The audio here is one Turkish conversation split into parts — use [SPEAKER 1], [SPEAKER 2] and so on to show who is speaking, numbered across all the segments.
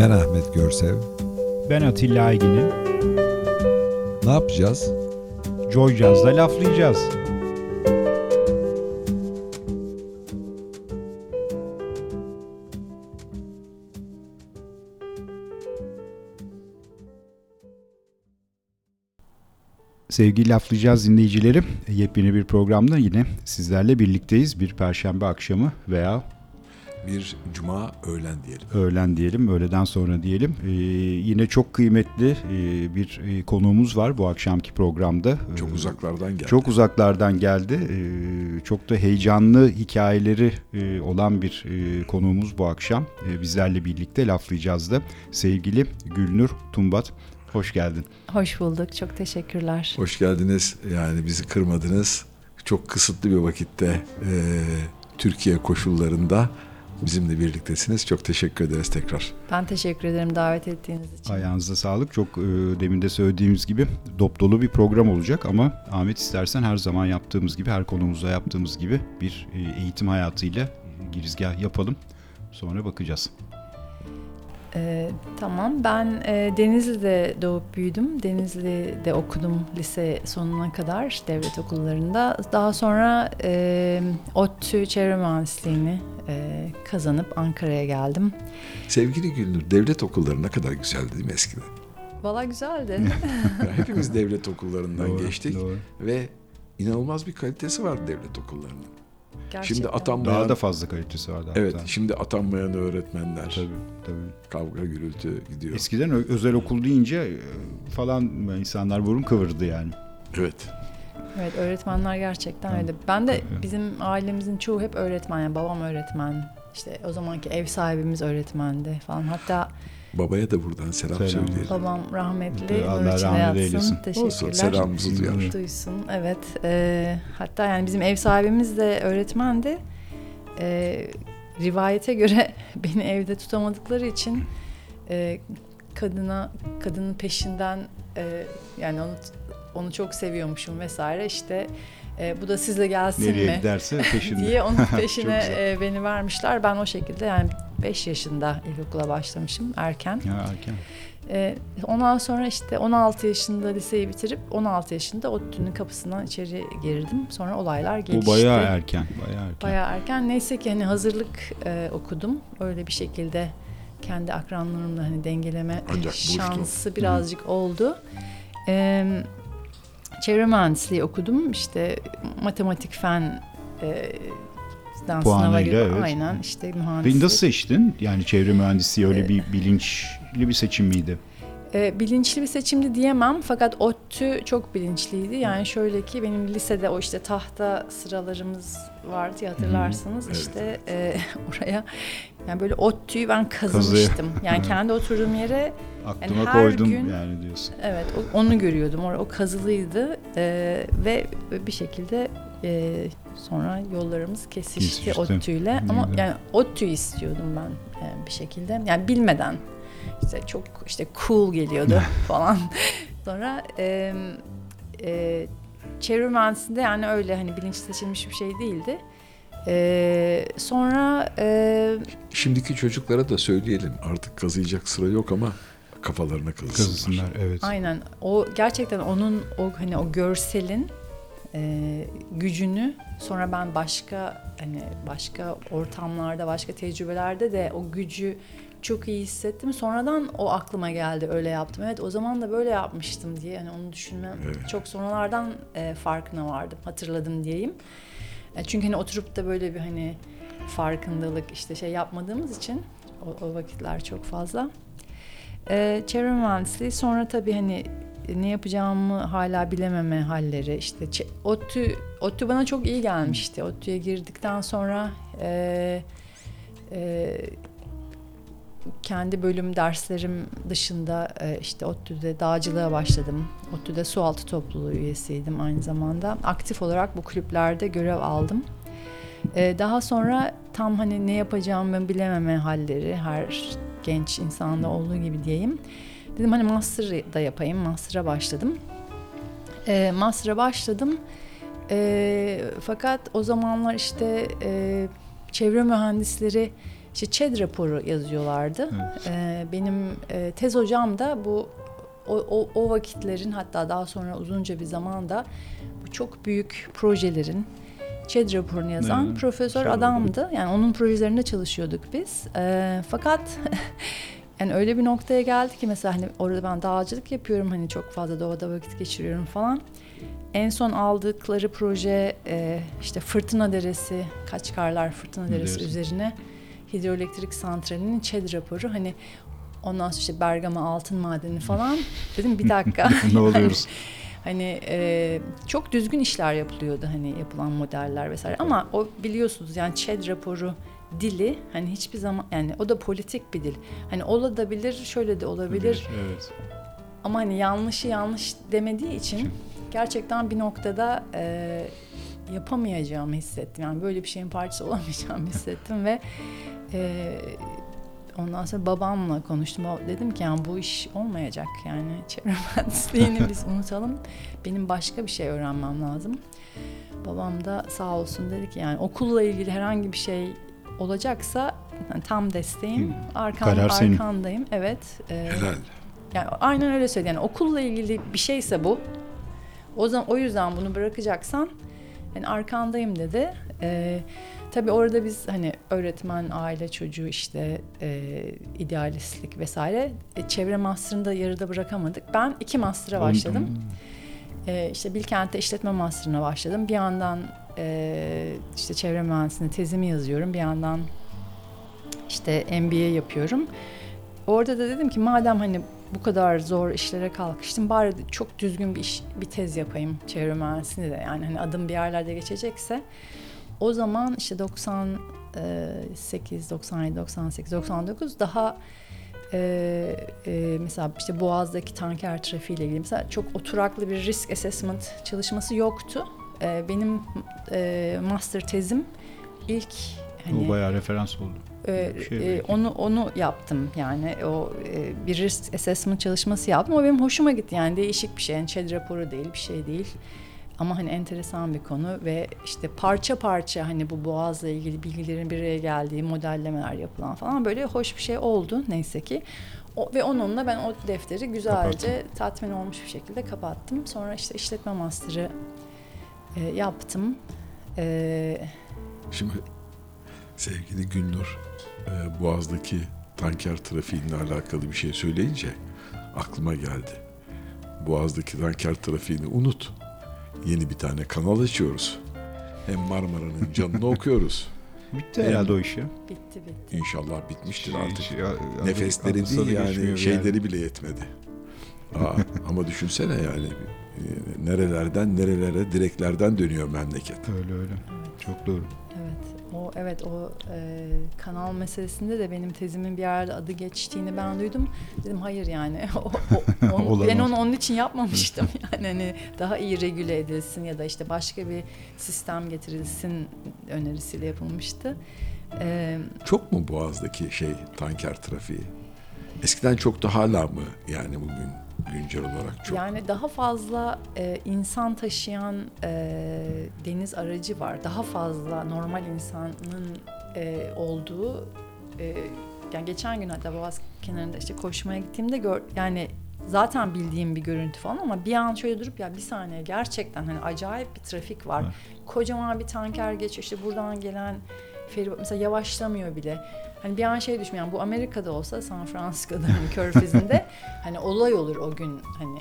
[SPEAKER 1] Ben Ahmet Görsev.
[SPEAKER 2] Ben Atilla Aygin'im.
[SPEAKER 1] Ne yapacağız?
[SPEAKER 2] Joy Jazz'da laflayacağız. Sevgili laflayacağız dinleyicilerim. Yepyeni bir programda yine sizlerle birlikteyiz. Bir perşembe akşamı veya
[SPEAKER 1] bir cuma öğlen diyelim.
[SPEAKER 2] Öğlen diyelim, öğleden sonra diyelim. Ee, yine çok kıymetli e, bir e, konuğumuz var bu akşamki programda.
[SPEAKER 1] Çok ee, uzaklardan geldi.
[SPEAKER 2] Çok uzaklardan geldi. Ee, çok da heyecanlı hikayeleri e, olan bir e, konuğumuz bu akşam. E, bizlerle birlikte laflayacağız da. Sevgili Gülnur Tumbat, hoş geldin.
[SPEAKER 3] Hoş bulduk, çok teşekkürler.
[SPEAKER 1] Hoş geldiniz. Yani bizi kırmadınız. Çok kısıtlı bir vakitte e, Türkiye koşullarında bizimle birliktesiniz. Çok teşekkür ederiz tekrar.
[SPEAKER 3] Ben teşekkür ederim davet ettiğiniz için.
[SPEAKER 2] Ayağınıza sağlık. Çok e, demin de söylediğimiz gibi dop dolu bir program olacak ama Ahmet istersen her zaman yaptığımız gibi, her konumuzda yaptığımız gibi bir e, eğitim hayatıyla girizgah yapalım. Sonra bakacağız.
[SPEAKER 3] Ee, tamam ben e, Denizli'de doğup büyüdüm. Denizli'de okudum lise sonuna kadar devlet okullarında. Daha sonra e, ODTÜ çevre mühendisliğini e, kazanıp Ankara'ya geldim.
[SPEAKER 1] Sevgili Gülnur devlet okulları ne kadar güzeldi değil mi eskiden?
[SPEAKER 3] Valla güzeldi.
[SPEAKER 1] Hepimiz devlet okullarından
[SPEAKER 2] doğru,
[SPEAKER 1] geçtik
[SPEAKER 2] doğru.
[SPEAKER 1] ve inanılmaz bir kalitesi var devlet okullarının.
[SPEAKER 3] Gerçekten.
[SPEAKER 1] Şimdi atanmayan...
[SPEAKER 2] Daha da fazla kalitesi vardı.
[SPEAKER 1] Evet,
[SPEAKER 2] hatta.
[SPEAKER 1] şimdi atanmayan öğretmenler.
[SPEAKER 2] Tabii, tabii.
[SPEAKER 1] Kavga gürültü gidiyor.
[SPEAKER 2] Eskiden özel okul deyince e, falan insanlar burun kıvırdı yani.
[SPEAKER 1] Evet.
[SPEAKER 3] Evet öğretmenler gerçekten öyle. Ben de bizim ailemizin çoğu hep öğretmen. Yani babam öğretmen. İşte o zamanki ev sahibimiz öğretmendi falan. Hatta
[SPEAKER 1] Babaya da buradan selam,
[SPEAKER 2] Selam.
[SPEAKER 1] söyleyelim.
[SPEAKER 3] babam rahmetli.
[SPEAKER 2] Allah
[SPEAKER 3] nur içinde
[SPEAKER 2] rahmet eylesin.
[SPEAKER 3] Teşekkürler.
[SPEAKER 1] Olsun, selamımızı duyar.
[SPEAKER 3] Duysun. Evet. Ee, hatta yani bizim ev sahibimiz de öğretmendi. Ee, rivayete göre beni evde tutamadıkları için e, kadına kadının peşinden e, yani onu onu çok seviyormuşum vesaire işte e, bu da sizle gelsin
[SPEAKER 2] Nereye
[SPEAKER 3] mi
[SPEAKER 2] giderse peşinde.
[SPEAKER 3] diye onun peşine e, beni vermişler. Ben o şekilde yani 5 yaşında ilkokula başlamışım erken.
[SPEAKER 2] Ya erken.
[SPEAKER 3] Ee, ondan sonra işte 16 yaşında liseyi bitirip 16 yaşında ODTÜ'nün kapısından içeri girdim. Sonra olaylar gelişti.
[SPEAKER 2] Bu bayağı erken. Bayağı erken.
[SPEAKER 3] Bayağı erken. Neyse ki hani hazırlık e, okudum. Öyle bir şekilde kendi akranlarımla hani dengeleme
[SPEAKER 1] Ancak
[SPEAKER 3] şansı birazcık oldu. Ee, çevre mühendisliği okudum. İşte matematik fen e, sınava
[SPEAKER 2] Puanıyla,
[SPEAKER 3] girdim.
[SPEAKER 2] evet.
[SPEAKER 3] Aynen işte mühendislik.
[SPEAKER 2] Peki nasıl seçtin? Yani çevre mühendisliği öyle
[SPEAKER 3] Ee,
[SPEAKER 2] bir bilinçli bir seçim miydi?
[SPEAKER 3] E, bilinçli bir seçimdi diyemem fakat ODTÜ çok bilinçliydi. Yani şöyle ki benim lisede o işte tahta sıralarımız vardı ya hatırlarsınız.
[SPEAKER 1] Evet.
[SPEAKER 3] İşte e, oraya yani böyle ODTÜ'yü ben kazımıştım. Yani kendi oturduğum yere
[SPEAKER 2] Aklıma
[SPEAKER 3] her
[SPEAKER 2] koydum
[SPEAKER 3] gün-
[SPEAKER 2] yani diyorsun.
[SPEAKER 3] evet onu görüyordum. O, o kazılıydı E, ve bir şekilde e, sonra yollarımız kesişti,
[SPEAKER 2] Kesişti.
[SPEAKER 3] ODTÜ'yle. Ama
[SPEAKER 2] Güzel.
[SPEAKER 3] yani ODTÜ istiyordum ben e, bir şekilde. Yani bilmeden işte çok işte cool geliyordu falan. Sonra e, e, çevre mühendisliğinde yani öyle hani bilinç seçilmiş bir şey değildi. E, sonra e,
[SPEAKER 1] Şimdiki çocuklara da söyleyelim artık kazıyacak sıra yok ama kafalarına kazısınlar.
[SPEAKER 2] Kazısınlar evet.
[SPEAKER 3] aynen o gerçekten onun o hani o görselin e, gücünü sonra ben başka hani başka ortamlarda başka tecrübelerde de o gücü çok iyi hissettim. Sonradan o aklıma geldi öyle yaptım. Evet o zaman da böyle yapmıştım diye hani onu düşünmem
[SPEAKER 1] Evet.
[SPEAKER 3] çok sonralardan e, farkına vardım hatırladım diyeyim. E, çünkü hani oturup da böyle bir hani farkındalık işte şey yapmadığımız için o, o vakitler çok fazla. E, çevre mühendisliği sonra tabii hani ne yapacağımı hala bilememe halleri işte ODTÜ, ODTÜ bana çok iyi gelmişti. ODTÜ'ye girdikten sonra e, e, kendi bölüm derslerim dışında e, işte ODTÜ'de dağcılığa başladım. ODTÜ'de sualtı topluluğu üyesiydim aynı zamanda. Aktif olarak bu kulüplerde görev aldım. E, daha sonra tam hani ne yapacağımı bilememe halleri her genç insanda olduğu gibi diyeyim. Dedim hani master da yapayım. Master'a başladım. E, master'a başladım. E, fakat o zamanlar işte e, çevre mühendisleri işte ÇED raporu yazıyorlardı.
[SPEAKER 2] Evet.
[SPEAKER 3] Ee, benim e, tez hocam da bu o, o, o vakitlerin hatta daha sonra uzunca bir zamanda bu çok büyük projelerin ÇED raporunu yazan
[SPEAKER 2] Evet,
[SPEAKER 3] profesör adamdı. Yani onun projelerinde çalışıyorduk biz. Ee, fakat yani öyle bir noktaya geldi ki mesela hani orada ben dağcılık yapıyorum hani çok fazla doğada vakit geçiriyorum falan. En son aldıkları proje e, işte Fırtına Deresi, Kaçkarlar Fırtına Deresi
[SPEAKER 2] Deresi.
[SPEAKER 3] üzerine hidroelektrik santralinin ÇED raporu hani ondan sonra işte Bergama altın madeni falan dedim bir dakika.
[SPEAKER 2] ne oluyoruz?
[SPEAKER 3] Hani e, çok düzgün işler yapılıyordu hani yapılan modeller vesaire ama o biliyorsunuz yani ÇED raporu dili hani hiçbir zaman yani o da politik bir dil. Hani olabilir şöyle de olabilir
[SPEAKER 2] Evet.
[SPEAKER 3] ama hani yanlışı yanlış demediği için gerçekten bir noktada e, yapamayacağımı hissettim. Yani böyle bir şeyin parçası olamayacağımı hissettim ve e, ondan sonra babamla konuştum. Dedim ki yani bu iş olmayacak yani çevre mühendisliğini biz unutalım. Benim başka bir şey öğrenmem lazım. Babam da sağ olsun dedi ki yani okulla ilgili herhangi bir şey olacaksa yani tam desteğim.
[SPEAKER 2] Hı.
[SPEAKER 3] Arkan,
[SPEAKER 2] Karar senin.
[SPEAKER 3] arkandayım. Evet. E,
[SPEAKER 1] Helal.
[SPEAKER 3] yani aynen öyle söyledi. Yani okulla ilgili bir şeyse bu. O zaman o yüzden bunu bırakacaksan yani arkandayım dedi. Ee, tabii orada biz hani öğretmen, aile çocuğu işte e, idealistlik vesaire e, çevre master'ını yarıda bırakamadık. Ben iki master'a başladım. Ee, işte Bilkent'te işletme master'ına başladım. Bir yandan e, işte çevre mühendisliğinde tezimi yazıyorum. Bir yandan işte MBA yapıyorum. Orada da dedim ki madem hani bu kadar zor işlere kalkıştım bari çok düzgün bir iş, bir tez yapayım çevre mühendisliğinde de. Yani hani adım bir yerlerde geçecekse o zaman işte 98, 97, 98, 99 daha e, e, mesela işte Boğaz'daki tanker trafiğiyle ilgili mesela çok oturaklı bir risk assessment çalışması yoktu. E, benim e, master tezim ilk hani
[SPEAKER 2] O bayağı referans oldu. Bir şey
[SPEAKER 3] e, onu onu yaptım yani o e, bir risk assessment çalışması yaptım. O benim hoşuma gitti yani değişik bir şey. Yani ÇED raporu değil bir şey değil. Ama hani enteresan bir konu ve işte parça parça hani bu boğazla ilgili bilgilerin bir araya geldiği modellemeler yapılan falan böyle hoş bir şey oldu neyse ki. O, ve onunla ben o defteri güzelce tatmin olmuş bir şekilde kapattım. Sonra işte işletme master'ı e, yaptım. E,
[SPEAKER 1] Şimdi sevgili Gülnur e, Boğaz'daki tanker trafiğiyle alakalı bir şey söyleyince aklıma geldi. Boğaz'daki tanker trafiğini unut. Yeni bir tane kanal açıyoruz. Hem Marmara'nın canını okuyoruz.
[SPEAKER 2] Bitti
[SPEAKER 1] Hem-
[SPEAKER 2] herhalde o iş ya.
[SPEAKER 3] bitti bitti.
[SPEAKER 1] İnşallah bitmiştir
[SPEAKER 2] Şey-
[SPEAKER 1] artık.
[SPEAKER 2] şey- adı-
[SPEAKER 1] Nefesleri değil yani şeyleri
[SPEAKER 2] yerde.
[SPEAKER 1] bile yetmedi. Aa, ama düşünsene yani nerelerden nerelere direklerden dönüyor memleket.
[SPEAKER 2] Öyle öyle. Çok doğru.
[SPEAKER 3] Evet, o evet o e, kanal meselesinde de benim tezimin bir yerde adı geçtiğini ben duydum. Dedim hayır yani. O, o- onu-
[SPEAKER 2] Olamaz.
[SPEAKER 3] ben onu onun için yapmamıştım. Yani hani daha iyi regüle edilsin ya da işte başka bir sistem getirilsin önerisiyle yapılmıştı. E,
[SPEAKER 1] Çok mu Boğaz'daki şey tanker trafiği? Eskiden çok da hala mı yani bugün güncel olarak çok?
[SPEAKER 3] Yani daha fazla e, insan taşıyan e, deniz aracı var. Daha fazla normal insanın e, olduğu. e, yani geçen gün hatta Boğaz kenarında işte koşmaya gittiğimde gör, yani zaten bildiğim bir görüntü falan ama bir an şöyle durup ya bir saniye gerçekten hani acayip bir trafik var.
[SPEAKER 2] Var.
[SPEAKER 3] Kocaman bir tanker geçiyor işte buradan gelen feribot mesela yavaşlamıyor bile. Hani bir an şey düşünüyorum yani bu Amerika'da olsa San Francisco'da hani Körfezi'nde hani olay olur o gün hani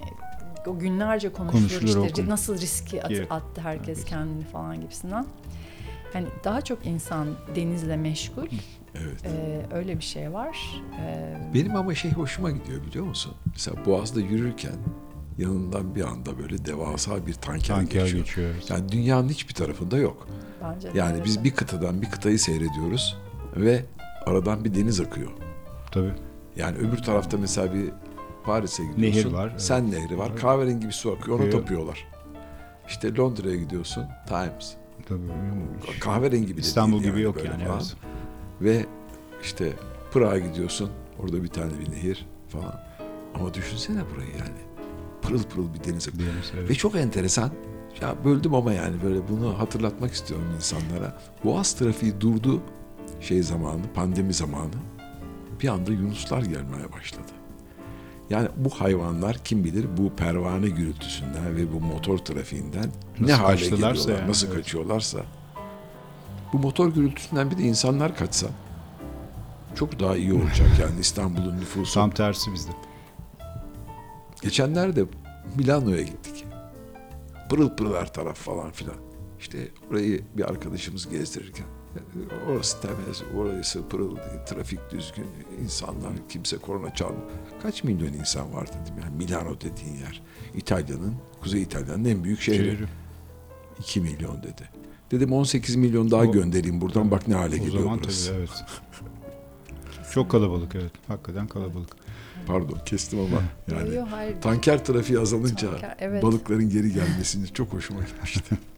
[SPEAKER 3] o günlerce konuşulur,
[SPEAKER 2] Konuşulur
[SPEAKER 3] işte
[SPEAKER 2] gün.
[SPEAKER 3] nasıl riski at- attı herkes
[SPEAKER 2] Evet.
[SPEAKER 3] kendini falan gibisinden. Hani daha çok insan denizle meşgul.
[SPEAKER 1] Evet.
[SPEAKER 3] Ee, öyle bir şey var. Ee,
[SPEAKER 1] Benim ama şey hoşuma gidiyor biliyor musun? Mesela Boğaz'da yürürken yanından bir anda böyle devasa bir tanker,
[SPEAKER 2] Tanker
[SPEAKER 1] geçiyor.
[SPEAKER 2] geçiyor.
[SPEAKER 1] Yani dünyanın hiçbir tarafında yok.
[SPEAKER 3] bence
[SPEAKER 1] Yani
[SPEAKER 3] öyle.
[SPEAKER 1] biz bir kıtadan bir kıtayı seyrediyoruz ve aradan bir deniz akıyor.
[SPEAKER 2] Tabii.
[SPEAKER 1] Yani öbür tarafta mesela bir Paris'e gidiyorsun.
[SPEAKER 2] Nehir var, evet.
[SPEAKER 1] Sen nehri var.
[SPEAKER 2] Evet.
[SPEAKER 1] Kahverengi bir su akıyor. Ona
[SPEAKER 2] Akıyor.
[SPEAKER 1] tapıyorlar. İşte Londra'ya gidiyorsun. Times.
[SPEAKER 2] Tabii.
[SPEAKER 1] Kahverengi bile
[SPEAKER 2] İstanbul
[SPEAKER 1] değil
[SPEAKER 2] gibi yok
[SPEAKER 1] böyle
[SPEAKER 2] yani.
[SPEAKER 1] falan.
[SPEAKER 2] Evet.
[SPEAKER 1] Ve işte Prag'a gidiyorsun. Orada bir tane bir nehir falan. Ama düşünsene burayı yani. Pırıl pırıl bir deniz akıyor.
[SPEAKER 2] Deniz, evet.
[SPEAKER 1] Ve çok enteresan. Ya böldüm ama yani böyle bunu hatırlatmak istiyorum insanlara. Boğaz trafiği durdu şey zamanı, pandemi zamanı bir anda yunuslar gelmeye başladı. Yani bu hayvanlar kim bilir bu pervane gürültüsünden ve bu motor trafiğinden ne
[SPEAKER 2] Nasıl
[SPEAKER 1] hale
[SPEAKER 2] kaçtılarsa
[SPEAKER 1] geliyorlar,
[SPEAKER 2] yani,
[SPEAKER 1] nasıl
[SPEAKER 2] evet.
[SPEAKER 1] kaçıyorlarsa. Bu motor gürültüsünden bir de insanlar kaçsa çok daha iyi olacak yani İstanbul'un nüfusu.
[SPEAKER 2] Tam tersi bizde.
[SPEAKER 1] Geçenlerde Milano'ya gittik. Pırıl pırıl her taraf falan filan. İşte orayı bir arkadaşımız gezdirirken orası temiz, orası pırıl, trafik düzgün, insanlar, kimse korna çalmıyor. Kaç milyon insan var dedim yani Milano dediğin yer. İtalya'nın, Kuzey İtalya'nın en büyük şehri.
[SPEAKER 2] Şehri.
[SPEAKER 1] 2 milyon dedi. Dedim 18 milyon daha
[SPEAKER 2] O-
[SPEAKER 1] göndereyim buradan bak ne hale
[SPEAKER 2] O
[SPEAKER 1] geliyor
[SPEAKER 2] zaman
[SPEAKER 1] burası.
[SPEAKER 2] tabii evet. Çok kalabalık evet. Hakikaten kalabalık.
[SPEAKER 1] Pardon kestim ama yani
[SPEAKER 3] Yok, hayır.
[SPEAKER 1] tanker trafiği azalınca
[SPEAKER 3] Tanker, evet.
[SPEAKER 1] balıkların geri gelmesini çok hoşuma gitmişti.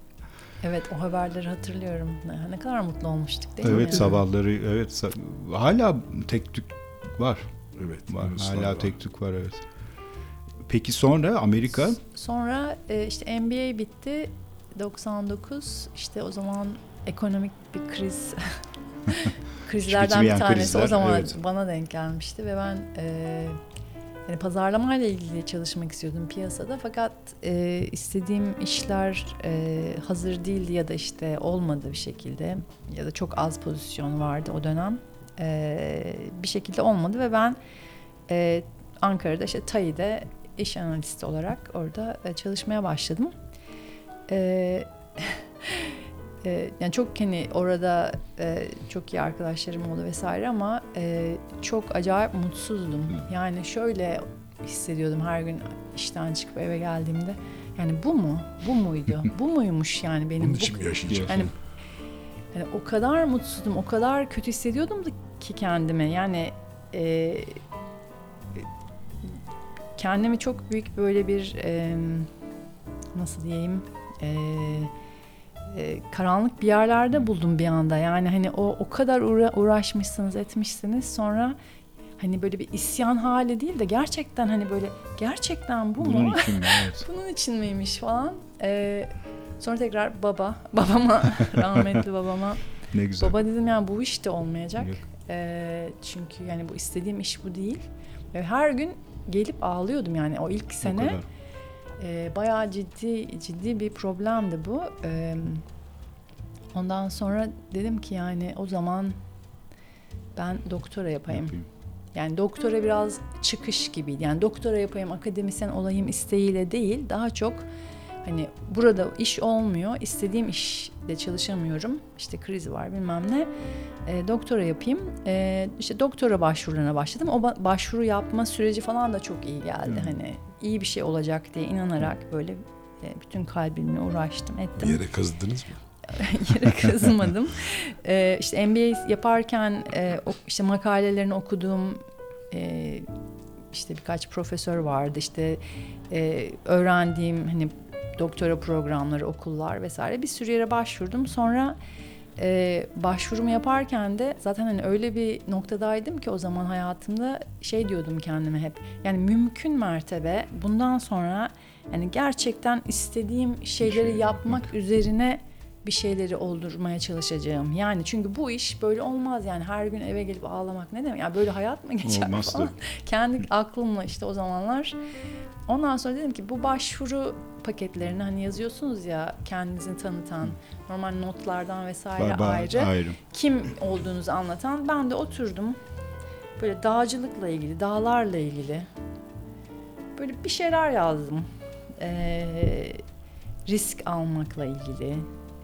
[SPEAKER 3] Evet o haberleri hatırlıyorum. Ne, kadar mutlu olmuştuk değil mi?
[SPEAKER 2] Evet sabahları evet hala tek tük var.
[SPEAKER 1] Evet.
[SPEAKER 2] var. Hala
[SPEAKER 1] var.
[SPEAKER 2] tek tük var evet. Peki sonra Amerika
[SPEAKER 3] Sonra e, işte MBA bitti 99 işte o zaman ekonomik bir kriz krizlerden bir tanesi
[SPEAKER 2] krizler,
[SPEAKER 3] o zaman
[SPEAKER 2] evet.
[SPEAKER 3] bana denk gelmişti ve ben e, yani pazarlamayla ilgili çalışmak istiyordum piyasada fakat e, istediğim işler e, hazır değildi ya da işte olmadı bir şekilde ya da çok az pozisyon vardı o dönem E, bir şekilde olmadı ve ben e, Ankara'da işte TAİ'de iş analisti olarak orada e, çalışmaya başladım. E, e, yani çok hani orada e, çok iyi arkadaşlarım oldu vesaire ama e, çok acayip mutsuzdum. Yani şöyle hissediyordum her gün işten çıkıp eve geldiğimde. Yani bu mu? Bu muydu? bu muymuş yani benim
[SPEAKER 1] Bunun
[SPEAKER 3] bu
[SPEAKER 1] için mi yaşayacağım?
[SPEAKER 3] yani, yani o kadar mutsuzdum, o kadar kötü hissediyordum ki kendimi. Yani e, kendimi çok büyük böyle bir e, nasıl diyeyim e, e, karanlık bir yerlerde buldum bir anda. Yani hani o o kadar uğra- uğraşmışsınız, etmişsiniz sonra hani böyle bir isyan hali değil de gerçekten hani böyle gerçekten bu
[SPEAKER 2] bunun
[SPEAKER 3] mu?
[SPEAKER 2] için mi? Evet.
[SPEAKER 3] bunun için miymiş falan. Ee, sonra tekrar baba, babama, rahmetli babama.
[SPEAKER 2] Ne güzel.
[SPEAKER 3] Baba dedim yani bu iş de olmayacak.
[SPEAKER 2] Yok.
[SPEAKER 3] Ee, çünkü yani bu istediğim iş bu değil. Ve her gün gelip ağlıyordum yani o ilk
[SPEAKER 2] O
[SPEAKER 3] sene.
[SPEAKER 2] kadar.
[SPEAKER 3] E, bayağı ciddi ciddi bir problemdi bu. Ee, ondan sonra dedim ki yani o zaman ben doktora yapayım.
[SPEAKER 2] Yapayım.
[SPEAKER 3] Yani doktora biraz çıkış gibiydi. Yani doktora yapayım, akademisyen olayım isteğiyle değil. Daha çok hani burada iş olmuyor, istediğim işte çalışamıyorum. İşte kriz var bilmem ne. E, doktora yapayım. E, işte doktora başvurularına başladım. O ba- başvuru yapma süreci falan da çok iyi geldi.
[SPEAKER 2] Hı.
[SPEAKER 3] Hani iyi bir şey olacak diye inanarak böyle e, bütün kalbimle uğraştım, ettim
[SPEAKER 1] Bir yere kazıdınız mı?
[SPEAKER 3] yere kazımadım. Ee, işte MBA yaparken e, işte makalelerini okuduğum e, işte birkaç profesör vardı. İşte e, öğrendiğim hani doktora programları, okullar vesaire bir sürü yere başvurdum. Sonra e, başvurumu yaparken de zaten hani öyle bir noktadaydım ki o zaman hayatımda şey diyordum kendime hep. Yani mümkün mertebe bundan sonra yani gerçekten istediğim şeyleri
[SPEAKER 2] şey
[SPEAKER 3] yapmak üzerine bir şeyleri oldurmaya çalışacağım. Yani çünkü bu iş böyle olmaz yani her gün eve gelip ağlamak ne demek? Yani böyle hayat mı geçer
[SPEAKER 2] Olmaz
[SPEAKER 3] falan. Kendi aklımla işte o zamanlar. Ondan sonra dedim ki bu başvuru paketlerini hani yazıyorsunuz ya kendinizi tanıtan normal notlardan vesaire
[SPEAKER 2] Ba- ba-
[SPEAKER 3] ayrı
[SPEAKER 2] ayrı.
[SPEAKER 3] kim olduğunuzu anlatan. Ben de oturdum böyle dağcılıkla ilgili, dağlarla ilgili böyle bir şeyler yazdım. Ee, risk almakla ilgili,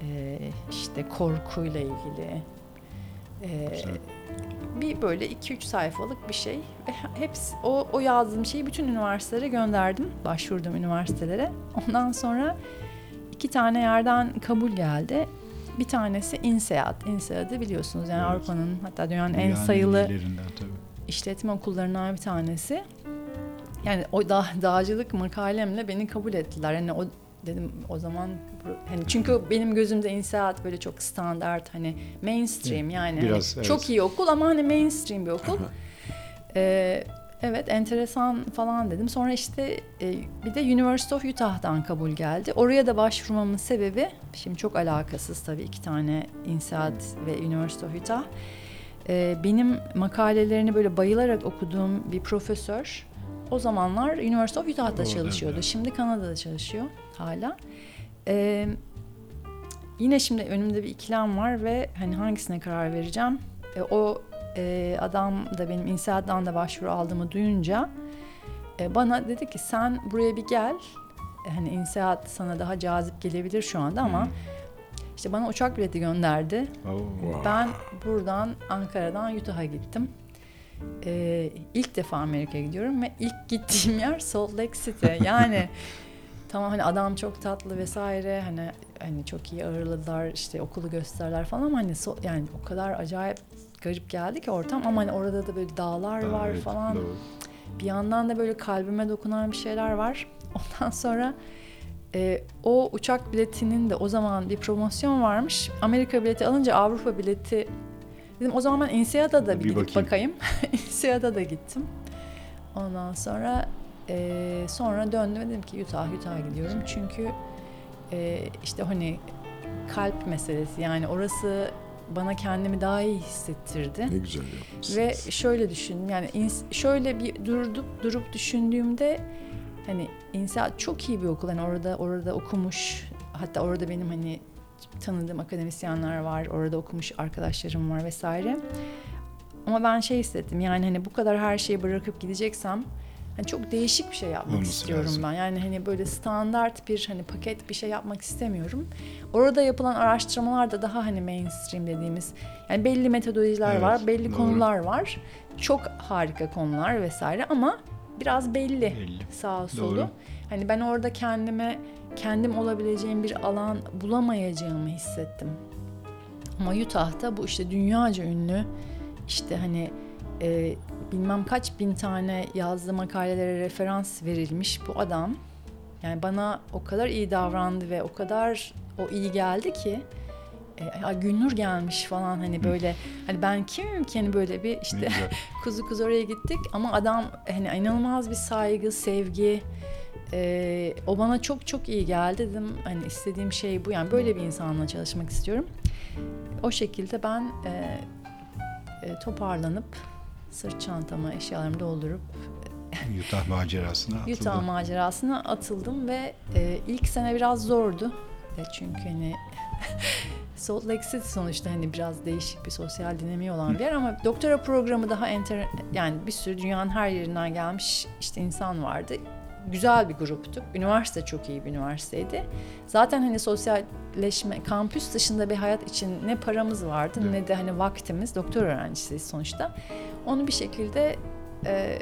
[SPEAKER 3] ee, işte korkuyla ilgili.
[SPEAKER 2] Güzel.
[SPEAKER 3] Bir böyle 2-3 sayfalık bir şey ve hepsi o, o yazdığım şeyi bütün üniversitelere gönderdim. Başvurdum üniversitelere. Ondan sonra iki tane yerden kabul geldi. Bir tanesi INSEAD. INSEAD'ı biliyorsunuz yani
[SPEAKER 2] Evet.
[SPEAKER 3] Avrupa'nın hatta dünyanın en
[SPEAKER 2] Dünyanın
[SPEAKER 3] sayılı
[SPEAKER 2] iyilerinden tabii.
[SPEAKER 3] işletme okullarından bir tanesi. Yani o dağ, dağcılık makalemle beni kabul ettiler. Yani o dedim o zaman hani çünkü benim gözümde INSEAD böyle çok standart hani mainstream yani
[SPEAKER 2] Biraz,
[SPEAKER 3] hani
[SPEAKER 2] evet.
[SPEAKER 3] çok iyi okul ama hani mainstream bir okul. Ee, evet enteresan falan dedim. Sonra işte e, bir de University of Utah'dan kabul geldi. Oraya da başvurmamın sebebi şimdi çok alakasız tabii iki tane INSEAD ve University of Utah. e, benim makalelerini böyle bayılarak okuduğum bir profesör o zamanlar University of Utah'da
[SPEAKER 2] Orada,
[SPEAKER 3] çalışıyordu.
[SPEAKER 2] evet.
[SPEAKER 3] Şimdi Kanada'da çalışıyor hala. E, yine şimdi önümde bir ikilem var ve hani hangisine karar vereceğim? E, o e, adam da benim İnsaat'tan da başvuru aldığımı duyunca e, bana dedi ki sen buraya bir gel. E, hani İnsaat sana daha cazip gelebilir şu anda ama
[SPEAKER 2] Hı.
[SPEAKER 3] işte bana uçak bileti gönderdi.
[SPEAKER 1] Wow.
[SPEAKER 3] Ben buradan Ankara'dan Utah'a gittim. Ee, ilk defa Amerika'ya gidiyorum ve ilk gittiğim yer Salt Lake City. Yani tamam hani adam çok tatlı vesaire hani hani çok iyi ağırladılar işte okulu gösterdiler falan ama hani so- yani o kadar acayip garip geldi ki ortam ama hani orada da böyle dağlar
[SPEAKER 2] Aa,
[SPEAKER 3] var
[SPEAKER 2] evet,
[SPEAKER 3] falan.
[SPEAKER 2] doğru.
[SPEAKER 3] Bir yandan da böyle kalbime dokunan bir şeyler var. Ondan sonra e, o uçak biletinin de o zaman bir promosyon varmış. Amerika bileti alınca Avrupa bileti dedim o zaman ben INSEAD'a da bir,
[SPEAKER 2] Bir
[SPEAKER 3] gidip
[SPEAKER 2] bakayım.
[SPEAKER 3] bakayım. INSEAD'a da gittim. Ondan sonra e, sonra döndüm ve dedim ki Utah, Utah'a gidiyorum. Çünkü e, işte hani kalp meselesi yani orası bana kendimi daha iyi hissettirdi.
[SPEAKER 1] Ne güzel yapmışsınız.
[SPEAKER 3] Ve şöyle düşündüm yani ins- şöyle bir durduk durup düşündüğümde hani insan çok iyi bir okul hani orada orada okumuş hatta orada benim hani tanıdığım akademisyenler var orada okumuş arkadaşlarım var vesaire ama ben şey hissettim yani hani bu kadar her şeyi bırakıp gideceksem hani çok değişik bir şey yapmak
[SPEAKER 2] Olması
[SPEAKER 3] istiyorum
[SPEAKER 2] lazım.
[SPEAKER 3] ben yani hani böyle standart bir hani paket bir şey yapmak istemiyorum orada yapılan araştırmalar da daha hani mainstream dediğimiz yani belli metodolojiler
[SPEAKER 2] Evet,
[SPEAKER 3] var belli
[SPEAKER 2] doğru.
[SPEAKER 3] konular var çok harika konular vesaire ama biraz belli
[SPEAKER 2] Belli.
[SPEAKER 3] sağ solu.
[SPEAKER 2] Doğru.
[SPEAKER 3] Hani ben orada kendime kendim olabileceğim bir alan bulamayacağımı hissettim. Ama Utah'ta bu işte dünyaca ünlü işte hani e, bilmem kaç bin tane yazdığı makalelere referans verilmiş bu adam. Yani bana o kadar iyi davrandı ve o kadar o iyi geldi ki e, "Aa, Gülnur gelmiş falan hani böyle hani ben kimim ki hani böyle bir işte kuzu kuzu oraya gittik ama adam hani inanılmaz bir saygı, sevgi. Ee, o bana çok çok iyi geldi dedim. Hani istediğim şey bu. Yani böyle bir insanla çalışmak istiyorum. O şekilde ben e, e, toparlanıp sırt çantama eşyalarımı doldurup
[SPEAKER 2] Utah macerasına.
[SPEAKER 3] Utah macerasına atıldım ve e, ilk sene biraz zordu. E, çünkü hani Salt Lake City sonuçta hani biraz değişik bir sosyal dinamiği olan bir yer ama doktora programı daha enter yani bir sürü dünyanın her yerinden gelmiş işte insan vardı. Güzel bir gruptuk. Üniversite çok iyi bir üniversiteydi. Zaten hani sosyalleşme, kampüs dışında bir hayat için ne paramız vardı
[SPEAKER 2] Evet.
[SPEAKER 3] ne de hani vaktimiz. Doktor öğrencisiyiz sonuçta. Onu bir şekilde e,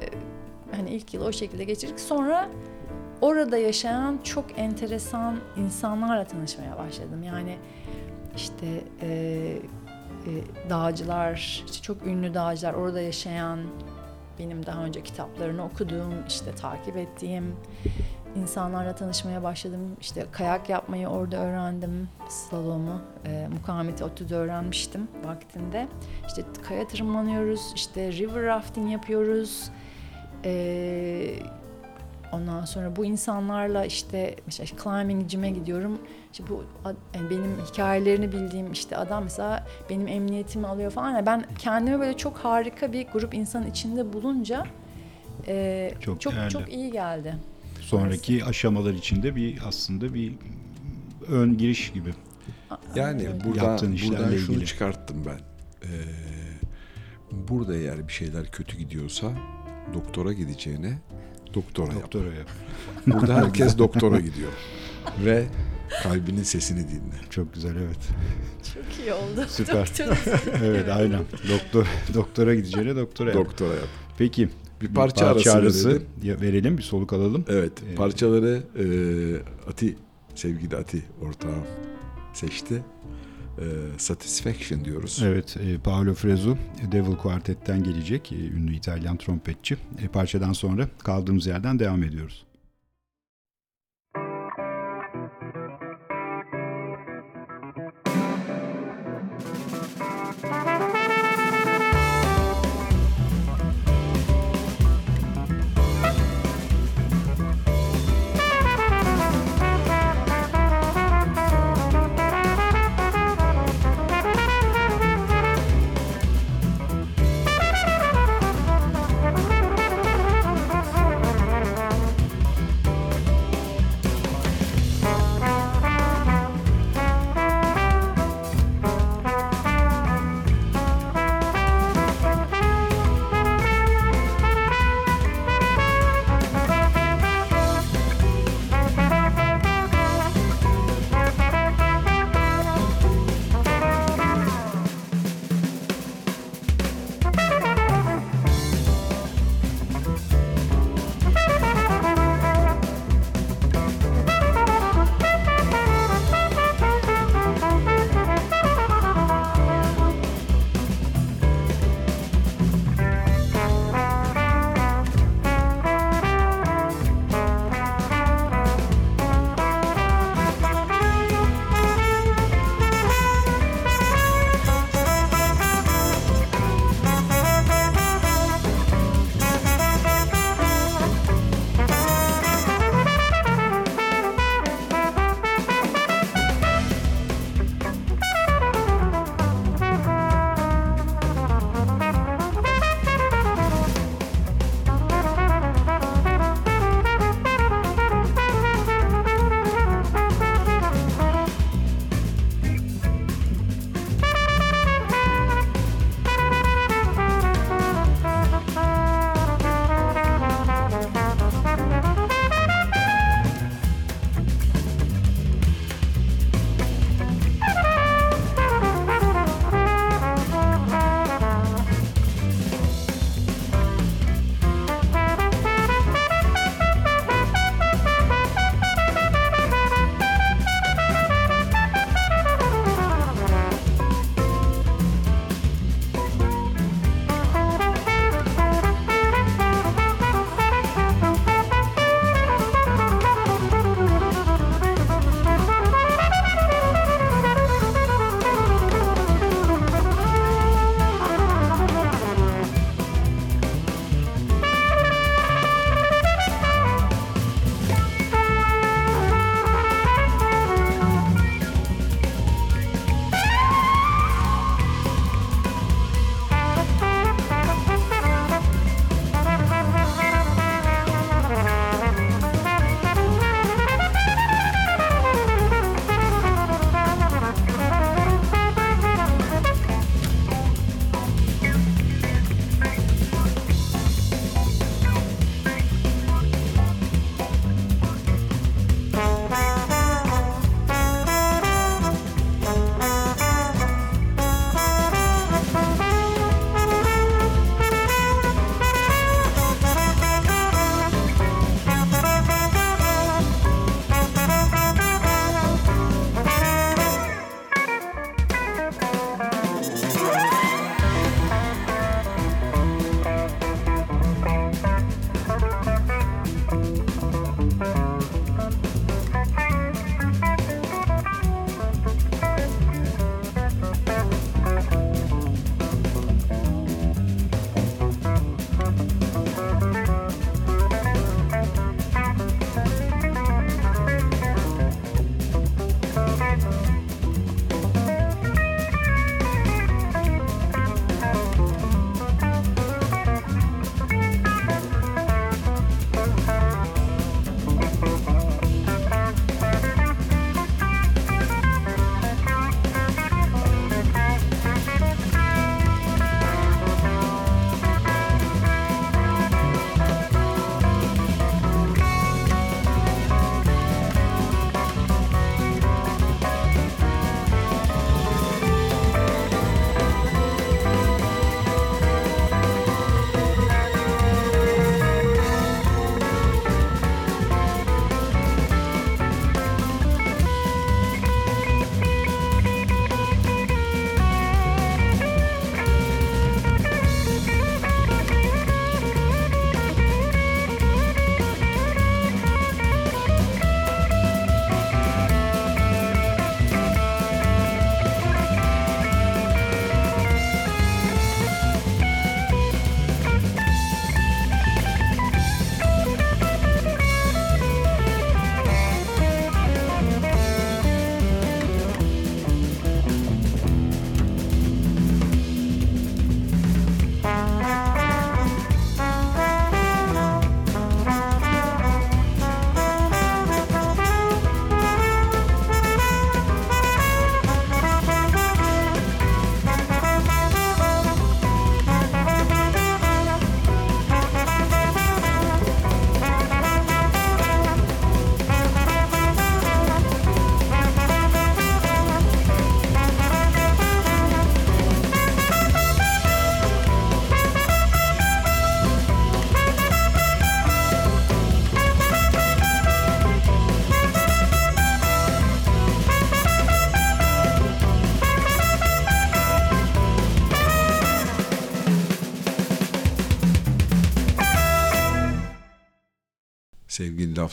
[SPEAKER 3] hani ilk yıl o şekilde geçirdik. Sonra orada yaşayan çok enteresan insanlarla tanışmaya başladım. Yani işte e, e, dağcılar, işte çok ünlü dağcılar, orada yaşayan, benim daha önce kitaplarını okuduğum, işte takip ettiğim insanlarla tanışmaya başladım. İşte kayak yapmayı orada öğrendim, slalomu, e, mukavemeti ODTÜ'de öğrenmiştim vaktinde. İşte kaya tırmanıyoruz, işte river rafting yapıyoruz. E, ondan sonra bu insanlarla işte mesela climbing gym'e gidiyorum. İşte bu yani benim hikayelerini bildiğim işte adam mesela benim emniyetimi alıyor falan. Yani ben kendimi böyle çok harika bir grup insanın içinde bulunca e,
[SPEAKER 2] Çok
[SPEAKER 3] çok
[SPEAKER 2] değerli.
[SPEAKER 3] çok iyi geldi.
[SPEAKER 2] Sonraki aşamalar içinde bir aslında bir ön giriş gibi.
[SPEAKER 1] Yani
[SPEAKER 3] öyle.
[SPEAKER 1] buradan, buradan şunu
[SPEAKER 2] ilgili.
[SPEAKER 1] çıkarttım ben. Ee, burada eğer bir şeyler kötü gidiyorsa doktora gideceğine doktora yap.
[SPEAKER 2] Doktora yap.
[SPEAKER 1] Burada herkes doktora gidiyor. Ve kalbinin sesini dinle.
[SPEAKER 2] Çok güzel evet.
[SPEAKER 3] çok iyi oldu.
[SPEAKER 2] Süper. Evet aynen. Doktor doktora gideceğine doktora yap.
[SPEAKER 1] Doktora yap.
[SPEAKER 2] Peki
[SPEAKER 1] Bir parça arası verelim.
[SPEAKER 2] ya- verelim bir soluk alalım.
[SPEAKER 1] Evet,
[SPEAKER 2] Ee,
[SPEAKER 1] parçaları e, Ati, sevgili Ati ortağım seçti. E, Satisfaction diyoruz.
[SPEAKER 2] Evet, e, Paolo Fresu Devil Quartet'ten gelecek e, ünlü İtalyan trompetçi. E, parçadan sonra kaldığımız yerden devam ediyoruz.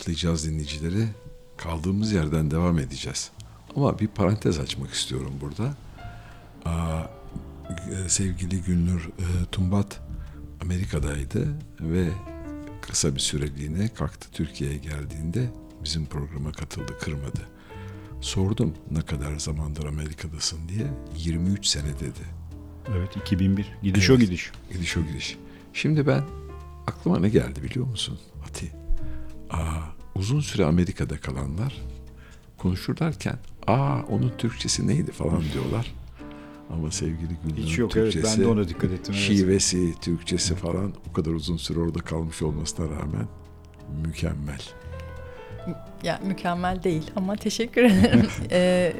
[SPEAKER 1] Laflayacağız dinleyicileri. Kaldığımız yerden devam edeceğiz. Ama bir parantez açmak istiyorum burada. Aa, e, sevgili Gülnur e, Tumbat Amerika'daydı ve kısa bir süreliğine kalktı Türkiye'ye geldiğinde bizim programa katıldı, kırmadı. Sordum ne kadar zamandır Amerika'dasın diye. 23 sene dedi.
[SPEAKER 2] Evet 2001. Gidiş
[SPEAKER 1] Evet.
[SPEAKER 2] o gidiş.
[SPEAKER 1] Gidiş o gidiş. Şimdi ben aklıma ne geldi biliyor musun uzun süre Amerika'da kalanlar konuşurlarken aa onun Türkçesi neydi falan diyorlar. Ama sevgili Gülnur'un
[SPEAKER 2] Hiç yok evet
[SPEAKER 1] Türkçesi,
[SPEAKER 2] ben de ona dikkat ettim. Evet.
[SPEAKER 1] şivesi, Türkçesi falan o kadar uzun süre orada kalmış olmasına rağmen mükemmel.
[SPEAKER 3] Ya mükemmel değil ama teşekkür ederim. Ee,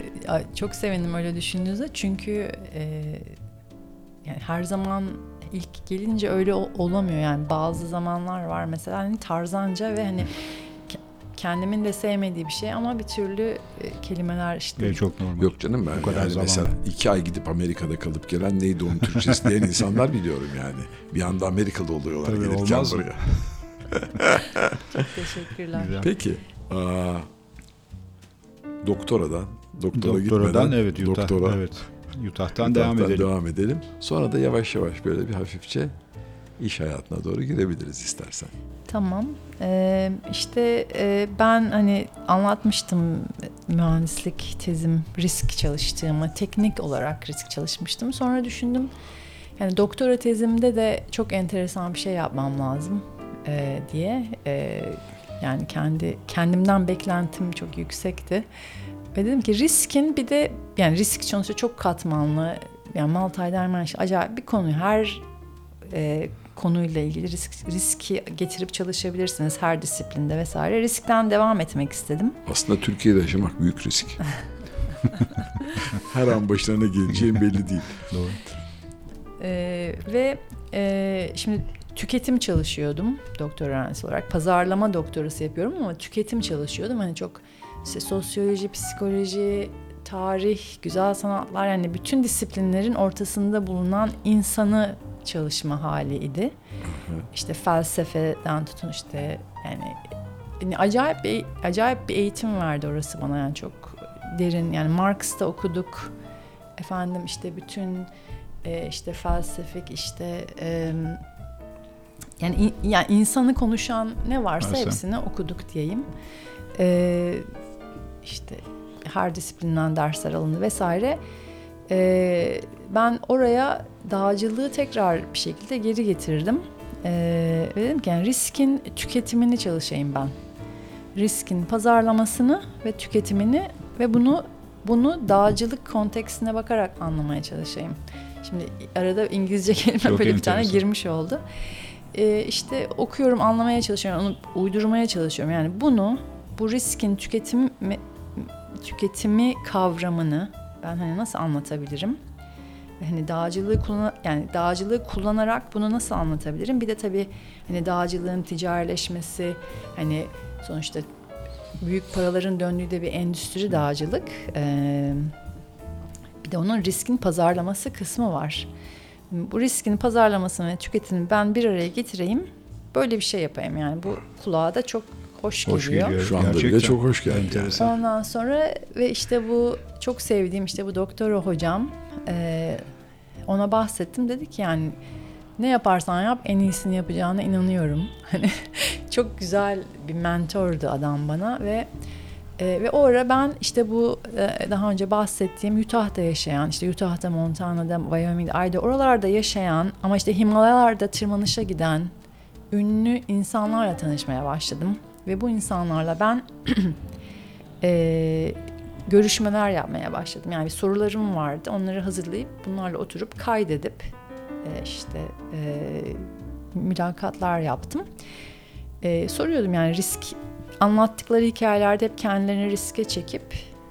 [SPEAKER 3] çok sevindim öyle düşündüğünüzde çünkü e, yani her zaman ilk gelince öyle ol- olamıyor yani bazı zamanlar var mesela hani tarzanca ve hani kendimin de sevmediği bir şey ama bir türlü e, kelimeler işte
[SPEAKER 2] Evet, çok normal.
[SPEAKER 1] Yok canım ben
[SPEAKER 2] Bu kadar
[SPEAKER 1] yani
[SPEAKER 2] zaman.
[SPEAKER 1] mesela iki ay gidip Amerika'da kalıp gelen neydi onun Türkçesi diyen insanlar biliyorum yani. Bir anda Amerikalı oluyorlar
[SPEAKER 2] Tabii,
[SPEAKER 1] gelirken
[SPEAKER 2] olmaz
[SPEAKER 1] buraya.
[SPEAKER 3] çok teşekkürler.
[SPEAKER 2] Güzel.
[SPEAKER 1] Peki. Aa, doktoradan, doktora
[SPEAKER 2] Doktoradan
[SPEAKER 1] gitmeden,
[SPEAKER 2] evet Utah.
[SPEAKER 1] doktora,
[SPEAKER 2] Evet. Utah'tan
[SPEAKER 1] Utah'tan
[SPEAKER 2] devam edelim.
[SPEAKER 1] devam edelim. Sonra da yavaş yavaş böyle bir hafifçe iş hayatına doğru girebiliriz istersen.
[SPEAKER 3] Tamam. Ee, işte e, ben hani anlatmıştım mühendislik tezim risk çalıştığımı, teknik olarak risk çalışmıştım. Sonra düşündüm yani doktora tezimde de çok enteresan bir şey yapmam lazım e, diye. E, yani kendi kendimden beklentim çok yüksekti. Ve dedim ki riskin bir de yani risk sonuçta çok katmanlı. Yani multi acayip bir konu. Her e, konuyla ilgili risk, riski getirip çalışabilirsiniz her disiplinde vesaire. Riskten devam etmek istedim.
[SPEAKER 1] Aslında Türkiye'de yaşamak büyük risk. Her an başlarına geleceğin belli değil.
[SPEAKER 2] Doğru.
[SPEAKER 3] Ee, ve e, şimdi tüketim çalışıyordum doktor öğrencisi olarak. Pazarlama doktorası yapıyorum ama tüketim çalışıyordum. Hani çok işte sosyoloji, psikoloji, tarih, güzel sanatlar yani bütün disiplinlerin ortasında bulunan insanı çalışma haliydi. İşte felsefeden tutun işte yani, yani acayip bir acayip bir eğitim verdi orası bana yani çok derin yani Marx'ta okuduk. Efendim işte bütün e, işte felsefik işte e, yani in- yani insanı konuşan ne varsa
[SPEAKER 2] Varsa.
[SPEAKER 3] hepsini okuduk diyeyim. E, işte her disiplinden dersler alındı vesaire. E, ben oraya dağcılığı tekrar bir şekilde geri getirdim. E, ve dedim ki yani riskin tüketimini çalışayım ben. Riskin pazarlamasını ve tüketimini ve bunu bunu dağcılık kontekstine bakarak anlamaya çalışayım. Şimdi arada İngilizce kelime
[SPEAKER 2] Çok
[SPEAKER 3] böyle bir tane girmiş oldu. Ee, işte okuyorum, anlamaya çalışıyorum, onu uydurmaya çalışıyorum. Yani bunu, bu riskin tüketimi, tüketimi kavramını ben hani nasıl anlatabilirim? Hani dağcılığı kullan yani dağcılığı kullanarak bunu nasıl anlatabilirim? Bir de tabii hani dağcılığın ticarileşmesi, hani sonuçta büyük paraların döndüğü de bir endüstri dağcılık. Ee, bir de onun riskin pazarlaması kısmı var. Bu riskin pazarlamasını ve tüketimini ben bir araya getireyim. Böyle bir şey yapayım yani. Bu kulağa da çok hoş,
[SPEAKER 2] Hoş
[SPEAKER 3] geliyor.
[SPEAKER 2] geliyor.
[SPEAKER 1] Şu anda bile
[SPEAKER 2] Gerçekten.
[SPEAKER 1] çok hoş geldi.
[SPEAKER 2] Enteresan.
[SPEAKER 3] Ondan sonra ve işte bu çok sevdiğim işte bu doktora hocam e, ona bahsettim dedi ki yani ne yaparsan yap en iyisini yapacağına inanıyorum. Hani çok güzel bir mentordu adam bana ve e, ve o ara ben işte bu e, daha önce bahsettiğim Utah'da yaşayan, işte Utah'da, Montana'da, Wyoming'de, Idaho oralarda yaşayan ama işte Himalayalarda tırmanışa giden ünlü insanlarla tanışmaya başladım. Ve bu insanlarla ben e, görüşmeler yapmaya başladım. Yani sorularım vardı. Onları hazırlayıp bunlarla oturup kaydedip e, işte e, mülakatlar yaptım. E, soruyordum yani risk anlattıkları hikayelerde hep kendilerini riske çekip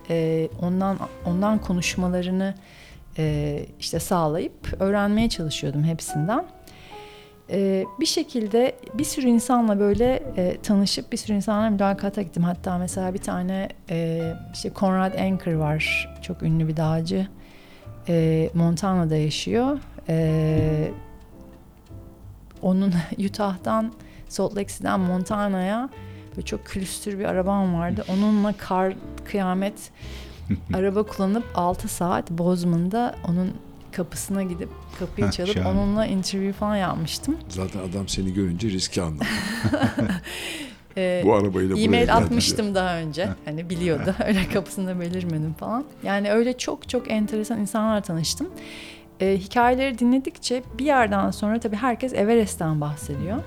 [SPEAKER 3] e, ondan ondan konuşmalarını e, işte sağlayıp öğrenmeye çalışıyordum hepsinden. E, bir şekilde bir sürü insanla böyle e, tanışıp bir sürü insanla mülakata gittim. Hatta mesela bir tane e, işte Conrad Anker var. Çok ünlü bir dağcı. E, Montana'da yaşıyor. E, onun Utah'tan Salt Lake City'den Montana'ya Böyle çok külüstür bir arabam vardı. Onunla kar kıyamet araba kullanıp 6 saat Bozman'da onun kapısına gidip kapıyı
[SPEAKER 2] Heh,
[SPEAKER 3] çalıp
[SPEAKER 2] şahane.
[SPEAKER 3] onunla interview falan yapmıştım.
[SPEAKER 1] Zaten adam seni görünce riski anladı.
[SPEAKER 3] Ee,
[SPEAKER 1] Bu arabayla
[SPEAKER 3] E-mail atmıştım daha önce. Hani biliyordu. öyle kapısında belirmedim falan. Yani öyle çok çok enteresan insanlarla tanıştım. Ee, hikayeleri dinledikçe bir yerden sonra tabii herkes Everest'ten bahsediyor.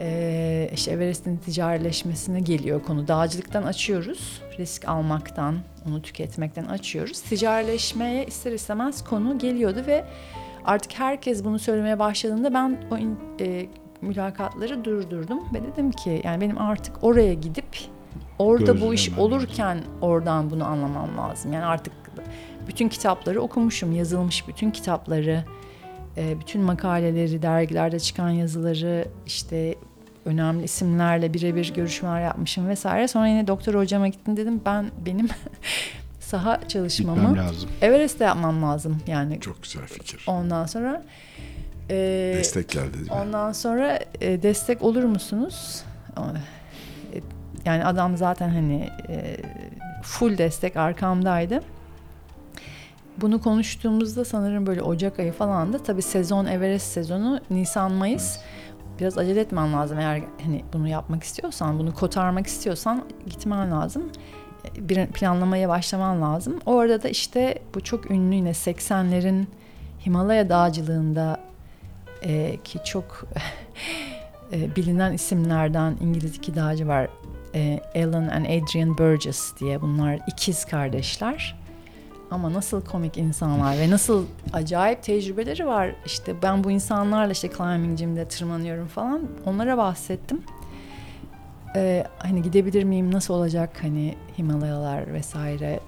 [SPEAKER 3] Ee, işte Everest'in ticarileşmesine geliyor konu. Dağcılıktan açıyoruz. Risk almaktan, onu tüketmekten açıyoruz. Ticarileşmeye ister istemez konu geliyordu ve artık herkes bunu söylemeye başladığında ben o in- e, mülakatları durdurdum ve dedim ki yani benim artık oraya gidip orada bu iş
[SPEAKER 2] Gözlemem
[SPEAKER 3] olurken oradan bunu anlamam lazım. Yani artık bütün kitapları okumuşum, yazılmış bütün kitapları, e, bütün makaleleri, dergilerde çıkan yazıları, işte önemli isimlerle birebir görüşmeler yapmışım vesaire. Sonra yine doktor hocama gittim dedim ben benim saha çalışmamı
[SPEAKER 2] Gitmem lazım.
[SPEAKER 3] Everest'te yapmam lazım yani.
[SPEAKER 1] Çok güzel fikir.
[SPEAKER 3] Ondan sonra e,
[SPEAKER 1] Destek geldi değil mi?
[SPEAKER 3] Ondan sonra e, destek olur musunuz? E, Yani adam zaten hani e, full destek arkamdaydı. Bunu konuştuğumuzda sanırım böyle Ocak ayı falan da tabii sezon Everest sezonu Nisan Mayıs. Biraz acele etmen lazım eğer hani bunu yapmak istiyorsan, bunu kotarmak istiyorsan gitmen lazım. Bir planlamaya başlaman lazım. O arada da işte bu çok ünlü yine 80'lerin Himalaya dağcılığında e, ki çok e, bilinen isimlerden İngiliz iki dağcı var. E, Alan and Adrian Burgess diye bunlar ikiz kardeşler. Ama nasıl komik insanlar ve nasıl acayip tecrübeleri var. İşte ben bu insanlarla işte climbing gym'de tırmanıyorum falan. Onlara bahsettim. E, hani gidebilir miyim? Nasıl olacak? Hani Himalayalar vesaire.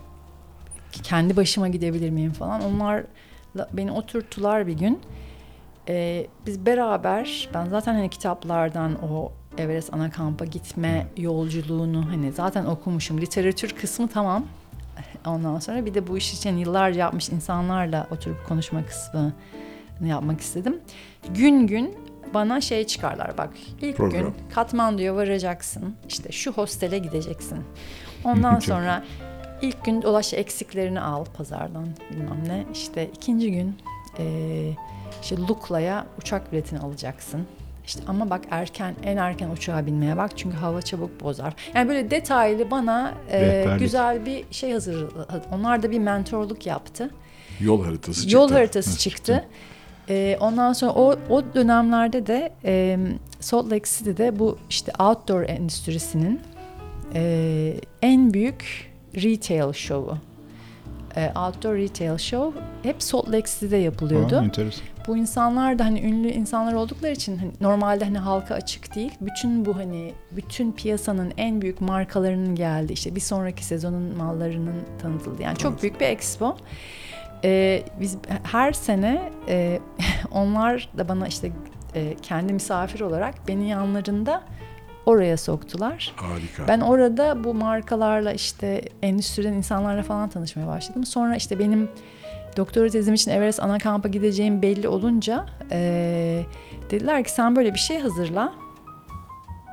[SPEAKER 3] Kendi başıma gidebilir miyim falan. Onlar beni oturttular bir gün. Ee, biz beraber ben zaten hani kitaplardan o Everest ana kampa gitme yolculuğunu hani zaten okumuşum. Literatür kısmı tamam. Ondan sonra bir de bu iş için yıllarca yapmış insanlarla oturup konuşma kısmını yapmak istedim. Gün gün bana şey çıkarlar bak ilk
[SPEAKER 1] Program.
[SPEAKER 3] gün Katmandu'ya varacaksın işte şu hostele gideceksin. Ondan sonra ilk gün dolaş eksiklerini al pazardan bilmem ne işte ikinci gün eee işte Lukla'ya uçak biletini alacaksın. İşte ama bak erken en erken uçağa binmeye bak çünkü hava çabuk bozar. Yani böyle detaylı bana e,
[SPEAKER 2] Rehberlik.
[SPEAKER 3] güzel bir şey hazır. Onlar da bir mentorluk yaptı.
[SPEAKER 1] Yol haritası çıktı.
[SPEAKER 3] Yol haritası çıktı. E, ondan sonra o o dönemlerde de e, Salt Lake City'de bu işte outdoor endüstrisinin e, en büyük retail show'u. E, outdoor retail show hep Salt Lake City'de yapılıyordu.
[SPEAKER 2] Aa, enteresan.
[SPEAKER 3] Bu insanlar da hani ünlü insanlar oldukları için hani normalde hani halka açık değil. Bütün bu hani bütün piyasanın en büyük markalarının geldi. İşte bir sonraki sezonun mallarının tanıtıldı. Yani çok
[SPEAKER 1] Evet.
[SPEAKER 3] büyük bir expo. Ee, biz her sene e, onlar da bana işte e, kendi misafir olarak beni yanlarında oraya soktular.
[SPEAKER 1] Harika.
[SPEAKER 3] Ben orada bu markalarla işte endüstriden insanlarla falan tanışmaya başladım. Sonra işte benim doktora tezim için Everest ana kampa gideceğim belli olunca eee, dediler ki sen böyle bir şey hazırla.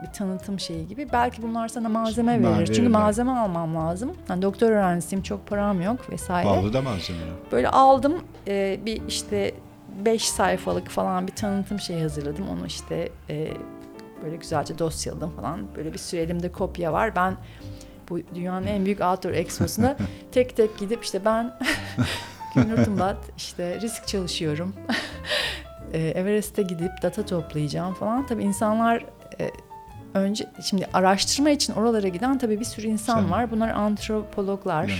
[SPEAKER 3] Bir tanıtım şeyi gibi. Belki bunlar sana malzeme
[SPEAKER 2] Ma-
[SPEAKER 3] verir. Çünkü
[SPEAKER 2] verirler.
[SPEAKER 3] malzeme almam lazım. Yani doktor öğrencisiyim çok param yok vesaire.
[SPEAKER 2] Pahalı da malzemeler.
[SPEAKER 3] Böyle aldım eee, bir işte 5 sayfalık falan bir tanıtım şeyi hazırladım. Onu işte eee, böyle güzelce dosyaladım falan. Böyle bir sürü elimde kopya var. Ben bu dünyanın en büyük outdoor exposunda tek tek gidip işte ben Gülnur Tumbat işte risk çalışıyorum. Eee, Everest'e gidip data toplayacağım falan. Tabii insanlar eee, önce şimdi araştırma için oralara giden tabii bir sürü insan
[SPEAKER 2] Sen-
[SPEAKER 3] var. Bunlar antropologlar
[SPEAKER 2] Yani.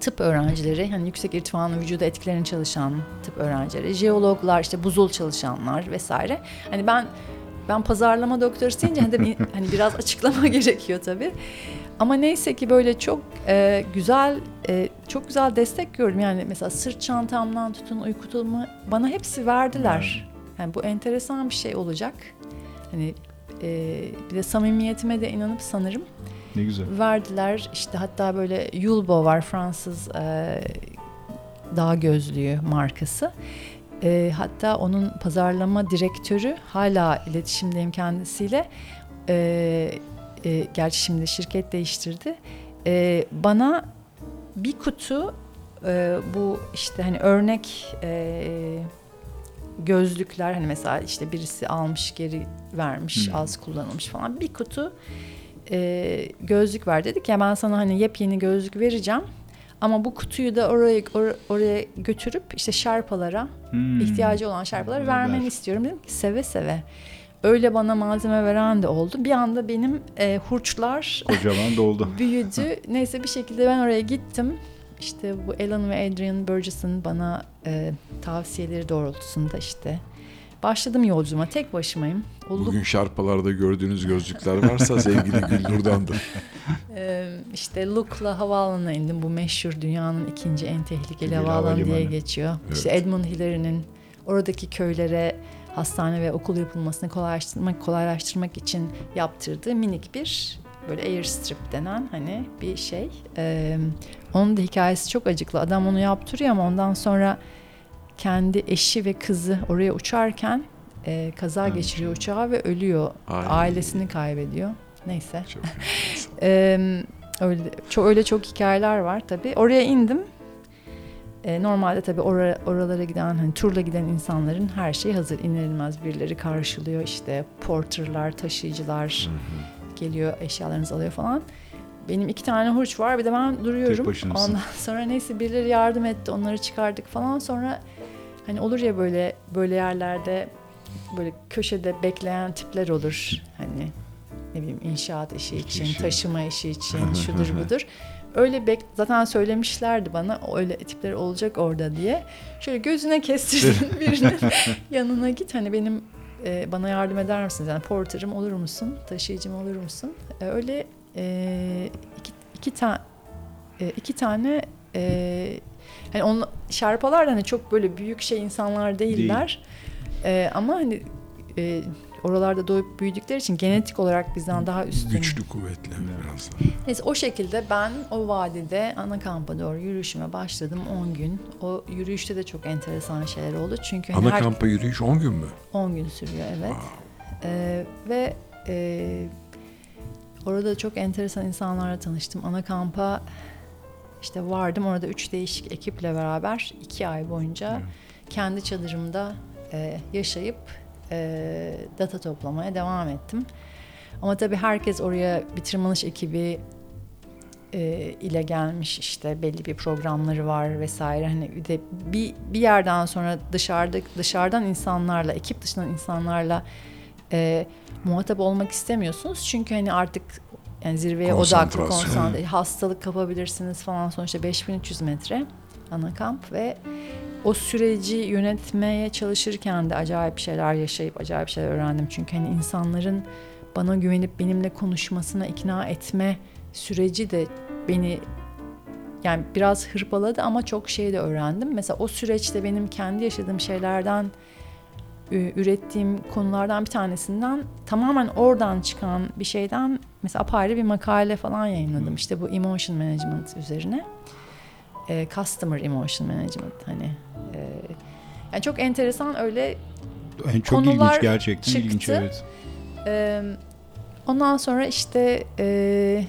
[SPEAKER 3] tıp öğrencileri, hani yüksek irtifanlı vücuda etkilerini çalışan tıp öğrencileri, jeologlar, işte buzul çalışanlar vesaire. Hani ben ben pazarlama doktorusu deyince hani, hani biraz açıklama gerekiyor tabii. Ama neyse ki böyle çok e, güzel e, çok güzel destek gördüm. Yani mesela sırt çantamdan tutun uyku tulumu bana hepsi verdiler. Yani bu enteresan bir şey olacak. Hani e, bir de samimiyetime de inanıp sanırım
[SPEAKER 2] Ne güzel.
[SPEAKER 3] verdiler. İşte hatta böyle Yulbo var Fransız e, dağ gözlüğü markası. E, hatta onun pazarlama direktörü hala iletişimdeyim kendisiyle. E, e, gerçi şimdi şirket değiştirdi. E, bana bir kutu e, bu işte hani örnek e, gözlükler hani mesela işte birisi almış geri vermiş
[SPEAKER 2] Hmm.
[SPEAKER 3] az kullanılmış falan bir kutu e, gözlük ver dedik ya ben sana hani yepyeni gözlük vereceğim ama bu kutuyu da oraya or- oraya götürüp işte şarpalara
[SPEAKER 2] Hmm.
[SPEAKER 3] ihtiyacı olan şarpaları
[SPEAKER 2] Ver.
[SPEAKER 3] vermeni istiyorum dedim ki seve seve. Öyle bana malzeme veren de oldu. Bir anda benim e, hurçlar
[SPEAKER 2] Kocaman doldu.
[SPEAKER 3] büyüdü. Neyse bir şekilde ben oraya gittim. İşte bu Alan ve Adrian Burgess'ın bana e, tavsiyeleri doğrultusunda işte başladım yolculuğuma. Tek başımayım. Olduk,
[SPEAKER 1] Bugün şarpalarda gördüğünüz gözlükler varsa sevgili Güldür'dandır.
[SPEAKER 3] e, işte Luke'la havaalanına indim. Bu meşhur dünyanın ikinci en tehlikeli havaalanı diye geçiyor.
[SPEAKER 1] Evet.
[SPEAKER 3] İşte Edmund Hillary'nin oradaki köylere hastane ve okul yapılmasını kolaylaştırmak, kolaylaştırmak için yaptırdığı minik bir böyle airstrip denen hani bir şey. Ee, onun da hikayesi çok acıklı. Adam onu yaptırıyor ama ondan sonra kendi eşi ve kızı oraya uçarken e, kaza
[SPEAKER 2] Evet.
[SPEAKER 3] geçiriyor uçağı ve ölüyor.
[SPEAKER 1] Ay.
[SPEAKER 3] Ailesini kaybediyor. Neyse.
[SPEAKER 1] Çok.
[SPEAKER 3] Ee, öyle çok öyle çok hikayeler var tabii. Oraya indim. Ee, normalde tabii ora- oralara giden hani turla giden insanların her şeyi hazır inilmez birileri karşılıyor işte porterlar, taşıyıcılar geliyor eşyalarınızı alıyor falan. Benim iki tane hurç var bir de ben duruyorum. Ondan sonra neyse birileri yardım etti onları çıkardık falan sonra hani olur ya böyle böyle yerlerde böyle köşede bekleyen tipler olur. Hani ne bileyim inşaat işi için,
[SPEAKER 1] işi.
[SPEAKER 3] taşıma işi için, şudur budur. Öyle bek zaten söylemişlerdi bana öyle tipler olacak orada diye. Şöyle gözüne kestirdim birinin yanına git hani benim e, bana yardım eder misiniz? Yani porter'ım olur musun? Taşıyıcım olur musun? E, öyle e, iki, iki, ta, e, iki tane e, hani on, şarpalar da hani çok böyle büyük şey insanlar değiller. E, ama hani e, oralarda doğup büyüdükleri için genetik olarak bizden daha üstün.
[SPEAKER 1] Güçlü kuvvetli biraz da.
[SPEAKER 3] Neyse o şekilde ben o vadide ana kampa doğru yürüyüşüme başladım 10 gün. O yürüyüşte de çok enteresan şeyler oldu. Çünkü hani
[SPEAKER 1] Ana
[SPEAKER 3] her-
[SPEAKER 1] kampa yürüyüş 10 gün mü?
[SPEAKER 3] 10 gün sürüyor evet.
[SPEAKER 1] Wow.
[SPEAKER 3] Ee, ve e, orada çok enteresan insanlarla tanıştım. Ana kampa işte vardım. Orada üç değişik ekiple beraber iki ay boyunca kendi çadırımda e, yaşayıp e, data toplamaya devam ettim. Ama tabii herkes oraya bir tırmanış ekibi e, ile gelmiş işte belli bir programları var vesaire hani bir de bir bir yerden sonra dışarıda dışarıdan insanlarla ekip dışından insanlarla e, muhatap olmak istemiyorsunuz çünkü hani artık yani zirveye odaklı konsantre hastalık kapabilirsiniz falan sonuçta 5300 metre ana kamp ve o süreci yönetmeye çalışırken de acayip şeyler yaşayıp acayip şeyler öğrendim. Çünkü hani insanların bana güvenip benimle konuşmasına ikna etme süreci de beni yani biraz hırpaladı ama çok şey de öğrendim. Mesela o süreçte benim kendi yaşadığım şeylerden ürettiğim konulardan bir tanesinden tamamen oradan çıkan bir şeyden mesela apayrı bir makale falan yayınladım. İşte bu emotion management üzerine. Ee, customer emotion management hani e, yani çok enteresan öyle
[SPEAKER 2] En çok
[SPEAKER 3] Konular
[SPEAKER 2] ilginç gerçekten ilginç
[SPEAKER 3] çıktı.
[SPEAKER 2] evet.
[SPEAKER 3] Ee, ondan sonra işte e,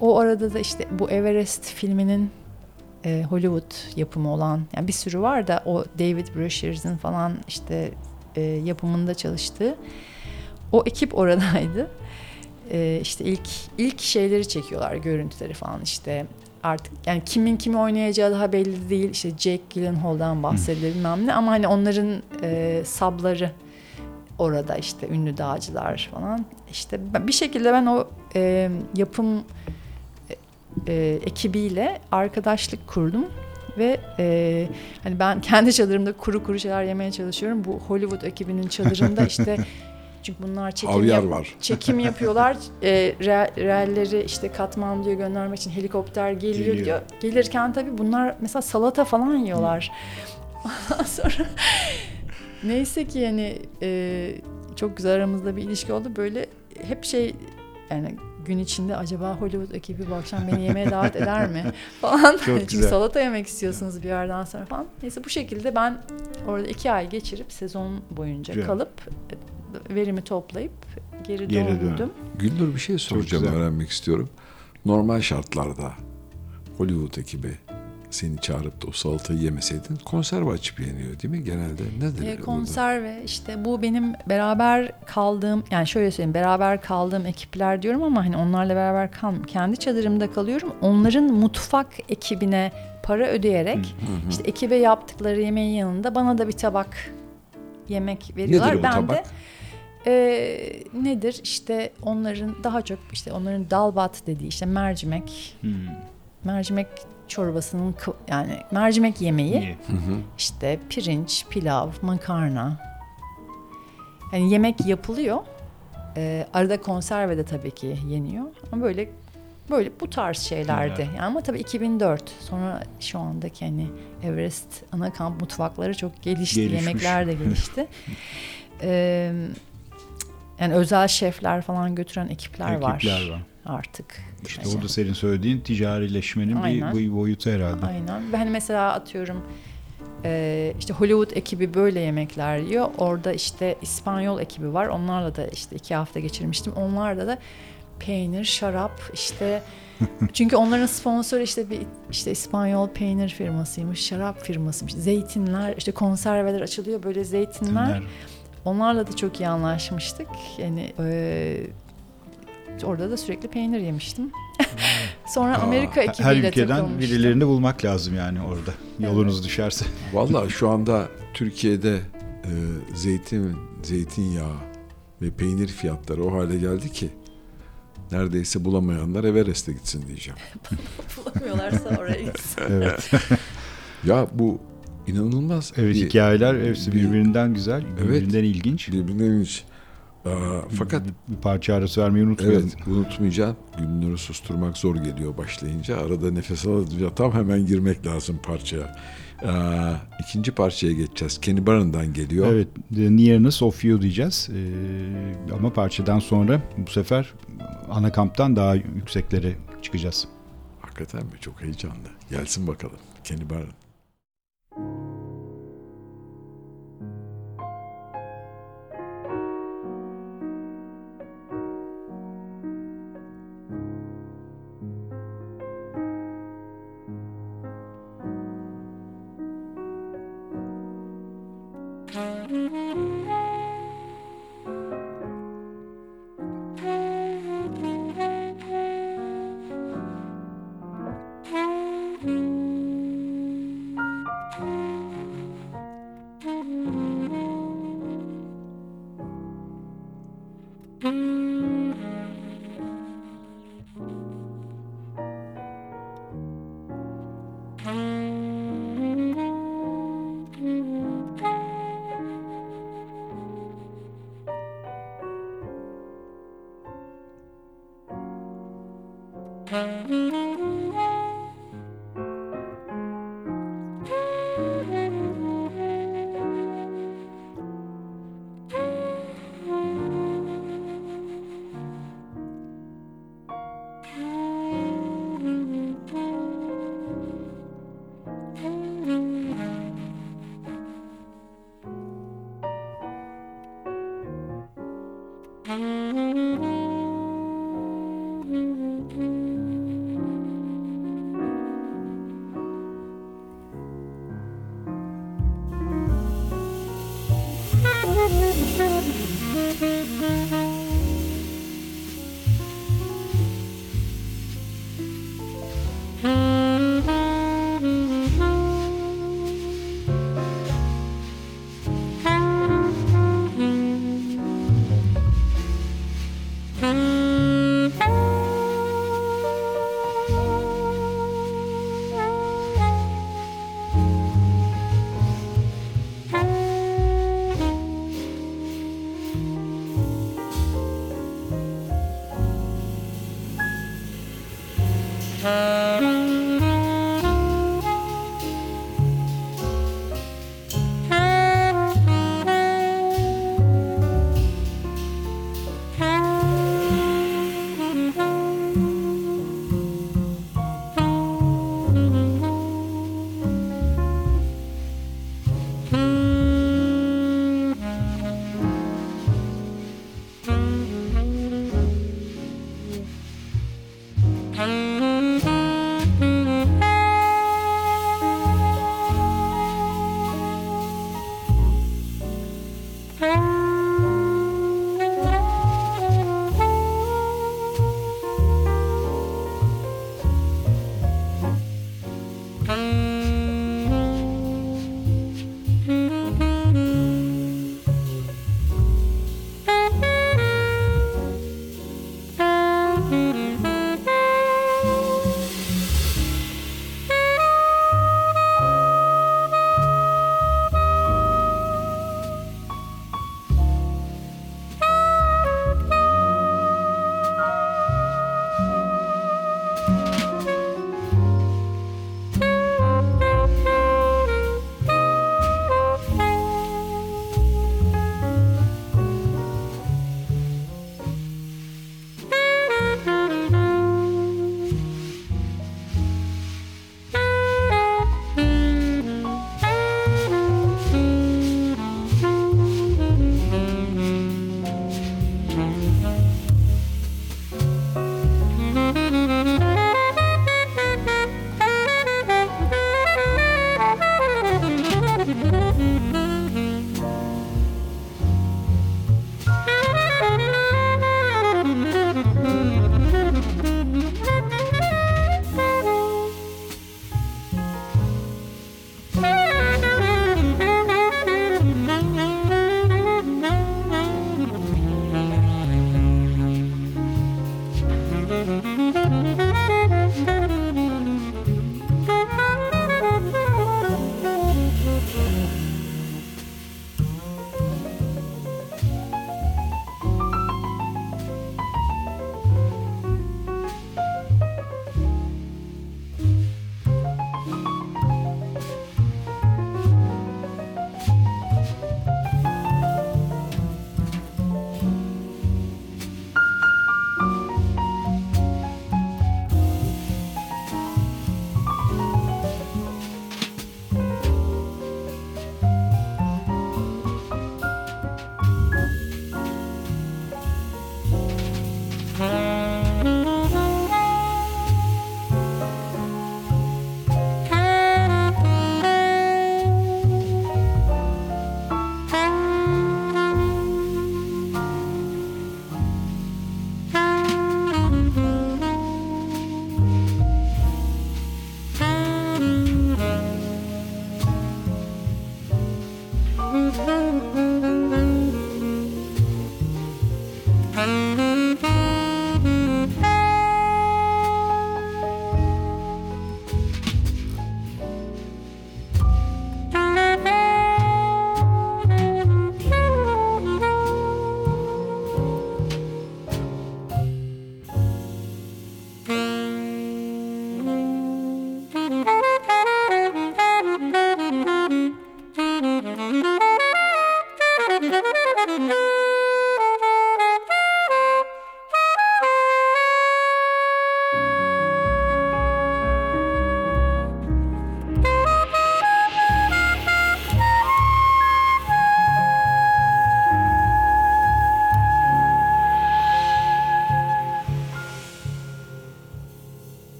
[SPEAKER 3] o arada da işte bu Everest filminin e, Hollywood yapımı olan yani bir sürü var da o David Brashears'ın falan işte e, yapımında çalıştığı o ekip oradaydı. E, işte ilk ilk şeyleri çekiyorlar görüntüleri falan işte. Artık yani kimin kimi oynayacağı daha belli değil. İşte Jake Gyllenhaal'dan bahsedilir bilmem ne. Ama hani onların e, sabları orada işte ünlü dağcılar falan. İşte bir şekilde ben o e, yapım e, e, ekibiyle arkadaşlık kurdum ve e, hani ben kendi çadırımda kuru kuru şeyler yemeye çalışıyorum. Bu Hollywood ekibinin çadırında işte çünkü bunlar çekim yap-
[SPEAKER 1] var.
[SPEAKER 3] çekim yapıyorlar. E, re- realleri işte Katmandu'ya göndermek için helikopter geliyor
[SPEAKER 2] Geliyor.
[SPEAKER 3] diyor. Gelirken tabii bunlar mesela salata falan yiyorlar. Ondan sonra neyse ki yani e, çok güzel aramızda bir ilişki oldu. Böyle hep şey yani gün içinde acaba Hollywood ekibi bu akşam beni yemeğe davet eder mi falan. Çünkü
[SPEAKER 2] güzel.
[SPEAKER 3] salata yemek istiyorsunuz bir yerden sonra falan. Neyse bu şekilde ben orada iki ay geçirip sezon boyunca
[SPEAKER 2] Güzel.
[SPEAKER 3] kalıp e, verimi toplayıp geri,
[SPEAKER 2] Geri dön.
[SPEAKER 3] döndüm.
[SPEAKER 1] Güldür bir şey soracağım, öğrenmek istiyorum. Normal şartlarda Hollywood ekibi seni çağırıp da o salatayı yemeseydin konserve açıp yeniyor değil mi genelde? Nedir?
[SPEAKER 3] E,
[SPEAKER 1] burada?
[SPEAKER 3] konserve işte bu benim beraber kaldığım yani şöyle söyleyeyim beraber kaldığım ekipler diyorum ama hani onlarla beraber kalmıyorum. Kendi çadırımda kalıyorum. Onların mutfak ekibine para ödeyerek işte ekibe yaptıkları yemeğin yanında bana da bir tabak yemek veriyorlar.
[SPEAKER 1] Nedir o
[SPEAKER 3] ben
[SPEAKER 1] tabak?
[SPEAKER 3] de e, nedir işte onların daha çok işte onların dalbat dediği işte mercimek
[SPEAKER 2] Hmm.
[SPEAKER 3] mercimek çorbasının yani mercimek yemeği
[SPEAKER 2] İyi.
[SPEAKER 1] Hı hı.
[SPEAKER 3] işte pirinç, pilav, makarna. Yani yemek yapılıyor. Ee, arada konserve de tabii ki yeniyor. Ama böyle böyle bu tarz şeylerdi.
[SPEAKER 2] Şeyler.
[SPEAKER 3] Yani ama tabii 2004 sonra şu andaki hani Everest ana kamp mutfakları çok gelişti.
[SPEAKER 2] Gelişmiş.
[SPEAKER 3] Yemekler de gelişti. Ee, yani özel şefler falan götüren ekipler, var
[SPEAKER 2] Ekipler var.
[SPEAKER 3] Artık.
[SPEAKER 2] İşte
[SPEAKER 3] Mesela.
[SPEAKER 2] orada senin söylediğin ticarileşmenin bir,
[SPEAKER 3] Aynen.
[SPEAKER 2] bir boyutu herhalde.
[SPEAKER 3] Aynen. Hani mesela atıyorum e, işte Hollywood ekibi böyle yemekler yiyor. Orada işte İspanyol ekibi var. Onlarla da işte iki hafta geçirmiştim. Onlarla da peynir, şarap işte çünkü onların sponsoru işte bir işte İspanyol peynir firmasıymış, şarap firmasıymış. Zeytinler, işte konserveler açılıyor böyle zeytinler.
[SPEAKER 2] Dinler.
[SPEAKER 3] Onlarla da çok iyi anlaşmıştık. Yani e, orada da sürekli peynir yemiştim. Sonra
[SPEAKER 1] Aa,
[SPEAKER 3] Amerika
[SPEAKER 2] Her
[SPEAKER 3] ekibiyle
[SPEAKER 2] ülkeden
[SPEAKER 3] takılmıştım.
[SPEAKER 2] birilerini bulmak lazım yani orada. Yolunuz düşerse.
[SPEAKER 1] Vallahi şu anda Türkiye'de e, zeytin, zeytinyağı ve peynir fiyatları o hale geldi ki neredeyse bulamayanlar Everest'e gitsin diyeceğim.
[SPEAKER 3] Bulamıyorlarsa oraya gitsin.
[SPEAKER 2] Evet.
[SPEAKER 1] Ya bu inanılmaz.
[SPEAKER 2] Evet
[SPEAKER 1] bir-
[SPEAKER 2] hikayeler hepsi
[SPEAKER 1] bir-
[SPEAKER 2] birbirinden güzel,
[SPEAKER 1] Evet.
[SPEAKER 2] birbirinden ilginç.
[SPEAKER 1] birbirinden hiç. Aa, fakat
[SPEAKER 2] bir parça arası vermeyi unutmayalım.
[SPEAKER 1] evet unutmayacağım. Gülnur'u susturmak zor geliyor başlayınca. Arada nefes alınca tam hemen girmek lazım parçaya. Aa, ikinci parçaya geçeceğiz. Kenny Barron'dan geliyor.
[SPEAKER 2] Evet, The Nearness of You diyeceğiz. Ee, ama parçadan sonra bu sefer ana kamptan daha yükseklere çıkacağız.
[SPEAKER 1] Hakikaten mi? Çok heyecanlı. Gelsin bakalım. Kenny Barron.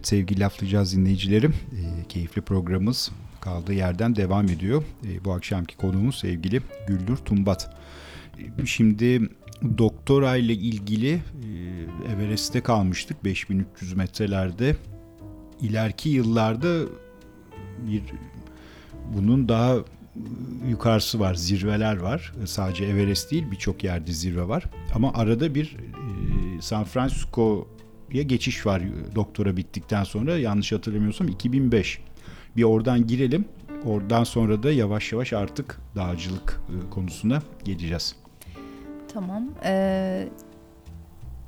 [SPEAKER 2] Evet sevgili laflayacağız dinleyicilerim. E, keyifli programımız kaldığı yerden devam ediyor. E, bu akşamki konuğumuz sevgili Güldür Tumbat. E, şimdi doktora ile ilgili e, Everest'te kalmıştık 5300 metrelerde. İleriki yıllarda bir bunun daha yukarısı var, zirveler var. Sadece Everest değil birçok yerde zirve var. Ama arada bir e, San Francisco'ya geçiş var doktora bittikten sonra yanlış hatırlamıyorsam 2005. Bir oradan girelim. Oradan sonra da yavaş yavaş artık dağcılık e, konusuna geleceğiz.
[SPEAKER 3] Tamam. Ee,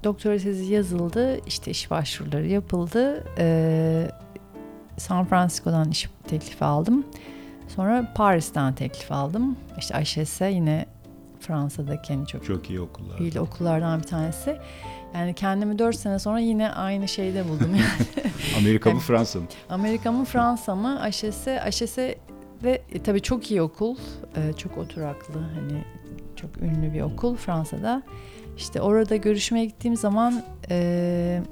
[SPEAKER 3] doktora tezi yazıldı. İşte iş başvuruları yapıldı. Ee, San Francisco'dan iş teklifi aldım. Sonra Paris'ten teklif aldım. İşte HSS yine Fransa'daki en çok,
[SPEAKER 2] çok iyi okullar.
[SPEAKER 3] iyi okullardan bir tanesi. Yani kendimi 4 sene sonra yine aynı şeyde buldum. Yani.
[SPEAKER 2] Amerika mı Fransa mı?
[SPEAKER 3] Amerika mı Fransa mı? HSS, HSS ve e, tabii çok iyi okul. E, çok oturaklı hani çok ünlü bir okul Fransa'da. İşte orada görüşmeye gittiğim zaman e,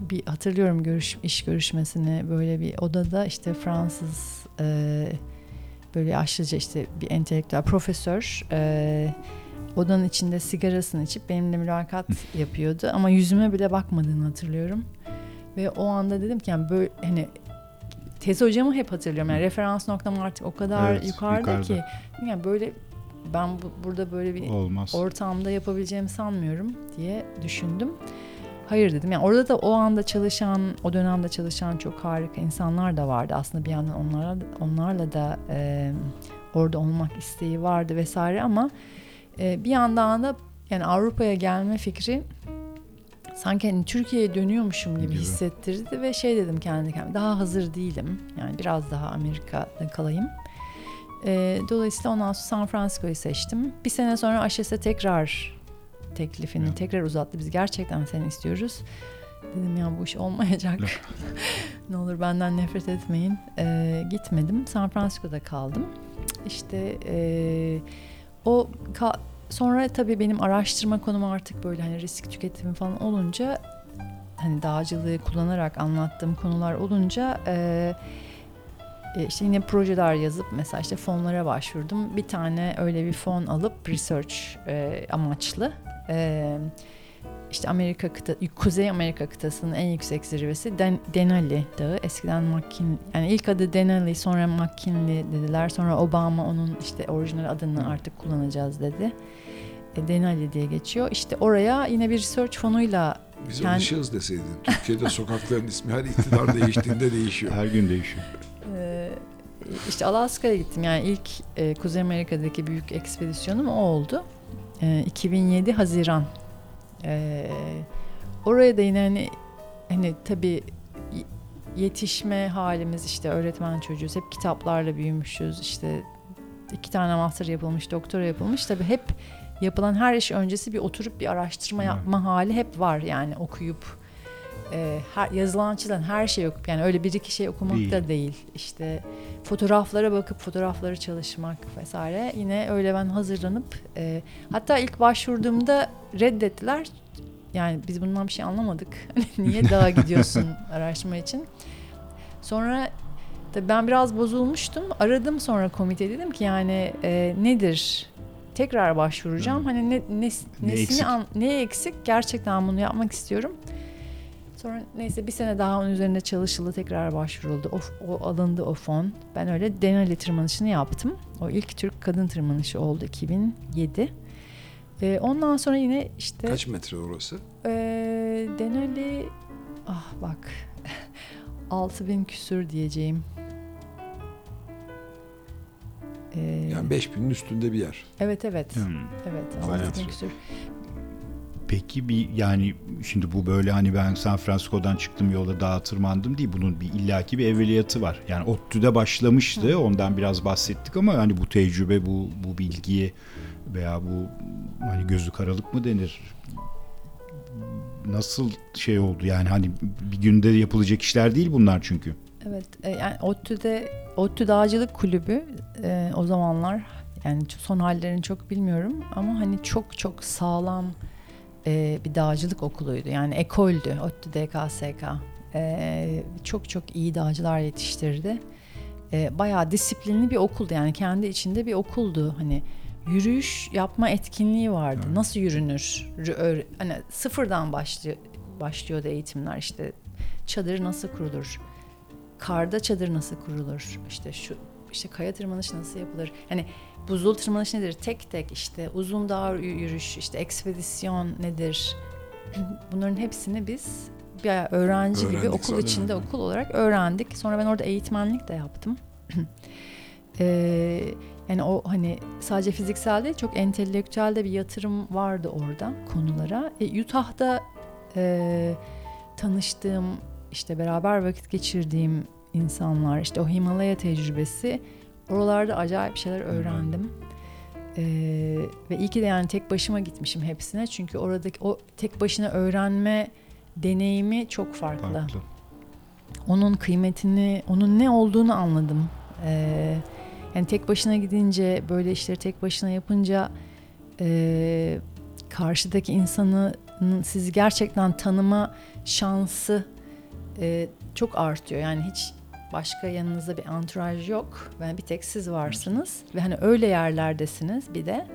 [SPEAKER 3] bir hatırlıyorum görüş iş görüşmesini böyle bir odada işte Fransız e, böyle yaşlıca işte bir entelektüel profesör e, odanın içinde sigarasını içip benimle mülakat yapıyordu ama yüzüme bile bakmadığını hatırlıyorum. Ve o anda dedim ki yani böyle hani tez hocamı hep hatırlıyorum. Yani referans noktam artık o kadar
[SPEAKER 2] Evet,
[SPEAKER 3] yukarıda,
[SPEAKER 2] yukarıda.
[SPEAKER 3] ki yani böyle ben bu, burada böyle bir
[SPEAKER 2] Olmaz.
[SPEAKER 3] ortamda yapabileceğimi sanmıyorum diye düşündüm. Hayır dedim. Yani orada da o anda çalışan, o dönemde çalışan çok harika insanlar da vardı. Aslında bir yandan onlarla onlarla da e, orada olmak isteği vardı vesaire ama e, bir yandan da yani Avrupa'ya gelme fikri sanki hani Türkiye'ye dönüyormuşum gibi,
[SPEAKER 2] Gibi.
[SPEAKER 3] hissettirdi ve şey dedim kendi kendime daha hazır değilim. Yani biraz daha Amerika'da kalayım. E, dolayısıyla ondan sonra San Francisco'yu seçtim. Bir sene sonra HSS tekrar teklifini
[SPEAKER 2] Ya.
[SPEAKER 3] tekrar uzattı. Biz gerçekten seni istiyoruz. Dedim ya bu iş olmayacak. ne olur benden nefret etmeyin. E, gitmedim. San Francisco'da kaldım. İşte e, o ka- sonra tabii benim araştırma konum artık böyle hani risk tüketimi falan olunca hani dağcılığı kullanarak anlattığım konular olunca e, işte yine projeler yazıp mesela işte fonlara başvurdum. Bir tane öyle bir fon alıp research e, amaçlı e, işte Amerika kıta, Kuzey Amerika kıtasının en yüksek zirvesi Den- Denali Dağı. Eskiden McKinley, yani ilk adı Denali sonra McKinley dediler. Sonra Obama onun işte orijinal adını artık kullanacağız dedi. Denali diye geçiyor. İşte oraya yine bir research fonuyla
[SPEAKER 1] Biz
[SPEAKER 3] Yani-
[SPEAKER 1] alışığız deseydin. Türkiye'de sokakların ismi her iktidar değiştiğinde değişiyor.
[SPEAKER 2] Her gün değişiyor.
[SPEAKER 3] Ee, işte Alaska'ya gittim. Yani ilk e, Kuzey Amerika'daki büyük ekspedisyonum o oldu. Ee, 2007 Haziran. Ee, oraya da yine hani, hani tabii yetişme halimiz işte öğretmen çocuğuz. Hep kitaplarla büyümüşüz. İşte iki tane master yapılmış, doktora yapılmış. Tabii hep yapılan her iş öncesi bir oturup bir araştırma yapma hali hep var. Yani okuyup e, her, yazılan çizilen her şeyi okup yani öyle bir iki şey okumak
[SPEAKER 2] Değil.
[SPEAKER 3] da değil. İşte fotoğraflara bakıp fotoğrafları çalışmak vesaire. Yine öyle ben hazırlanıp e, hatta ilk başvurduğumda reddettiler. Yani biz bundan bir şey anlamadık. Niye dağa gidiyorsun araştırma için? Sonra tabii ben biraz bozulmuştum. Aradım sonra komite dedim ki yani e, nedir? Tekrar başvuracağım.
[SPEAKER 2] Hı.
[SPEAKER 3] Hani ne, ne, nesini
[SPEAKER 2] eksik?
[SPEAKER 3] an- ne eksik? Gerçekten bunu yapmak istiyorum. Sonra neyse bir sene daha onun üzerinde çalışıldı. Tekrar başvuruldu. O, o alındı o fon. Ben öyle Denali tırmanışını yaptım. O ilk Türk kadın tırmanışı oldu 2007. Ee, ondan sonra yine işte
[SPEAKER 1] Kaç metre orası?
[SPEAKER 3] ee, Denali ah bak 6000 küsür diyeceğim. Ee,
[SPEAKER 1] Yani 5000'in üstünde bir yer.
[SPEAKER 3] evet evet.
[SPEAKER 2] Hmm.
[SPEAKER 3] Evet
[SPEAKER 2] Bayağı.
[SPEAKER 3] 6000 küsür.
[SPEAKER 2] Peki bir yani şimdi bu böyle hani ben San Francisco'dan çıktım yola dağa tırmandım değil. Bunun bir illaki bir evveliyatı var. Yani ODTÜ'de başlamıştı.
[SPEAKER 3] Hı.
[SPEAKER 2] Ondan biraz bahsettik ama hani bu tecrübe, bu bu bilgiye veya bu hani gözü karalık mı denir? Nasıl şey oldu yani hani bir günde yapılacak işler değil bunlar çünkü.
[SPEAKER 3] Evet, e, yani ODTÜ'de ODTÜ Dağcılık Kulübü e, o zamanlar yani son hallerini çok bilmiyorum ama hani çok çok sağlam e, bir dağcılık okuluydu. Yani ekoldü ODTÜ DKSK. Ee, çok çok iyi dağcılar yetiştirdi. Ee, bayağı disiplinli bir okuldu yani kendi içinde bir okuldu. Hani yürüyüş yapma etkinliği vardı.
[SPEAKER 2] Evet.
[SPEAKER 3] Nasıl yürünür? Rü- Hani sıfırdan başlıyor, başlıyordu eğitimler işte çadır nasıl kurulur? Karda çadır nasıl kurulur? İşte şu işte kaya tırmanışı nasıl yapılır? Hani buzul tırmanış nedir? Tek tek işte uzun dağ yürüyüş, işte ekspedisyon nedir? Bunların hepsini biz bir öğrenci gibi
[SPEAKER 1] Öğrendik
[SPEAKER 3] okul
[SPEAKER 1] zaten.
[SPEAKER 3] içinde okul olarak öğrendik. Sonra ben orada eğitmenlik de yaptım. Ee, yani o hani sadece fiziksel değil çok entelektüel de bir yatırım vardı orada konulara. E, Utah'da e, tanıştığım işte beraber vakit geçirdiğim insanlar işte o Himalaya tecrübesi oralarda acayip şeyler öğrendim. Ee, ve iyi ki de yani tek başıma gitmişim hepsine çünkü oradaki o tek başına öğrenme deneyimi çok farklı.
[SPEAKER 2] Farklı.
[SPEAKER 3] Onun kıymetini, onun ne olduğunu anladım. Ee, yani tek başına gidince böyle işleri tek başına yapınca e, karşıdaki insanı sizi gerçekten tanıma şansı e, çok artıyor. Yani hiç başka yanınızda bir anturaj yok. Ve bir tek siz varsınız ve hani öyle yerlerdesiniz. Bir de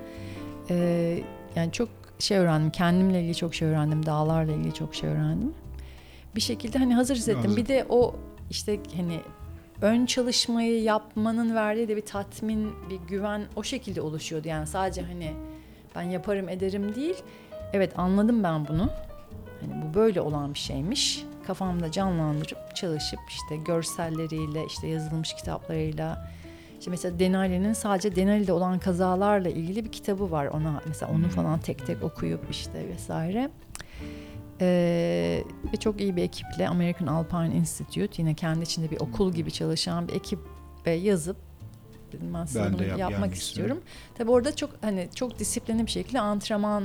[SPEAKER 3] E, yani çok şey öğrendim. Kendimle ilgili çok şey öğrendim. Dağlarla ilgili çok şey öğrendim. Bir şekilde hani hazır hissettim.
[SPEAKER 2] Hazır.
[SPEAKER 3] bir de o işte hani ön çalışmayı yapmanın verdiği de bir tatmin bir güven o şekilde oluşuyordu. Yani sadece hani ben yaparım ederim değil. Evet anladım ben bunu hani bu böyle olan bir şeymiş kafamda canlandırıp çalışıp işte görselleriyle işte yazılmış kitaplarıyla işte mesela Denali'nin sadece Denali'de olan kazalarla ilgili bir kitabı var ona mesela onu falan tek tek okuyup işte vesaire. Ee, ve çok iyi bir ekiple American Alpine Institute yine kendi içinde bir okul gibi çalışan bir ekibe yazıp dedim ben size bunu
[SPEAKER 2] yap-
[SPEAKER 3] yapmak istiyorum. Tabii orada çok hani çok disiplinli bir şekilde antrenman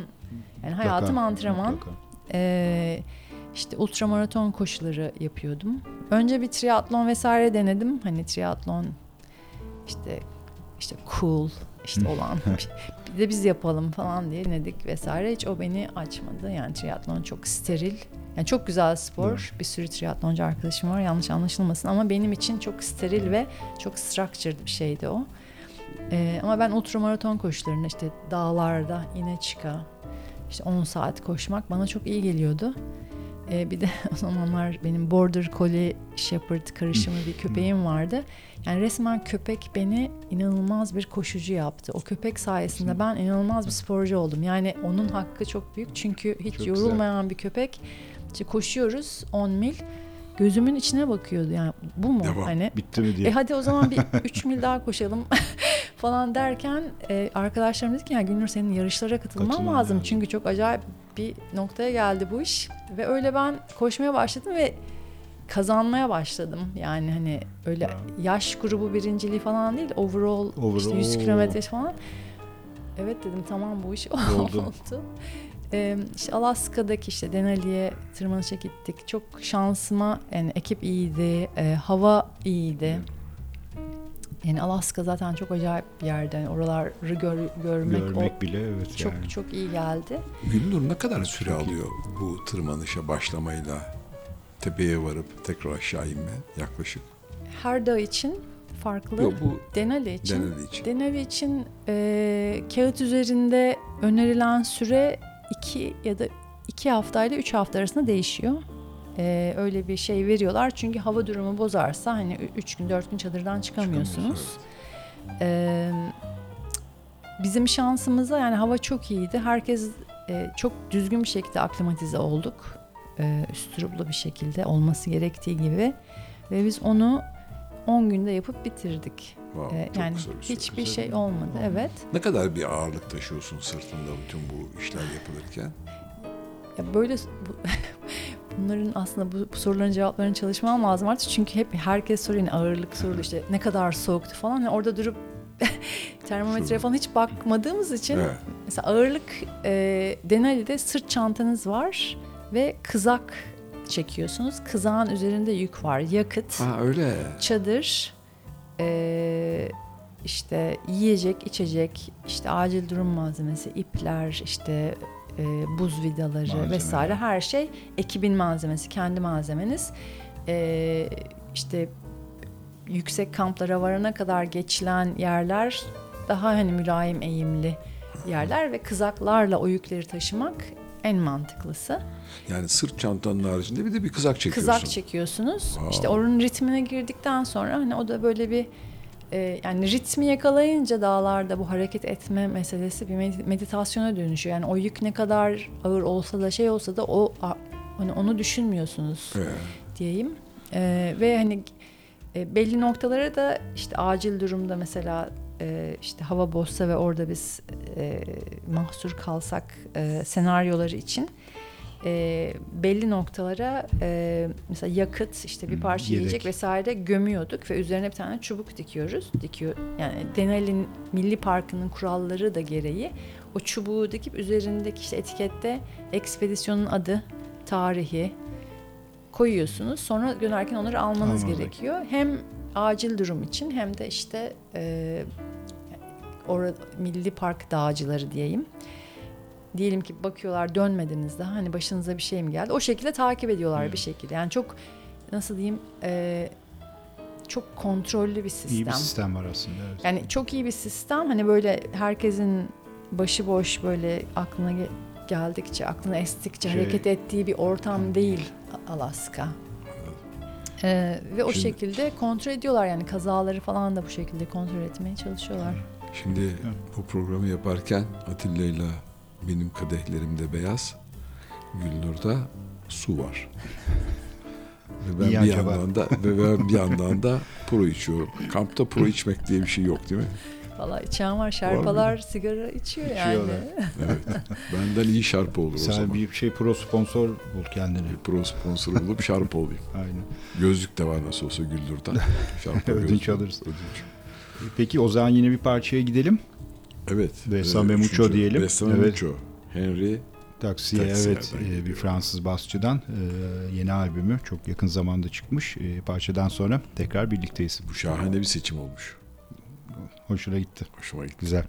[SPEAKER 3] yani hayatım
[SPEAKER 2] Mutlaka,
[SPEAKER 3] antrenman.
[SPEAKER 2] mutlaka.
[SPEAKER 3] Ee, işte ultramaraton koşuları yapıyordum. Önce bir triatlon vesaire denedim. Hani triatlon işte işte cool işte olan bir de biz yapalım falan diye denedik vesaire. Hiç o beni açmadı. Yani triatlon çok steril. Yani çok güzel spor. Bir sürü triatloncu arkadaşım var. Yanlış anlaşılmasın ama benim için çok steril ve çok structured bir şeydi o. Ee, ama ben ultramaraton koşularını işte dağlarda ine çıka işte 10 saat koşmak bana çok iyi geliyordu. Ee, bir de o zamanlar benim Border Collie Shepherd karışımı bir köpeğim vardı. Yani resmen köpek beni inanılmaz bir koşucu yaptı. O köpek sayesinde ben inanılmaz bir sporcu oldum. Yani onun hakkı çok büyük. Çünkü hiç
[SPEAKER 2] Çok
[SPEAKER 3] yorulmayan bir köpek. İşte koşuyoruz 10 mil. Gözümün içine bakıyordu yani bu mu
[SPEAKER 1] Devam.
[SPEAKER 3] hani
[SPEAKER 2] Bitti mi diye.
[SPEAKER 3] e hadi o zaman bir 3 mil daha koşalım falan derken e, arkadaşlarım dedi ki ya Gülnur senin yarışlara katılman
[SPEAKER 2] Katılman
[SPEAKER 3] lazım.
[SPEAKER 2] lazım.
[SPEAKER 3] Çünkü çok acayip bir noktaya geldi bu iş. Ve öyle ben koşmaya başladım ve kazanmaya başladım. Yani hani öyle
[SPEAKER 2] Bravo.
[SPEAKER 3] yaş grubu birinciliği falan değil overall, işte
[SPEAKER 2] Overall.
[SPEAKER 3] 100 kilometre falan. Evet dedim tamam bu iş
[SPEAKER 2] Oldu.
[SPEAKER 3] oldu. Ee, işte Alaska'daki işte Denali'ye tırmanışa gittik. Çok şansıma yani ekip iyiydi, e, hava iyiydi. Yani Alaska zaten çok acayip bir yerde. Yani oraları gör, görmek,
[SPEAKER 2] Görmek
[SPEAKER 3] o
[SPEAKER 2] bile evet
[SPEAKER 3] çok
[SPEAKER 2] yani.
[SPEAKER 3] çok iyi geldi.
[SPEAKER 1] Gülnur ne kadar süre alıyor bu tırmanışa başlamayla tepeye varıp tekrar aşağı inme yaklaşık?
[SPEAKER 3] Her dağ için farklı.
[SPEAKER 1] Yok bu
[SPEAKER 3] Denali için.
[SPEAKER 1] Denali için.
[SPEAKER 3] Denali için e, kağıt üzerinde önerilen süre iki ya da iki haftayla üç hafta arasında değişiyor. E, öyle bir şey veriyorlar çünkü hava durumu bozarsa hani ü- üç gün dört gün çadırdan çıkamıyorsunuz. E, bizim şansımıza yani hava çok iyiydi. Herkes e, çok düzgün bir şekilde aklimatize olduk. E, üstüruplu bir şekilde olması gerektiği gibi. Ve biz onu 10 günde yapıp bitirdik.
[SPEAKER 1] Wow,
[SPEAKER 3] Ee, yani
[SPEAKER 1] süre.
[SPEAKER 3] hiçbir şey olmadı. Evet.
[SPEAKER 1] Ne kadar bir ağırlık taşıyorsun sırtında bütün bu işler yapılırken?
[SPEAKER 3] Ya böyle bu, bunların aslında bu, bu soruların cevaplarını çalışmam lazım artık çünkü hep herkes soruyor yani ağırlık sorulu işte ne kadar soğuktu falan. Yani orada durup termometreye falan hiç bakmadığımız için
[SPEAKER 1] Evet.
[SPEAKER 3] mesela ağırlık e, Denali'de sırt çantanız var ve kızak çekiyorsunuz. Kızağın üzerinde yük var. Yakıt.
[SPEAKER 1] Ha öyle.
[SPEAKER 3] çadır, eee, işte yiyecek, içecek, işte acil durum malzemesi, ipler, işte e, buz vidaları
[SPEAKER 2] Malzemeler.
[SPEAKER 3] vesaire her şey ekibin malzemesi, kendi malzemeniz. E, işte yüksek kamplara varana kadar geçilen yerler daha hani mülayim eğimli yerler ve kızaklarla o yükleri taşımak en mantıklısı.
[SPEAKER 1] Yani sırt çantanın haricinde bir de bir kızak çekiyorsun.
[SPEAKER 3] Kızak çekiyorsunuz.
[SPEAKER 1] Aa.
[SPEAKER 3] İşte onun ritmine girdikten sonra hani o da böyle bir e, yani ritmi yakalayınca dağlarda bu hareket etme meselesi bir med- meditasyona dönüşüyor. Yani o yük ne kadar ağır olsa da şey olsa da o hani onu düşünmüyorsunuz
[SPEAKER 1] Ee,
[SPEAKER 3] diyeyim. E, ve hani e, belli noktalara da işte acil durumda mesela e, işte hava bozsa ve orada biz e, mahsur kalsak e, senaryoları için e, belli noktalara e, mesela yakıt işte bir
[SPEAKER 2] Hmm,
[SPEAKER 3] parça
[SPEAKER 2] yedek.
[SPEAKER 3] yiyecek vesaire gömüyorduk ve üzerine bir tane çubuk dikiyoruz. Dikiyor yani Denali Milli Parkı'nın kuralları da gereği o çubuğu dikip üzerindeki işte etikette ekspedisyonun adı, tarihi koyuyorsunuz. Sonra dönerken onları almanız
[SPEAKER 2] Almanız
[SPEAKER 3] gerekiyor. Hem acil durum için hem de işte e, orada Milli Park dağcıları diyeyim. Diyelim ki bakıyorlar dönmediniz daha hani başınıza bir şey mi geldi? O şekilde takip ediyorlar
[SPEAKER 2] Hmm.
[SPEAKER 3] bir şekilde. Yani çok nasıl diyeyim e, çok kontrollü bir sistem.
[SPEAKER 2] İyi bir sistem var aslında. Evet.
[SPEAKER 3] Yani çok iyi bir sistem. Hani böyle herkesin başıboş böyle aklına ge- geldikçe, aklına estikçe
[SPEAKER 2] Şey-
[SPEAKER 3] hareket ettiği bir ortam değil A- Alaska. Ee, ve o
[SPEAKER 1] Şimdi-
[SPEAKER 3] şekilde kontrol ediyorlar yani kazaları falan da bu şekilde kontrol etmeye çalışıyorlar.
[SPEAKER 1] Şimdi bu programı yaparken Atilla ile benim kadehlerimde beyaz, Gülnur'da su var. Ve ben
[SPEAKER 2] Niye
[SPEAKER 1] bir
[SPEAKER 2] acaba?
[SPEAKER 1] yandan da ve ben bir yandan da pro içiyorum. Kampta pro içmek diye bir şey yok değil mi?
[SPEAKER 3] Valla içen var, şerpalar sigara içiyor yani.
[SPEAKER 2] İçiyorlar.
[SPEAKER 1] Evet. Benden iyi şarp olur o
[SPEAKER 2] Sen
[SPEAKER 1] zaman.
[SPEAKER 2] bir şey pro sponsor bul kendine.
[SPEAKER 1] Bir pro sponsor olup şarp olayım.
[SPEAKER 2] Aynen.
[SPEAKER 1] Gözlük de var nasıl olsa Güldür'den. Şarpa
[SPEAKER 2] Ödünç
[SPEAKER 1] gözlük.
[SPEAKER 2] alırız.
[SPEAKER 1] Ödünç.
[SPEAKER 2] Peki o zaman yine bir parçaya gidelim.
[SPEAKER 1] Evet.
[SPEAKER 2] Besame
[SPEAKER 1] Ee,
[SPEAKER 2] Mucho diyelim.
[SPEAKER 1] Besame
[SPEAKER 2] Evet.
[SPEAKER 1] Mucho. Henry
[SPEAKER 2] Taksiye
[SPEAKER 1] Taksiye
[SPEAKER 2] evet e, bir. Fransız basçıdan e, yeni albümü çok yakın zamanda çıkmış. E, parçadan sonra tekrar birlikteyiz.
[SPEAKER 1] bu şahane bir seçim olmuş.
[SPEAKER 2] Hoşuna gitti.
[SPEAKER 1] Hoşuma gitti.
[SPEAKER 2] Güzel.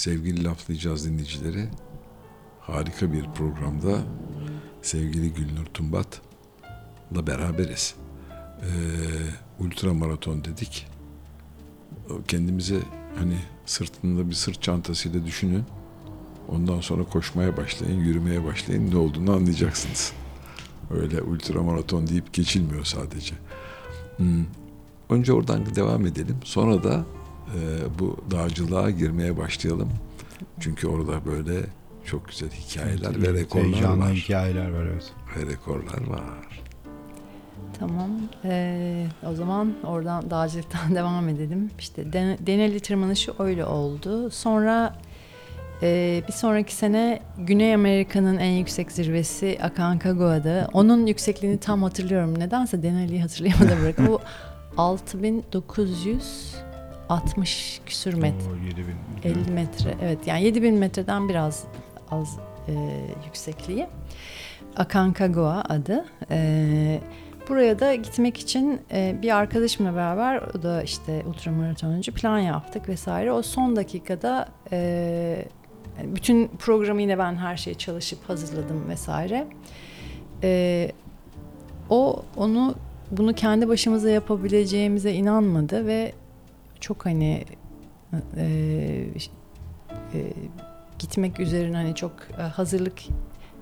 [SPEAKER 1] Sevgili laflayacağız dinleyicileri. Harika bir programda sevgili Gülnur Tumbat'la beraberiz. Ee, ultra maraton dedik. Kendimize hani sırtında bir sırt çantasıyla düşünün. Ondan sonra koşmaya başlayın, yürümeye başlayın. Ne olduğunu anlayacaksınız. Öyle ultra maraton deyip geçilmiyor sadece. Hmm. Önce oradan devam edelim. Sonra da ee, bu dağcılığa girmeye başlayalım. Çünkü orada böyle çok güzel hikayeler
[SPEAKER 2] evet,
[SPEAKER 1] ve rekorlar
[SPEAKER 2] heyecanlı
[SPEAKER 1] var.
[SPEAKER 2] hikayeler var evet.
[SPEAKER 1] Ve rekorlar var.
[SPEAKER 3] Tamam. Ee, o zaman oradan dağcılıktan devam edelim. İşte den, Deneli tırmanışı öyle oldu. Sonra ee, bir sonraki sene Güney Amerika'nın en yüksek zirvesi Aconcagua Onun yüksekliğini tam hatırlıyorum. Nedense Denali'yi hatırlayamadım. Bu 6900 60 küsür metre.
[SPEAKER 2] 7000.
[SPEAKER 3] 50 metre. Evet yani 7000 metreden biraz az e, yüksekliği. Aconcagua adı. E, buraya da gitmek için e, bir arkadaşımla beraber o da işte ultramaratoncu plan yaptık vesaire. O son dakikada e, bütün programı yine ben her şeye çalışıp hazırladım vesaire. E, o onu bunu kendi başımıza yapabileceğimize inanmadı ve çok hani e, e, gitmek üzerine hani çok e, hazırlık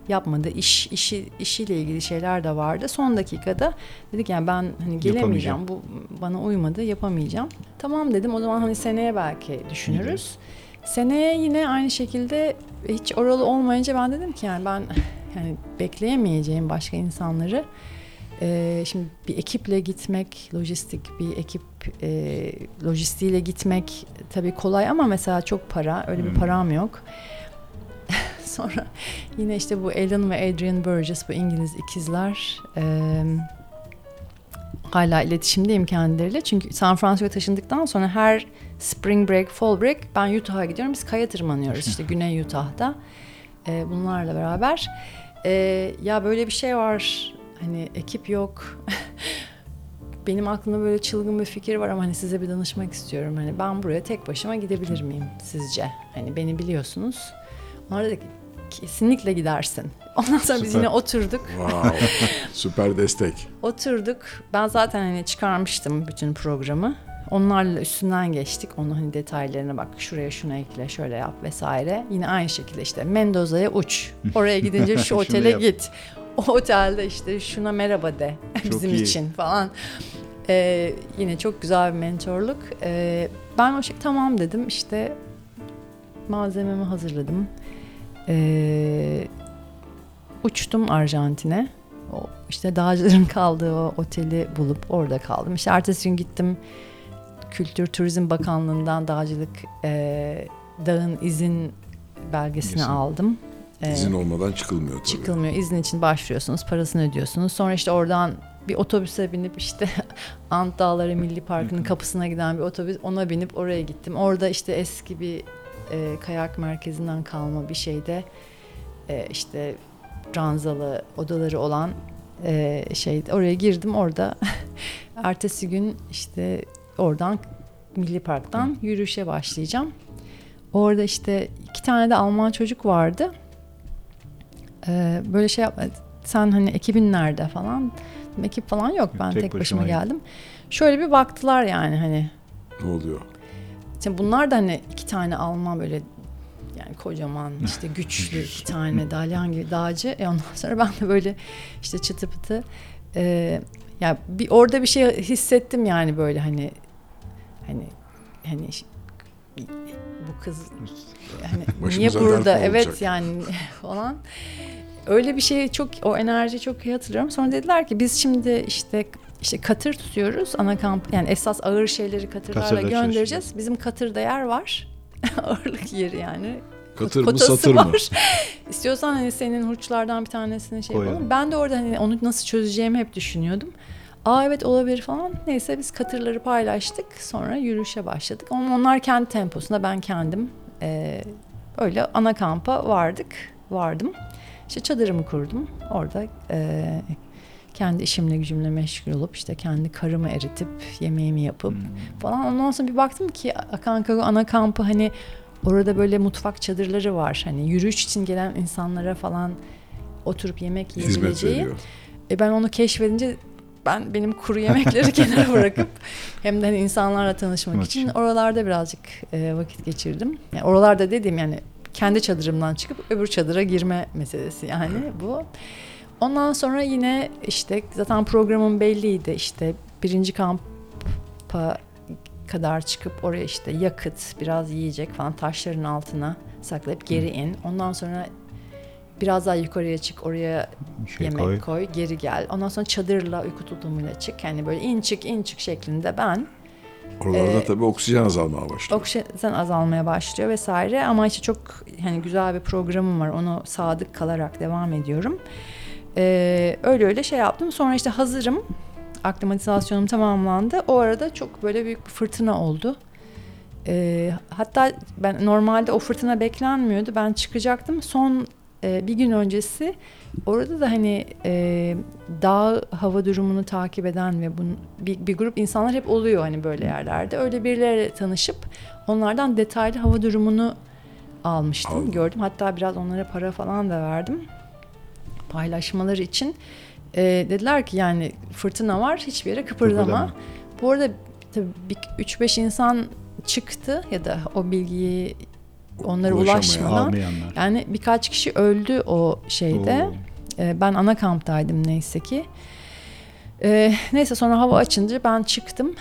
[SPEAKER 3] yapmadı. İş işi işiyle ilgili şeyler de vardı. Son dakikada dedik yani ben hani gelemeyeceğim. Bu bana uymadı, yapamayacağım. Tamam dedim. O zaman hani seneye belki düşünürüz. Seneye yine aynı şekilde hiç oralı olmayınca ben dedim ki yani ben yani bekleyemeyeceğim başka insanları. Ee, şimdi bir ekiple gitmek, lojistik bir ekip e, lojistiğiyle gitmek tabii kolay ama mesela çok para, öyle bir
[SPEAKER 2] Hmm.
[SPEAKER 3] param yok. Sonra yine işte bu Alan ve Adrian Burgess bu İngiliz ikizler e, hala iletişimdeyim kendileriyle. Çünkü San Francisco'ya taşındıktan sonra her spring break, fall break ben Utah'a gidiyorum. Biz kaya tırmanıyoruz işte Güney Utah'da. E, bunlarla beraber. E, ya böyle bir şey var. Hani ekip yok. Benim aklımda böyle çılgın bir fikir var ama hani size bir danışmak istiyorum. Hani ben buraya tek başıma gidebilir miyim sizce? Hani beni biliyorsunuz. Onlar dedi ki kesinlikle gidersin. Ondan sonra biz
[SPEAKER 1] Süper.
[SPEAKER 3] yine oturduk.
[SPEAKER 1] Wow. Süper destek.
[SPEAKER 3] Oturduk. Ben zaten hani çıkarmıştım bütün programı. Onlarla üstünden geçtik. Onun hani detaylarına bak şuraya şunu ekle, şöyle yap vesaire. Yine aynı şekilde işte Mendoza'ya uç. Oraya gidince şu otele git. O otelde işte şuna merhaba de bizim
[SPEAKER 2] iyi.
[SPEAKER 3] için falan. Ee, yine çok güzel bir mentorluk. Ee, ben o şey tamam dedim işte malzememi hazırladım. Ee, uçtum Arjantin'e. O işte dağcıların kaldığı o oteli bulup orada kaldım. İşte ertesi gün gittim Kültür Turizm Bakanlığı'ndan dağcılık e, dağın izin belgesini
[SPEAKER 2] İzin.
[SPEAKER 3] aldım. Ee,
[SPEAKER 1] İzin olmadan çıkılmıyor tabii.
[SPEAKER 3] çıkılmıyor. İzin için başvuruyorsunuz, parasını ödüyorsunuz. Sonra işte oradan bir otobüse binip işte Ant Dağları Milli Parkı'nın kapısına giden bir otobüs ona binip oraya gittim. Orada işte eski bir e, kayak merkezinden kalma bir şeyde e, işte ranzalı odaları olan e, şey oraya girdim orada ertesi gün işte oradan Milli Park'tan yürüyüşe başlayacağım. Orada işte iki tane de Alman çocuk vardı. Ee, böyle şey yapma. Sen hani ekibin nerede falan. Ekip falan yok. Ben
[SPEAKER 2] Tek
[SPEAKER 3] tek,
[SPEAKER 2] başıma
[SPEAKER 3] geldim. Şöyle bir baktılar yani hani.
[SPEAKER 1] Ne oluyor?
[SPEAKER 3] Şimdi bunlar da hani iki tane Alman böyle yani kocaman işte güçlü iki tane dalyan gibi dağcı. E ondan sonra ben de böyle işte çıtı pıtı e, ya bir orada bir şey hissettim yani böyle hani hani hani bu kız hani niye
[SPEAKER 1] Başımıza dert
[SPEAKER 3] burada evet yani falan öyle bir şey çok o enerji çok iyi hatırlıyorum. Sonra dediler ki biz şimdi işte işte katır tutuyoruz ana kamp yani esas ağır şeyleri katırlarla
[SPEAKER 2] Katırla
[SPEAKER 3] göndereceğiz. Bizim katırda yer var. Ağırlık yeri yani.
[SPEAKER 1] Katır mı satır mı?
[SPEAKER 3] İstiyorsan hani senin hurçlardan bir tanesini şey
[SPEAKER 2] Koyalım.
[SPEAKER 3] yapalım. Ben de orada hani onu nasıl çözeceğimi hep düşünüyordum. Aa evet olabilir falan. Neyse biz katırları paylaştık. Sonra yürüyüşe başladık. Ama onlar kendi temposunda ben kendim e, öyle ana kampa vardık. Vardım. İşte çadırımı kurdum. Orada e, kendi işimle gücümle meşgul olup işte kendi karımı eritip yemeğimi yapıp
[SPEAKER 2] Hmm.
[SPEAKER 3] falan. Ondan sonra bir baktım ki Aconcagua ana kampı hani orada böyle mutfak çadırları var. Hani yürüyüş için gelen insanlara falan oturup yemek yiyebileceği. E ben onu keşfedince ben benim kuru yemekleri kenara bırakıp hem de hani insanlarla tanışmak için oralarda birazcık e, vakit geçirdim. Yani oralarda dediğim yani kendi çadırımdan çıkıp öbür çadıra girme meselesi yani bu. Ondan sonra yine işte zaten programım belliydi işte birinci kampa kadar çıkıp oraya işte yakıt, biraz yiyecek falan taşların altına saklayıp geri in. Ondan sonra biraz daha yukarıya çık oraya
[SPEAKER 2] Bir şey
[SPEAKER 3] yemek
[SPEAKER 2] koy.
[SPEAKER 3] koy. geri gel. Ondan sonra çadırla uyku tulumuyla çık. Yani böyle in çık in çık şeklinde ben
[SPEAKER 1] Oralarda
[SPEAKER 3] Ee,
[SPEAKER 1] tabii oksijen azalmaya başlıyor.
[SPEAKER 3] oksijen azalmaya başlıyor vesaire ama işte çok hani güzel bir programım var. Onu sadık kalarak devam ediyorum. Ee, öyle öyle şey yaptım. Sonra işte hazırım. Aklimatizasyonum tamamlandı. O arada çok böyle büyük bir fırtına oldu. Ee, hatta ben normalde o fırtına beklenmiyordu. Ben çıkacaktım. Son e, bir gün öncesi orada da hani e, dağ hava durumunu takip eden ve bunun, bir, bir grup insanlar hep oluyor hani böyle yerlerde. Öyle birileriyle tanışıp onlardan detaylı hava durumunu almıştım,
[SPEAKER 1] Aldın.
[SPEAKER 3] gördüm. Hatta biraz onlara para falan da verdim paylaşmaları için. E, dediler ki yani fırtına var hiçbir yere kıpırdama.
[SPEAKER 2] Kıpırdama.
[SPEAKER 3] Bu arada tabii bir- 3-5 insan çıktı ya da o bilgiyi onlara ulaşmadan.
[SPEAKER 2] Almayanlar.
[SPEAKER 3] Yani birkaç kişi öldü o şeyde.
[SPEAKER 2] Oo.
[SPEAKER 3] Ee, ben ana kamptaydım neyse ki. Ee, neyse sonra hava açınca ben çıktım.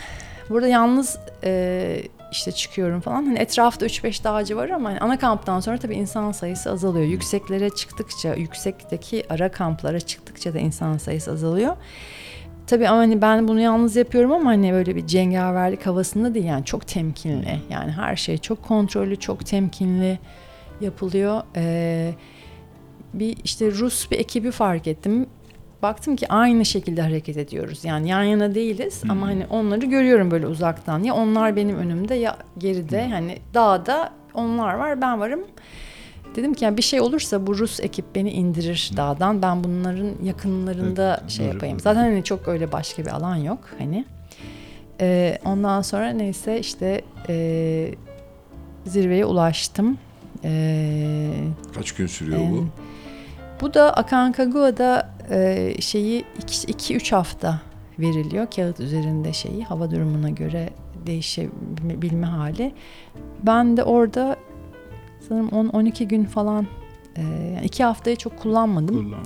[SPEAKER 3] Burada yalnız e, işte çıkıyorum falan. Hani etrafta 3-5 dağcı var ama hani ana kamptan sonra tabii insan sayısı azalıyor. Yükseklere çıktıkça, yüksekteki ara kamplara çıktıkça da insan sayısı azalıyor. Tabii ama hani ben bunu yalnız yapıyorum ama hani böyle bir cengaverlik havasında değil yani çok temkinli. Yani her şey çok kontrollü, çok temkinli yapılıyor. Ee, bir işte Rus bir ekibi fark ettim. Baktım ki aynı şekilde hareket ediyoruz. Yani yan yana değiliz
[SPEAKER 2] Hmm.
[SPEAKER 3] ama hani onları görüyorum böyle uzaktan. Ya onlar benim önümde ya geride.
[SPEAKER 2] Hmm.
[SPEAKER 3] Hani dağda onlar var ben varım. Dedim ki yani bir şey olursa bu Rus ekip beni indirir dağdan. Ben bunların yakınlarında.
[SPEAKER 2] Evet,
[SPEAKER 3] şey yapayım. Zaten hani çok öyle başka bir alan yok hani. Ee, ondan sonra neyse işte e, zirveye ulaştım. Ee,
[SPEAKER 1] Kaç gün sürüyor
[SPEAKER 3] en-
[SPEAKER 1] bu?
[SPEAKER 3] bu da Akankagua'da e, şeyi 2-3 hafta veriliyor. Kağıt üzerinde şeyi hava durumuna göre değişebilme hali. Ben de orada sanırım 10-12 gün falan e, yani iki haftayı çok kullanmadım.
[SPEAKER 2] Kullanma.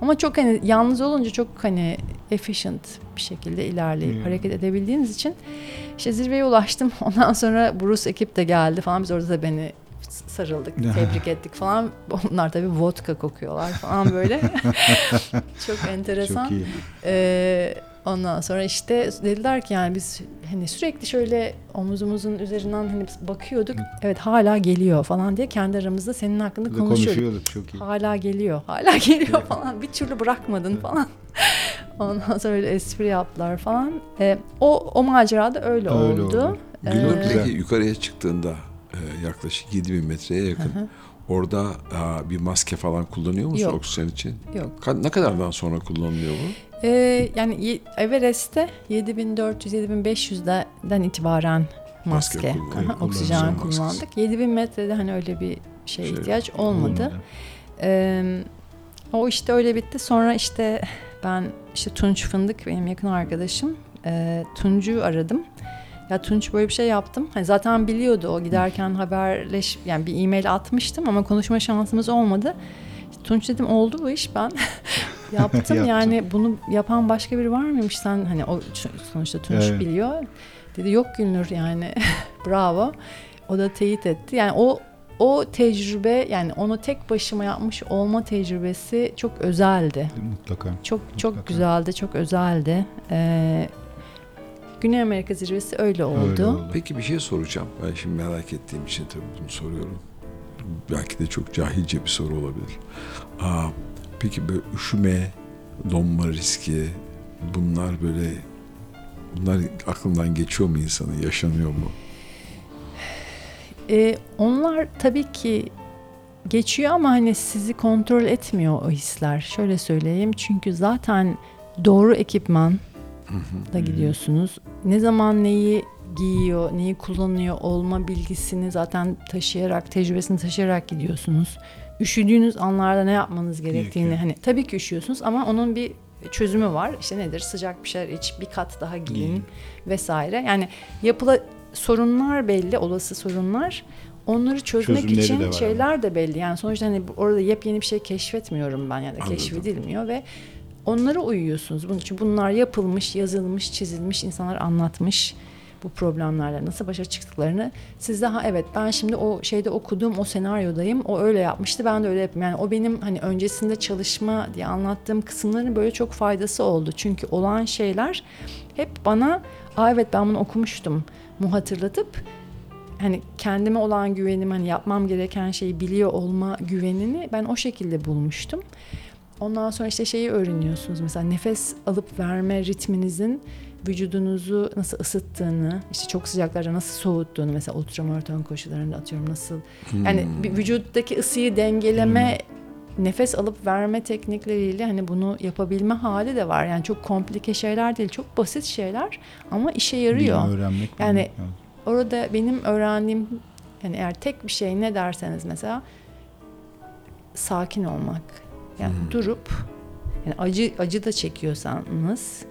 [SPEAKER 3] Ama çok hani yalnız olunca çok hani efficient bir şekilde ilerleyip
[SPEAKER 2] Hmm.
[SPEAKER 3] hareket edebildiğiniz için işte zirveye ulaştım. Ondan sonra Bruce ekip de geldi falan. Biz orada da beni sarıldık, tebrik ettik falan. Onlar tabii vodka kokuyorlar falan böyle. çok enteresan.
[SPEAKER 2] Çok iyi.
[SPEAKER 3] Ee, ondan sonra işte dediler ki yani biz hani sürekli şöyle omuzumuzun üzerinden hani bakıyorduk. Evet hala geliyor falan diye kendi aramızda senin hakkında
[SPEAKER 2] Burada
[SPEAKER 3] konuşuyorduk.
[SPEAKER 2] konuşuyorduk çok iyi.
[SPEAKER 3] Hala geliyor, hala geliyor falan. Bir türlü bırakmadın falan. Ondan sonra öyle espri yaptılar falan. Ee, o o macerada öyle,
[SPEAKER 2] Öyle
[SPEAKER 3] oldu.
[SPEAKER 2] oldu.
[SPEAKER 3] Ee,
[SPEAKER 1] Gülnur
[SPEAKER 2] güzel.
[SPEAKER 1] peki yukarıya çıktığında e, yaklaşık 7000 metreye yakın.
[SPEAKER 3] Hı hı.
[SPEAKER 1] Orada aa, bir maske falan kullanıyor musun
[SPEAKER 3] Yok.
[SPEAKER 1] oksijen için?
[SPEAKER 3] Yok.
[SPEAKER 1] Ka- ne kadardan sonra kullanılıyor bu?
[SPEAKER 3] Ee, yani Everest'te 7400-7500'den itibaren maske,
[SPEAKER 1] Maske kullan-
[SPEAKER 3] aha, oksijen
[SPEAKER 1] maskesi.
[SPEAKER 3] kullandık. 7000 metrede hani öyle bir şeye
[SPEAKER 1] Şey,
[SPEAKER 3] ihtiyaç olmadı.
[SPEAKER 2] Olmadı.
[SPEAKER 3] Ee, o işte öyle bitti. Sonra işte ben işte Tunç Fındık benim yakın arkadaşım. Ee, Tunç'u aradım. Ya Tunç böyle bir şey yaptım. Hani zaten biliyordu o giderken haberleş yani bir e-mail atmıştım ama konuşma şansımız olmadı. Tunç dedim oldu bu iş ben yaptım yani bunu yapan başka biri var mıymış sen hani o sonuçta Tunç
[SPEAKER 2] Evet.
[SPEAKER 3] biliyor. Dedi yok Gülnur yani bravo. O da teyit etti. Yani o o tecrübe yani onu tek başıma yapmış olma tecrübesi çok özeldi.
[SPEAKER 2] Mutlaka.
[SPEAKER 3] Çok çok
[SPEAKER 2] Mutlaka.
[SPEAKER 3] güzeldi, çok özeldi. Ee, Güney Amerika zirvesi öyle oldu.
[SPEAKER 2] Öyle oldu.
[SPEAKER 1] Peki bir şey soracağım. Ben şimdi merak ettiğim için tabii bunu soruyorum. Belki de çok cahilce bir soru olabilir. Aa, peki böyle üşüme, donma riski bunlar böyle bunlar aklından geçiyor mu insanın? Yaşanıyor mu?
[SPEAKER 3] Ee, onlar tabii ki geçiyor ama hani sizi kontrol etmiyor o hisler. Şöyle söyleyeyim çünkü zaten doğru ekipman da gidiyorsunuz. Ne zaman neyi giyiyor, neyi kullanıyor olma bilgisini zaten taşıyarak, tecrübesini taşıyarak gidiyorsunuz. Üşüdüğünüz anlarda ne yapmanız gerektiğini
[SPEAKER 2] Gerekiyor.
[SPEAKER 3] hani tabii ki üşüyorsunuz ama onun bir çözümü var. İşte nedir? Sıcak bir şeyler iç, bir kat daha giyin
[SPEAKER 2] Giyin.
[SPEAKER 3] vesaire. Yani yapıla sorunlar belli, olası sorunlar. Onları çözmek
[SPEAKER 2] Çözümleri
[SPEAKER 3] için
[SPEAKER 2] de var
[SPEAKER 3] şeyler de belli. Yani sonuçta hani orada yepyeni bir şey keşfetmiyorum ben yani
[SPEAKER 1] Anladım.
[SPEAKER 3] keşfedilmiyor ve onlara uyuyorsunuz. Bunun için bunlar yapılmış, yazılmış, çizilmiş, insanlar anlatmış bu problemlerle nasıl başa çıktıklarını. Siz de ha evet ben şimdi o şeyde okuduğum o senaryodayım. O öyle yapmıştı. Ben de öyle yapayım. Yani o benim hani öncesinde çalışma diye anlattığım kısımların böyle çok faydası oldu. Çünkü olan şeyler hep bana Aa evet ben bunu okumuştum mu hatırlatıp hani kendime olan güvenim hani yapmam gereken şeyi biliyor olma güvenini ben o şekilde bulmuştum. Ondan sonra işte şeyi öğreniyorsunuz mesela nefes alıp verme ritminizin vücudunuzu nasıl ısıttığını, işte çok sıcaklarda nasıl soğuttuğunu mesela ultramaraton koşularında atıyorum nasıl yani bir vücuttaki ısıyı dengeleme nefes alıp verme teknikleriyle hani bunu yapabilme hali de var. Yani çok komplike şeyler değil, çok basit şeyler ama işe yarıyor.
[SPEAKER 2] Bilimi öğrenmek.
[SPEAKER 3] Yani-
[SPEAKER 2] evet.
[SPEAKER 3] Orada benim öğrendiğim yani eğer tek bir şey ne derseniz mesela sakin olmak. Yani
[SPEAKER 1] Hmm.
[SPEAKER 3] durup yani acı acı da çekiyorsanız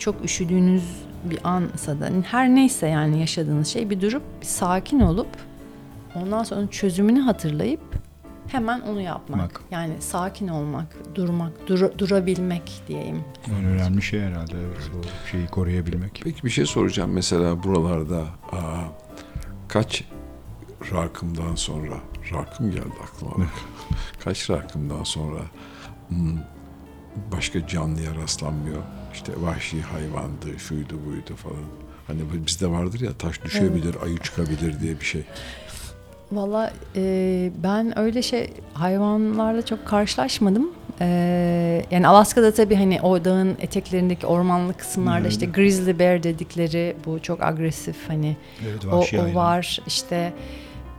[SPEAKER 3] çok üşüdüğünüz bir ansa da her neyse yani yaşadığınız şey bir durup bir sakin olup ondan sonra çözümünü hatırlayıp hemen onu yapmak.
[SPEAKER 2] Bak.
[SPEAKER 3] Yani sakin olmak, durmak, dur- durabilmek diyeyim.
[SPEAKER 2] En önemli şey herhalde evet, o şeyi koruyabilmek.
[SPEAKER 1] Peki bir şey soracağım mesela buralarda aa, kaç rakımdan sonra rakım geldi aklıma kaç rakımdan sonra hmm, başka canlıya rastlanmıyor. İşte vahşi hayvandı, şuydu buydu falan. Hani bizde vardır ya taş düşebilir, ayı çıkabilir diye bir şey.
[SPEAKER 3] Valla e, ben öyle şey hayvanlarla çok karşılaşmadım. E, yani Alaska'da tabii hani o dağın eteklerindeki ormanlık kısımlarda
[SPEAKER 2] Evet.
[SPEAKER 3] işte grizzly bear dedikleri bu çok agresif hani
[SPEAKER 2] Evet,
[SPEAKER 3] o, o var işte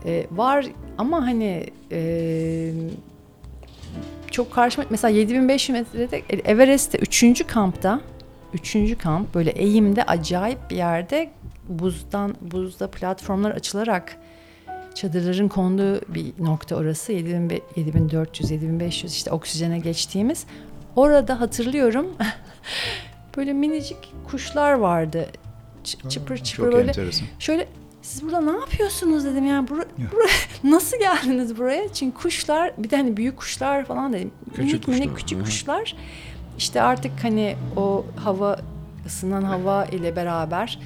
[SPEAKER 3] e, var ama hani e, çok karşıma mesela 7500 metrede Everest'te 3. kampta 3. kamp böyle eğimde acayip bir yerde buzdan buzda platformlar açılarak çadırların konduğu bir nokta orası 7000 7400 7500 işte oksijene geçtiğimiz orada hatırlıyorum böyle minicik kuşlar vardı Ç- çıpır çıpır
[SPEAKER 2] Çok
[SPEAKER 3] böyle
[SPEAKER 2] enteresan.
[SPEAKER 3] Şöyle siz burada ne yapıyorsunuz dedim yani bura, bura- nasıl geldiniz buraya? Çünkü kuşlar bir de hani büyük kuşlar falan dedim.
[SPEAKER 1] Küçük
[SPEAKER 3] minik minik
[SPEAKER 1] kuşlar,
[SPEAKER 3] küçük
[SPEAKER 1] hı hı.
[SPEAKER 3] kuşlar. İşte artık hani o hava ısınan hava ile beraber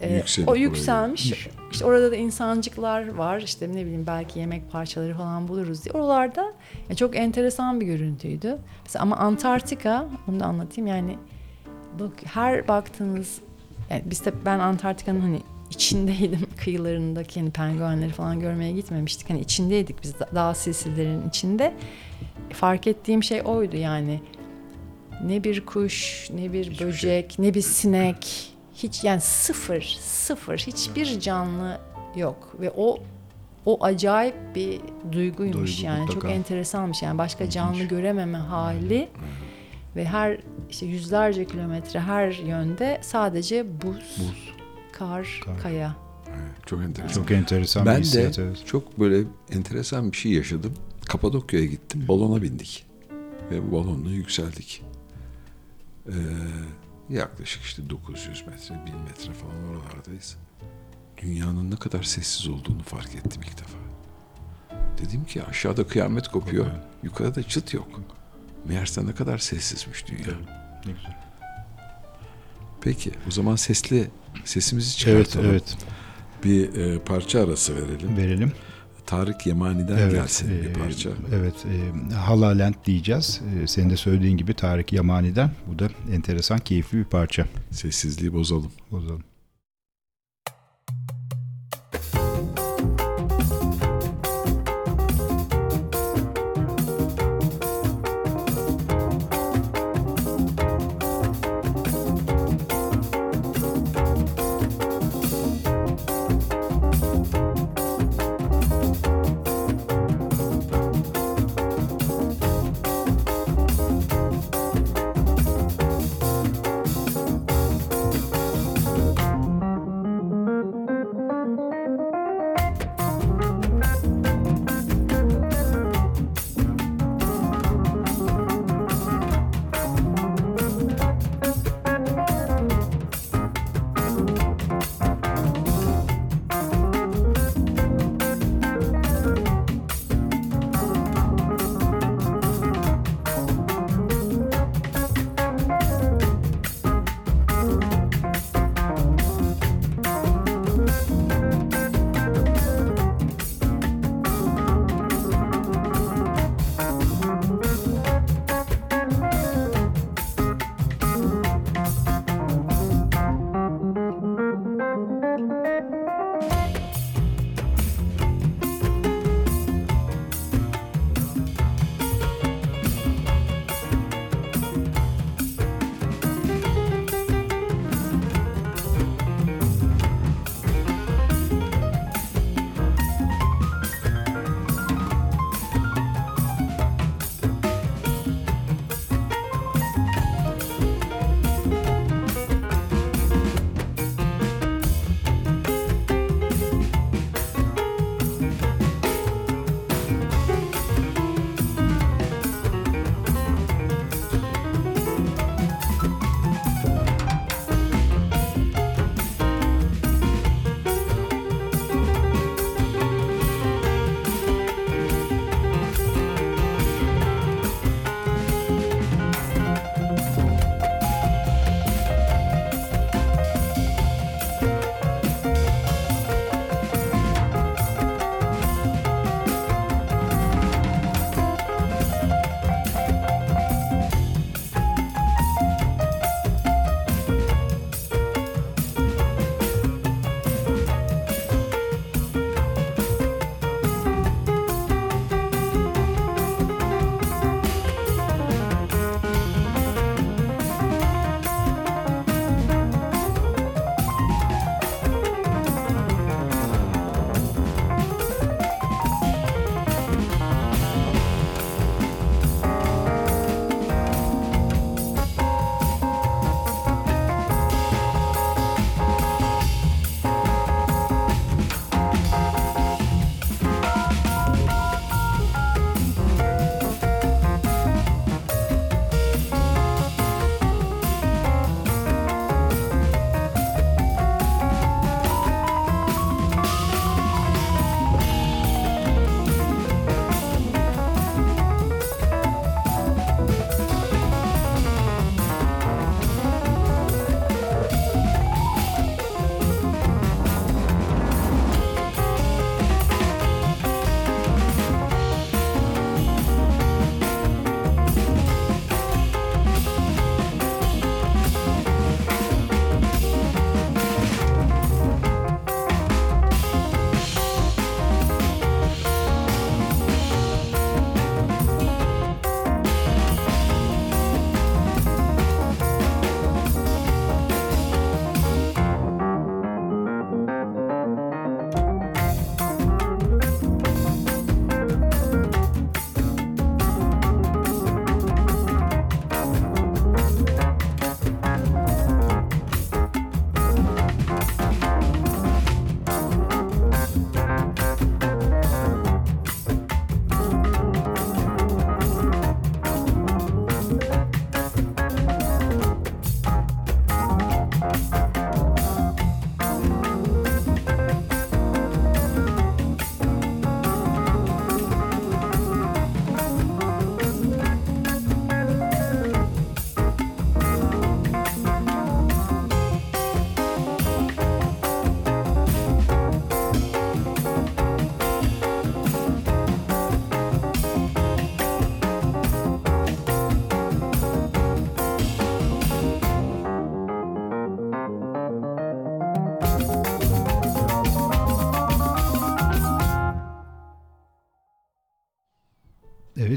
[SPEAKER 3] e, o yükselmiş. İşte orada da insancıklar var. İşte ne bileyim belki yemek parçaları falan buluruz diye. Oralarda ya çok enteresan bir görüntüydü. Mesela ama Antarktika onu da anlatayım yani bak her baktığınız yani biz de ben Antarktika'nın hani içindeydim kıyılarındaki hani penguenleri falan görmeye gitmemiştik. Hani içindeydik biz da- dağ silsilelerinin içinde. Fark ettiğim şey oydu yani. Ne bir kuş, ne bir
[SPEAKER 1] Hiçbir
[SPEAKER 3] böcek, ne bir sinek. Hiç yani sıfır, sıfır. Hiçbir canlı yok ve o o acayip bir duyguymuş
[SPEAKER 2] Duygu
[SPEAKER 3] yani çok
[SPEAKER 2] mutlaka.
[SPEAKER 3] enteresanmış yani başka canlı görememe hali ve her işte yüzlerce kilometre her yönde sadece buz,
[SPEAKER 2] Buz.
[SPEAKER 3] Kar,
[SPEAKER 2] Kar.
[SPEAKER 3] kaya.
[SPEAKER 1] Evet, Çok enteresan.
[SPEAKER 2] Çok enteresan
[SPEAKER 1] ben
[SPEAKER 2] bir
[SPEAKER 1] de
[SPEAKER 2] hissiyat. evet.
[SPEAKER 1] çok böyle enteresan bir şey yaşadım. Kapadokya'ya gittim. Balona bindik. Ve balonla yükseldik. Ee, yaklaşık işte 900 metre, 1000 metre falan oralardayız. Dünyanın ne kadar sessiz olduğunu fark ettim ilk defa. Dedim ki aşağıda kıyamet kopuyor.
[SPEAKER 2] Kopuyor.
[SPEAKER 1] Yukarıda çıt yok. Meğerse ne kadar sessizmiş dünya.
[SPEAKER 2] Ne güzel.
[SPEAKER 1] Peki o zaman sesli sesimizi
[SPEAKER 2] Evet,
[SPEAKER 1] çıkartalım.
[SPEAKER 2] evet.
[SPEAKER 1] Bir e, parça arası verelim.
[SPEAKER 2] Verelim.
[SPEAKER 1] Tarık Yemani'den
[SPEAKER 2] Evet,
[SPEAKER 1] gelsin bir
[SPEAKER 2] e,
[SPEAKER 1] parça.
[SPEAKER 2] Evet, e, Hala Land diyeceğiz. E, senin de söylediğin gibi Tarık Yamani'den. Bu da enteresan, keyifli bir parça.
[SPEAKER 1] Sessizliği bozalım.
[SPEAKER 2] Bozalım.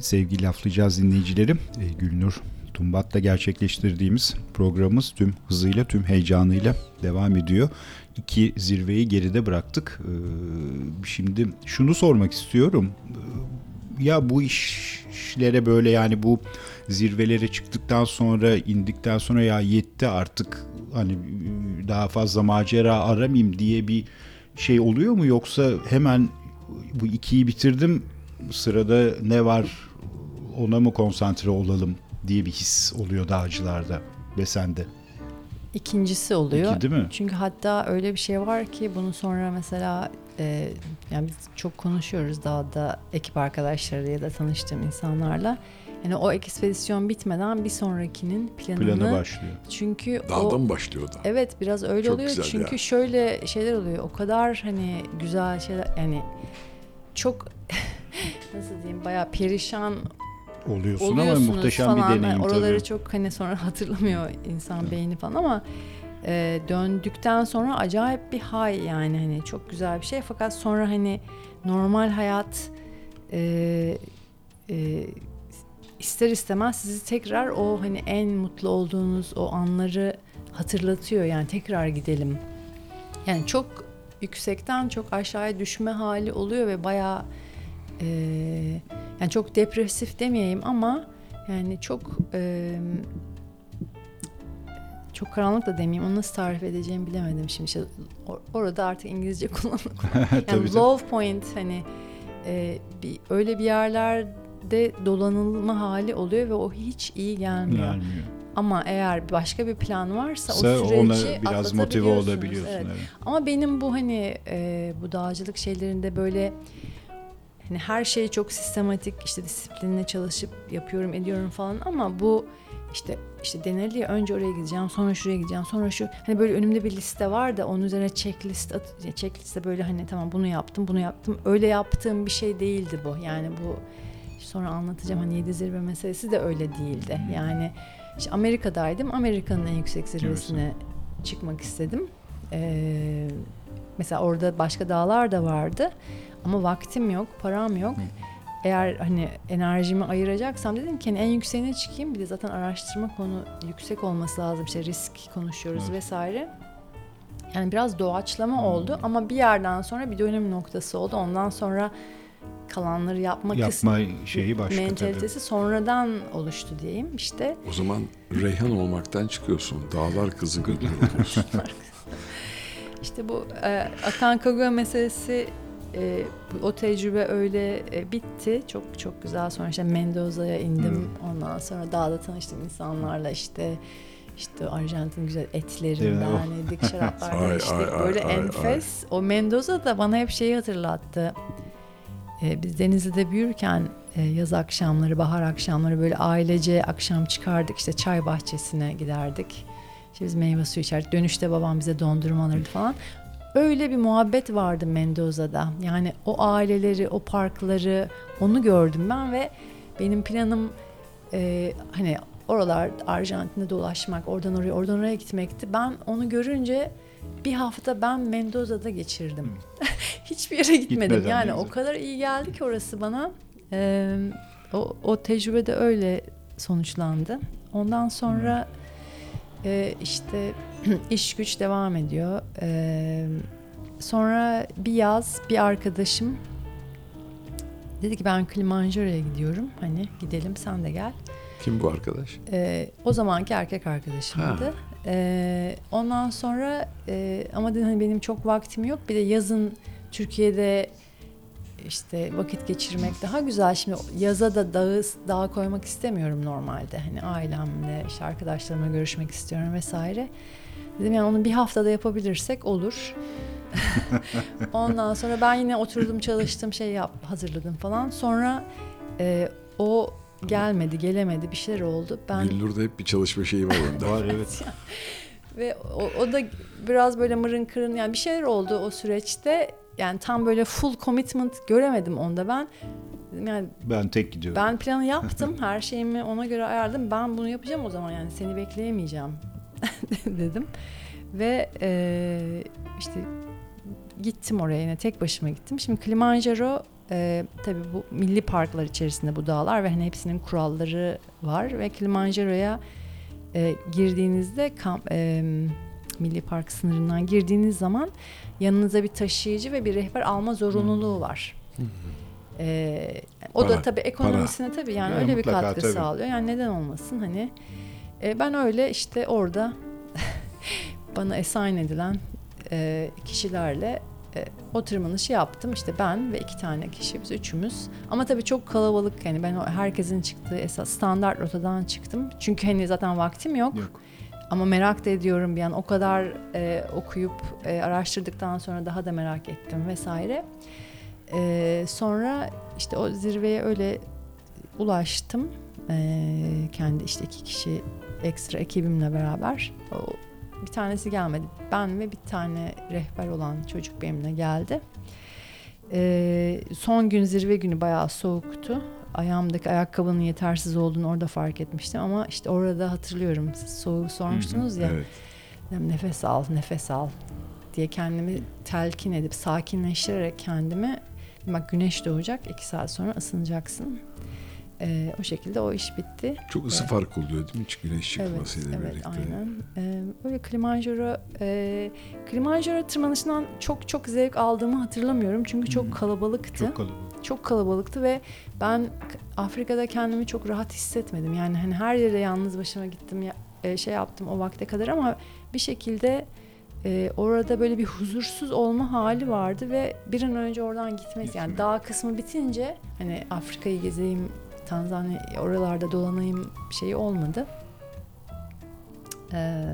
[SPEAKER 2] Sevgili laflayacağız dinleyicilerim. E, Gülnur Tumbat'ta gerçekleştirdiğimiz programımız tüm hızıyla tüm heyecanıyla devam ediyor. İki zirveyi geride bıraktık. E, şimdi şunu sormak istiyorum. E, ya bu işlere böyle yani bu zirvelere çıktıktan sonra indikten sonra ya yetti artık hani daha fazla macera aramayayım diye bir şey oluyor mu yoksa hemen bu ikiyi bitirdim sırada ne var ona mı konsantre olalım diye bir his oluyor dağcılarda ve sende.
[SPEAKER 3] İkincisi oluyor.
[SPEAKER 2] İki değil mi?
[SPEAKER 3] Çünkü hatta öyle bir şey var ki bunu sonra mesela e, yani biz çok konuşuyoruz dağda ekip arkadaşları ya da tanıştığım insanlarla. Yani o ekspedisyon bitmeden bir sonrakinin planını
[SPEAKER 2] Plana başlıyor.
[SPEAKER 3] çünkü
[SPEAKER 1] Dağda
[SPEAKER 3] o
[SPEAKER 1] başlıyor da?
[SPEAKER 3] Evet biraz öyle
[SPEAKER 1] Çok
[SPEAKER 3] oluyor
[SPEAKER 1] güzel
[SPEAKER 3] çünkü
[SPEAKER 1] ya.
[SPEAKER 3] şöyle şeyler oluyor. O kadar hani güzel şeyler yani çok nasıl diyeyim bayağı perişan
[SPEAKER 2] Oluyorsun ama muhteşem
[SPEAKER 3] falan.
[SPEAKER 2] bir deneyim
[SPEAKER 3] Oraları
[SPEAKER 2] tabii.
[SPEAKER 3] çok hani sonra hatırlamıyor insan beyni falan ama e, döndükten sonra acayip bir hay yani hani çok güzel bir şey fakat sonra hani normal hayat e, e, ister istemez sizi tekrar o hani en mutlu olduğunuz o anları hatırlatıyor yani tekrar gidelim. Yani çok yüksekten çok aşağıya düşme hali oluyor ve bayağı e, yani çok depresif demeyeyim ama yani çok e, çok karanlık da demeyeyim. Onu nasıl tarif edeceğimi bilemedim şimdi. İşte or- orada artık İngilizce.
[SPEAKER 2] Tabii,
[SPEAKER 3] yani low point hani e, bir, öyle bir yerlerde dolanılma hali oluyor ve o hiç iyi gelmiyor.
[SPEAKER 2] Gelmiyor.
[SPEAKER 3] Ama eğer başka bir plan varsa o
[SPEAKER 2] Sa-
[SPEAKER 3] süreci
[SPEAKER 2] ona biraz motive olabiliyorsun.
[SPEAKER 3] Evet.
[SPEAKER 2] evet.
[SPEAKER 3] Ama benim bu hani e, bu dağcılık şeylerinde böyle hani her şeyi çok sistematik işte disiplinle çalışıp yapıyorum ediyorum falan ama bu işte işte deneli ya önce oraya gideceğim sonra şuraya gideceğim sonra şu. Hani böyle önümde bir liste var da onun üzerine checklist at, checkliste böyle hani tamam bunu yaptım bunu yaptım. Öyle yaptığım bir şey değildi bu. Yani bu sonra anlatacağım hani yedi zirve meselesi de öyle değildi. Yani işte Amerika'daydım Amerika'nın en yüksek zirvesine çıkmak istedim. Ee, mesela orada başka dağlar da vardı ama vaktim yok param yok
[SPEAKER 2] Hı.
[SPEAKER 3] eğer hani enerjimi ayıracaksam dedim ki hani en yükseğine çıkayım bir de zaten araştırma konu yüksek olması lazım işte risk konuşuyoruz
[SPEAKER 2] Evet.
[SPEAKER 3] vesaire yani biraz doğaçlama oldu ama bir yerden sonra bir dönüm noktası oldu ondan sonra kalanları yapma, kısmı
[SPEAKER 2] Yapma şeyi başka tabii.
[SPEAKER 3] mentalitesi sonradan oluştu diyeyim işte
[SPEAKER 1] O zaman Reyhan olmaktan çıkıyorsun. Dağlar kızı Gülnur oluyorsun.
[SPEAKER 3] İşte bu e, Aconcagua meselesi e, o tecrübe öyle e, bitti. Çok çok güzel. Sonra işte Mendoza'ya indim. Ondan sonra dağda tanıştım insanlarla işte işte Arjantin güzel etlerinden, yedik şaraplardan
[SPEAKER 1] Ay,
[SPEAKER 3] içtik.
[SPEAKER 1] ay, ay,
[SPEAKER 3] Böyle
[SPEAKER 1] ay,
[SPEAKER 3] enfes. O Mendoza da bana hep şeyi hatırlattı. E, biz Denizli'de büyürken e, yaz akşamları, bahar akşamları böyle ailece akşam çıkardık. işte çay bahçesine giderdik. İşte biz meyve suyu içerdik. Dönüşte babam bize dondurma alırdı falan. Öyle bir muhabbet vardı Mendoza'da. Yani o aileleri, o parkları, onu gördüm ben ve benim planım e, hani oralar Arjantin'de dolaşmak, oradan oraya, oradan oraya gitmekti. Ben onu görünce bir hafta ben Mendoza'da geçirdim. Hiçbir yere gitmedim.
[SPEAKER 2] Gitmeden
[SPEAKER 3] yani o kadar iyi geldi ki orası bana. Ee, o, o tecrübe de öyle sonuçlandı. Ondan sonra e, işte iş güç devam ediyor. Ee, sonra bir yaz bir arkadaşım dedi ki ben Kilimanjaro'ya gidiyorum. Hani gidelim sen de gel.
[SPEAKER 1] Kim bu arkadaş?
[SPEAKER 3] Ee, o zamanki erkek arkadaşımdı.
[SPEAKER 1] Ha.
[SPEAKER 3] Ee, ondan sonra e, ama dedim hani benim çok vaktim yok. Bir de yazın Türkiye'de işte vakit geçirmek daha güzel. Şimdi yaza da dağı, dağa koymak istemiyorum normalde. Hani ailemle, işte arkadaşlarımla görüşmek istiyorum vesaire. Dedim yani onu bir haftada yapabilirsek olur. Ondan sonra ben yine oturdum çalıştım şey yap hazırladım falan. Sonra e, o gelmedi gelemedi bir şeyler oldu. Ben
[SPEAKER 1] Gülnur'da hep bir çalışma şeyi var onda.
[SPEAKER 2] Var evet.
[SPEAKER 3] ve o, o da biraz böyle mırın kırın yani bir şeyler oldu o süreçte. Yani tam böyle full commitment göremedim onda ben. Yani
[SPEAKER 2] Ben tek gidiyorum.
[SPEAKER 3] ben planı yaptım. Her şeyimi ona göre ayarladım. Ben bunu yapacağım o zaman yani seni bekleyemeyeceğim dedim. Ve e, işte gittim oraya yine tek başıma gittim. Şimdi Kilimanjaro e, tabii bu milli parklar içerisinde bu dağlar ve hani hepsinin kuralları var ve Kilimanjaro'ya e, girdiğinizde kamp, e, milli park sınırından girdiğiniz zaman yanınıza bir taşıyıcı ve bir rehber alma zorunluluğu var. E, o
[SPEAKER 1] Para,
[SPEAKER 3] da tabii ekonomisine tabii yani
[SPEAKER 2] Yani
[SPEAKER 3] öyle bir katkı
[SPEAKER 2] tabii.
[SPEAKER 3] sağlıyor. Yani neden olmasın hani e, ben öyle işte orada bana assign edilen e, kişilerle e, o tırmanışı yaptım. İşte ben ve iki tane kişi biz üçümüz. Ama tabii çok kalabalık yani ben herkesin çıktığı esas standart rotadan çıktım. Çünkü hani zaten vaktim yok.
[SPEAKER 2] Yok.
[SPEAKER 3] Ama merak da ediyorum bir an o kadar e, okuyup e, araştırdıktan sonra daha da merak ettim vesaire. E, sonra işte o zirveye öyle ulaştım. E, kendi işte iki kişi ekstra ekibimle beraber. O, bir tanesi gelmedi. Ben ve bir tane rehber olan çocuk benimle geldi. E, son gün zirve günü bayağı soğuktu. Ayağımdaki ayakkabının yetersiz olduğunu orada fark etmiştim ama işte orada hatırlıyorum siz soğuğu sormuştunuz ya.
[SPEAKER 1] Evet.
[SPEAKER 3] Nefes al, nefes al diye kendimi telkin edip sakinleştirerek kendimi bak güneş doğacak iki saat sonra ısınacaksın. Ee, o şekilde o iş bitti.
[SPEAKER 1] Çok ısı
[SPEAKER 3] Evet.
[SPEAKER 1] fark oluyor değil mi? Hiç güneş
[SPEAKER 3] Evet,
[SPEAKER 1] çıkmasıyla
[SPEAKER 3] evet
[SPEAKER 1] birlikte.
[SPEAKER 3] aynen. Ee, böyle Kilimanjaro, e, Kilimanjaro tırmanışından çok çok zevk aldığımı hatırlamıyorum. Çünkü çok
[SPEAKER 2] Hmm.
[SPEAKER 3] kalabalıktı.
[SPEAKER 2] Çok kalabalık.
[SPEAKER 3] çok kalabalıktı ve ben Afrika'da kendimi çok rahat hissetmedim. Yani hani her yere yalnız başıma gittim, ya- e, şey yaptım o vakte kadar ama bir şekilde e, orada böyle bir huzursuz olma hali vardı ve bir an önce oradan gitmesi yani dağ kısmı bitince hani Afrika'yı gezeyim, Tanzanya oralarda dolanayım şeyi olmadı. Ee,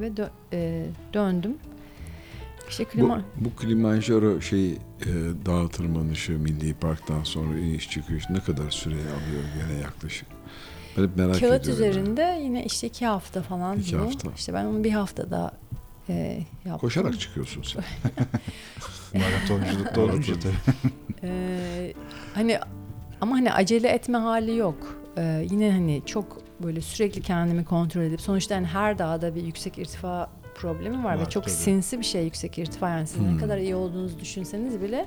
[SPEAKER 3] ve dö- e, döndüm. İşte
[SPEAKER 1] Bu,
[SPEAKER 3] klima
[SPEAKER 1] bu Kilimanjaro şey e, dağ tırmanışı Milli Park'tan sonra iniş çıkış ne kadar süre alıyor gene yaklaşık? Ben hep merak
[SPEAKER 3] Kağıt
[SPEAKER 1] ediyorum. yani.
[SPEAKER 3] üzerinde yine işte iki hafta falan
[SPEAKER 1] İki
[SPEAKER 3] bu.
[SPEAKER 1] hafta.
[SPEAKER 3] İşte ben onu bir haftada e, yaptım.
[SPEAKER 1] Koşarak çıkıyorsun sen.
[SPEAKER 2] Maratonculukta olunca
[SPEAKER 1] Maraton.
[SPEAKER 2] tabii.
[SPEAKER 3] E, hani ama hani acele etme hali yok. E, yine hani çok böyle sürekli kendimi kontrol edip sonuçta hani her dağda bir yüksek irtifa problemi var, ve
[SPEAKER 2] Var,
[SPEAKER 3] çok
[SPEAKER 2] tabii.
[SPEAKER 3] sinsi bir şey yüksek irtifa yani siz
[SPEAKER 1] Hmm.
[SPEAKER 3] ne kadar iyi olduğunuzu düşünseniz bile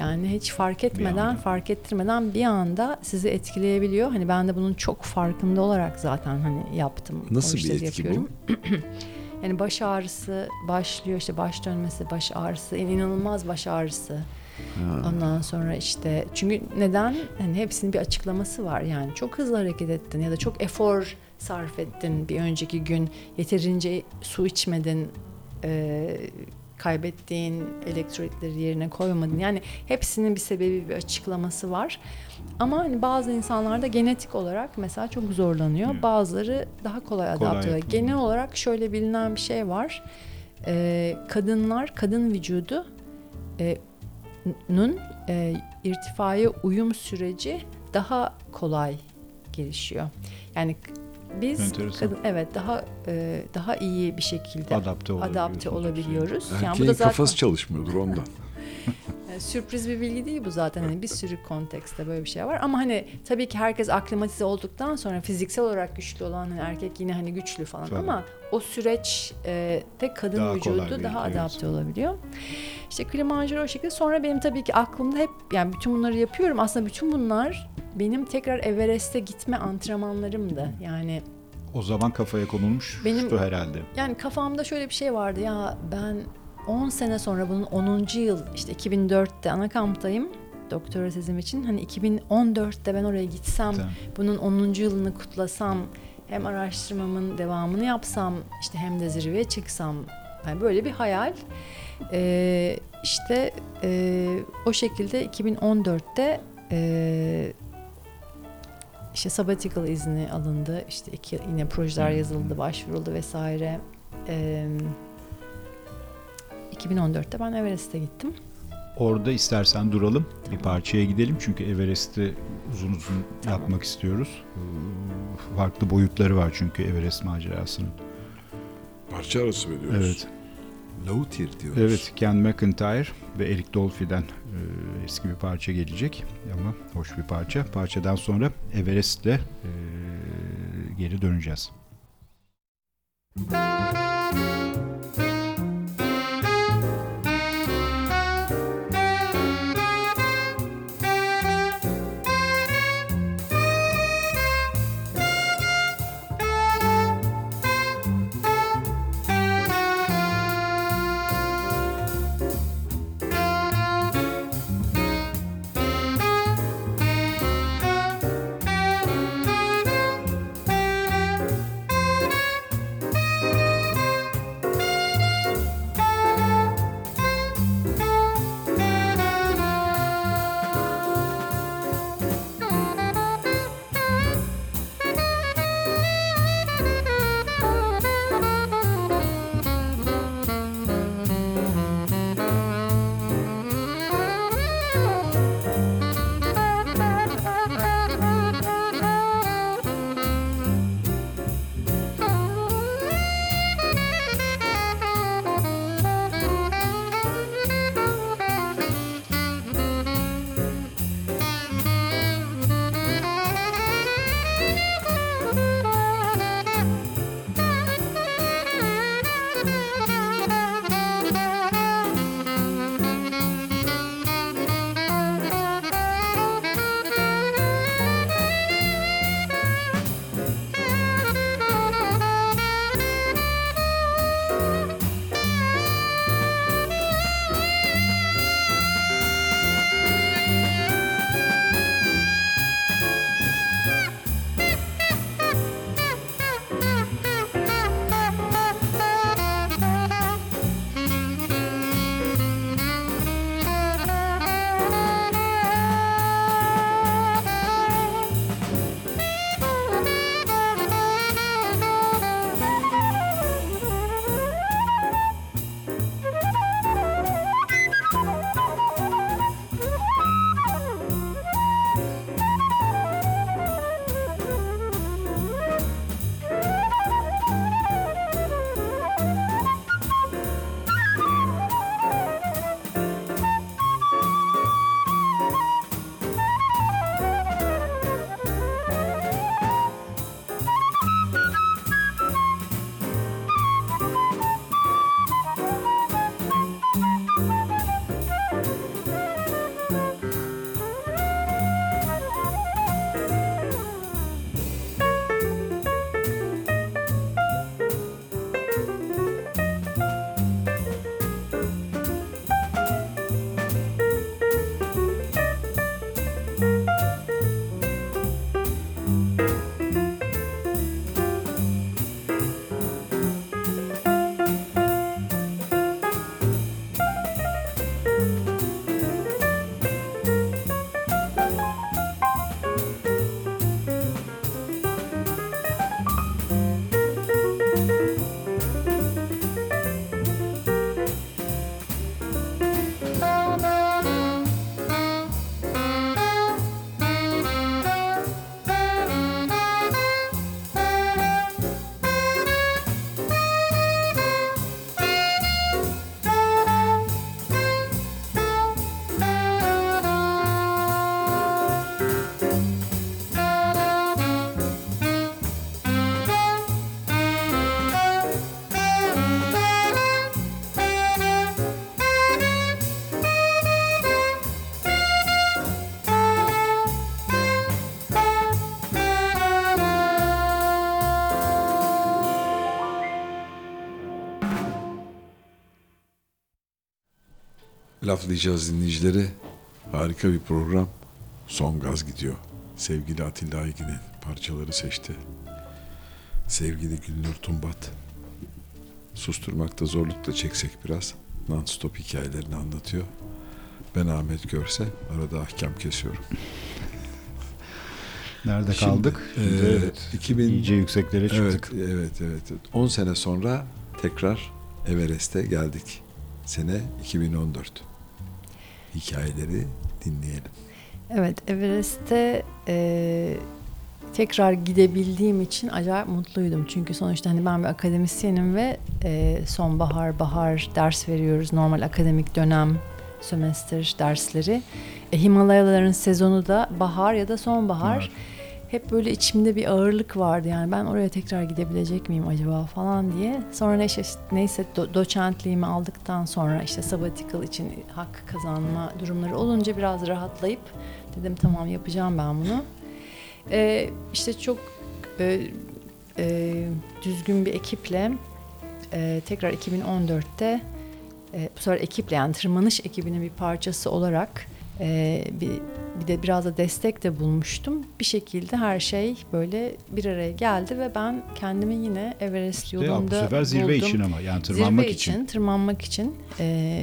[SPEAKER 3] yani hiç fark etmeden, fark ettirmeden bir anda sizi etkileyebiliyor. Hani ben de bunun çok farkında olarak zaten hani yaptım.
[SPEAKER 1] Nasıl bir etki
[SPEAKER 3] yapıyorum. Yani baş ağrısı başlıyor işte baş dönmesi, baş ağrısı, inanılmaz baş ağrısı.
[SPEAKER 1] Ha.
[SPEAKER 3] Ondan sonra işte çünkü neden? Hani hepsinin bir açıklaması var yani. Çok hızlı hareket ettin ya da çok efor sarf ettin bir önceki gün. Yeterince su içmedin e, kaybettiğin elektrolitleri yerine koymadın. Yani hepsinin bir sebebi bir açıklaması var. Ama hani bazı insanlarda genetik olarak mesela çok zorlanıyor.
[SPEAKER 2] Evet.
[SPEAKER 3] bazıları daha kolay adapte oluyor. genel olarak şöyle bilinen bir şey var. E, kadınlar kadın vücudu e, nun e, irtifaya uyum süreci daha kolay gelişiyor. Yani biz
[SPEAKER 2] Enteresan.
[SPEAKER 3] kadın evet daha e, daha iyi bir şekilde
[SPEAKER 2] Adapte olabiliyorsunuz.
[SPEAKER 3] adapte olabiliyoruz. Yani bu da zaten
[SPEAKER 1] kafası çalışmıyordur ondan.
[SPEAKER 3] E, sürpriz bir bilgi değil bu zaten. Hani bir sürü kontekste böyle bir şey var. Ama hani tabii ki herkes aklimatize olduktan sonra fiziksel olarak güçlü olan hani erkek yine hani güçlü falan
[SPEAKER 2] Tabii.
[SPEAKER 3] ama o süreç e, de kadın
[SPEAKER 2] Daha kolay
[SPEAKER 3] vücudu daha
[SPEAKER 2] evet.
[SPEAKER 3] adapte olabiliyor. İşte Kilimanjaro o şekilde. Sonra benim tabii ki aklımda hep yani bütün bunları yapıyorum. Aslında bütün bunlar benim tekrar Everest'e gitme antrenmanlarımdı. Yani
[SPEAKER 2] O zaman kafaya konulmuş
[SPEAKER 3] Benim-
[SPEAKER 2] herhalde.
[SPEAKER 3] yani kafamda şöyle bir şey vardı ya ben 10 sene sonra bunun 10. yıl işte 2004'te ana kamptayım doktora tezim için. Hani 2014'te ben oraya gitsem
[SPEAKER 2] Tamam.
[SPEAKER 3] bunun 10. yılını kutlasam hem araştırmamın devamını yapsam işte hem de zirveye çıksam yani böyle bir hayal. Ee, işte e, o şekilde 2014'te e, işte sabbatical izni alındı. İşte iki, yine projeler
[SPEAKER 2] Hmm.
[SPEAKER 3] yazıldı, başvuruldu vesaire. Ee, 2014'te ben Everest'e gittim.
[SPEAKER 2] Orada istersen duralım. Bir parçaya gidelim çünkü Everest'i uzun uzun
[SPEAKER 3] Tamam.
[SPEAKER 2] yapmak istiyoruz. Farklı boyutları var çünkü Everest macerasının.
[SPEAKER 1] Parça arası veriyoruz.
[SPEAKER 2] Evet.
[SPEAKER 1] Low tier diyoruz.
[SPEAKER 2] Evet, Ken McIntyre ve Eric Dolphy'den e, eski bir parça gelecek ama hoş bir parça. Parçadan sonra Everest'le e, geri döneceğiz.
[SPEAKER 1] Laflayacağız dinleyicileri. Harika bir program. Son gaz gidiyor. Sevgili Atilla Aygin'in parçaları seçti. Sevgili Gülnur Tumbat. Susturmakta zorluk da çeksek biraz. Non-stop hikayelerini anlatıyor. Ben Ahmet Görse arada ahkam kesiyorum.
[SPEAKER 2] Nerede
[SPEAKER 1] Şimdi,
[SPEAKER 2] kaldık?
[SPEAKER 1] e,
[SPEAKER 2] Şimdi evet,
[SPEAKER 1] 2000
[SPEAKER 2] iyice yükseklere
[SPEAKER 1] Evet,
[SPEAKER 2] çıktık.
[SPEAKER 1] evet, evet. 10 sene sonra tekrar Everest'e geldik. Sene 2014. Hikayeleri dinleyelim.
[SPEAKER 3] Evet, Everest'te e, tekrar gidebildiğim için acayip mutluydum. Çünkü sonuçta hani ben bir akademisyenim ve e, sonbahar, bahar ders veriyoruz. Normal akademik dönem, sömestr dersleri. E, Himalayaların sezonu da bahar ya da sonbahar.
[SPEAKER 2] Evet.
[SPEAKER 3] Hep böyle içimde bir ağırlık vardı yani ben oraya tekrar gidebilecek miyim acaba falan diye. Sonra işte, neyse do- doçentliğimi aldıktan sonra işte sabbatical için hak kazanma durumları olunca biraz rahatlayıp dedim tamam yapacağım ben bunu. Ee, işte çok e, e, düzgün bir ekiple e, tekrar 2014'te e, bu sefer ekiple yani tırmanış ekibinin bir parçası olarak e, bir, bir de biraz da destek de bulmuştum. Bir şekilde her şey böyle bir araya geldi ve ben kendimi yine Everest
[SPEAKER 2] İşte ya,
[SPEAKER 3] yolunda
[SPEAKER 2] bu sefer zirve
[SPEAKER 3] buldum.
[SPEAKER 2] için ama yani tırmanmak
[SPEAKER 3] Zirve
[SPEAKER 2] için.
[SPEAKER 3] için, tırmanmak için e,